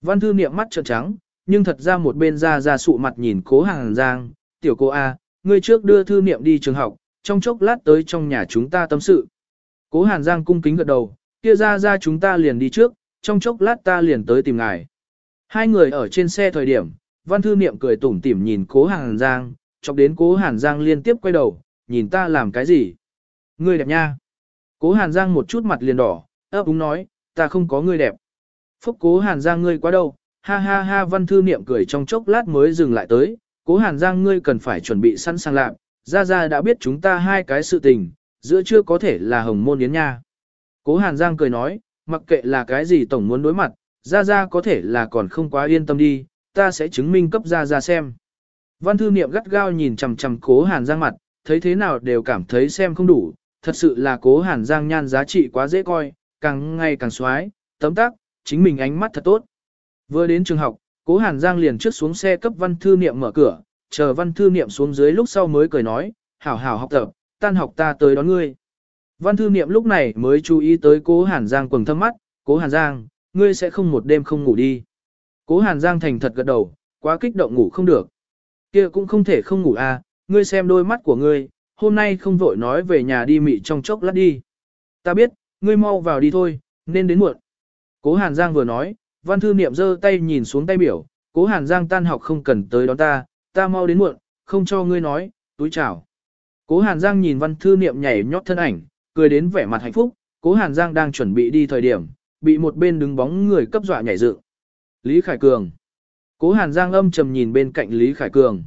Văn thư niệm mắt trợn trắng, nhưng thật ra một bên ra ra sụ mặt nhìn cố Hàn giang, tiểu cô A, ngươi trước đưa thư niệm đi trường học, trong chốc lát tới trong nhà chúng ta tâm sự. Cố hàn giang cung kính gật đầu, kia ra ra chúng ta liền đi trước, trong chốc lát ta liền tới tìm ngài. Hai người ở trên xe thời điểm, văn thư niệm cười tủm tỉm nhìn cố hàn giang, chọc đến cố hàn giang liên tiếp quay đầu, nhìn ta làm cái gì. Ngươi đẹp nha. Cố hàn giang một chút mặt liền đỏ, ấp úng nói, ta không có ngươi đẹp. Phúc cố hàn giang ngươi quá đâu, ha ha ha văn thư niệm cười trong chốc lát mới dừng lại tới, cố hàn giang ngươi cần phải chuẩn bị sẵn sàng lạc, ra ra đã biết chúng ta hai cái sự tình, giữa chưa có thể là hồng môn yến nha. Cố hàn giang cười nói, mặc kệ là cái gì tổng muốn đối mặt, ra ra có thể là còn không quá yên tâm đi, ta sẽ chứng minh cấp ra ra xem. Văn thư niệm gắt gao nhìn chằm chằm cố hàn giang mặt, thấy thế nào đều cảm thấy xem không đủ, thật sự là cố Hàn Giang nhan giá trị quá dễ coi, càng ngày càng xoái, tấm tắc, chính mình ánh mắt thật tốt. Vừa đến trường học, cố Hàn Giang liền trước xuống xe cấp văn thư niệm mở cửa, chờ văn thư niệm xuống dưới lúc sau mới cười nói, hảo hảo học tập, tan học ta tới đón ngươi. Văn thư niệm lúc này mới chú ý tới cố Hàn Giang quầng thâm mắt, cố Hàn Giang, ngươi sẽ không một đêm không ngủ đi. Cố Hàn Giang thành thật gật đầu, quá kích động ngủ không được. kia cũng không thể không ngủ à, ngươi xem đôi mắt của ngươi, hôm nay không vội nói về nhà đi mị trong chốc lát đi. Ta biết, ngươi mau vào đi thôi, nên đến muộn. Cố Hàn Giang vừa nói, văn thư niệm giơ tay nhìn xuống tay biểu, cố Hàn Giang tan học không cần tới đón ta, ta mau đến muộn, không cho ngươi nói, túi chào. Cố Hàn Giang nhìn văn thư niệm nhảy nhót thân ảnh, cười đến vẻ mặt hạnh phúc, cố Hàn Giang đang chuẩn bị đi thời điểm, bị một bên đứng bóng người cấp dọa nhảy dựng. Lý Khải Cường. Cố Hàn Giang âm trầm nhìn bên cạnh Lý Khải Cường.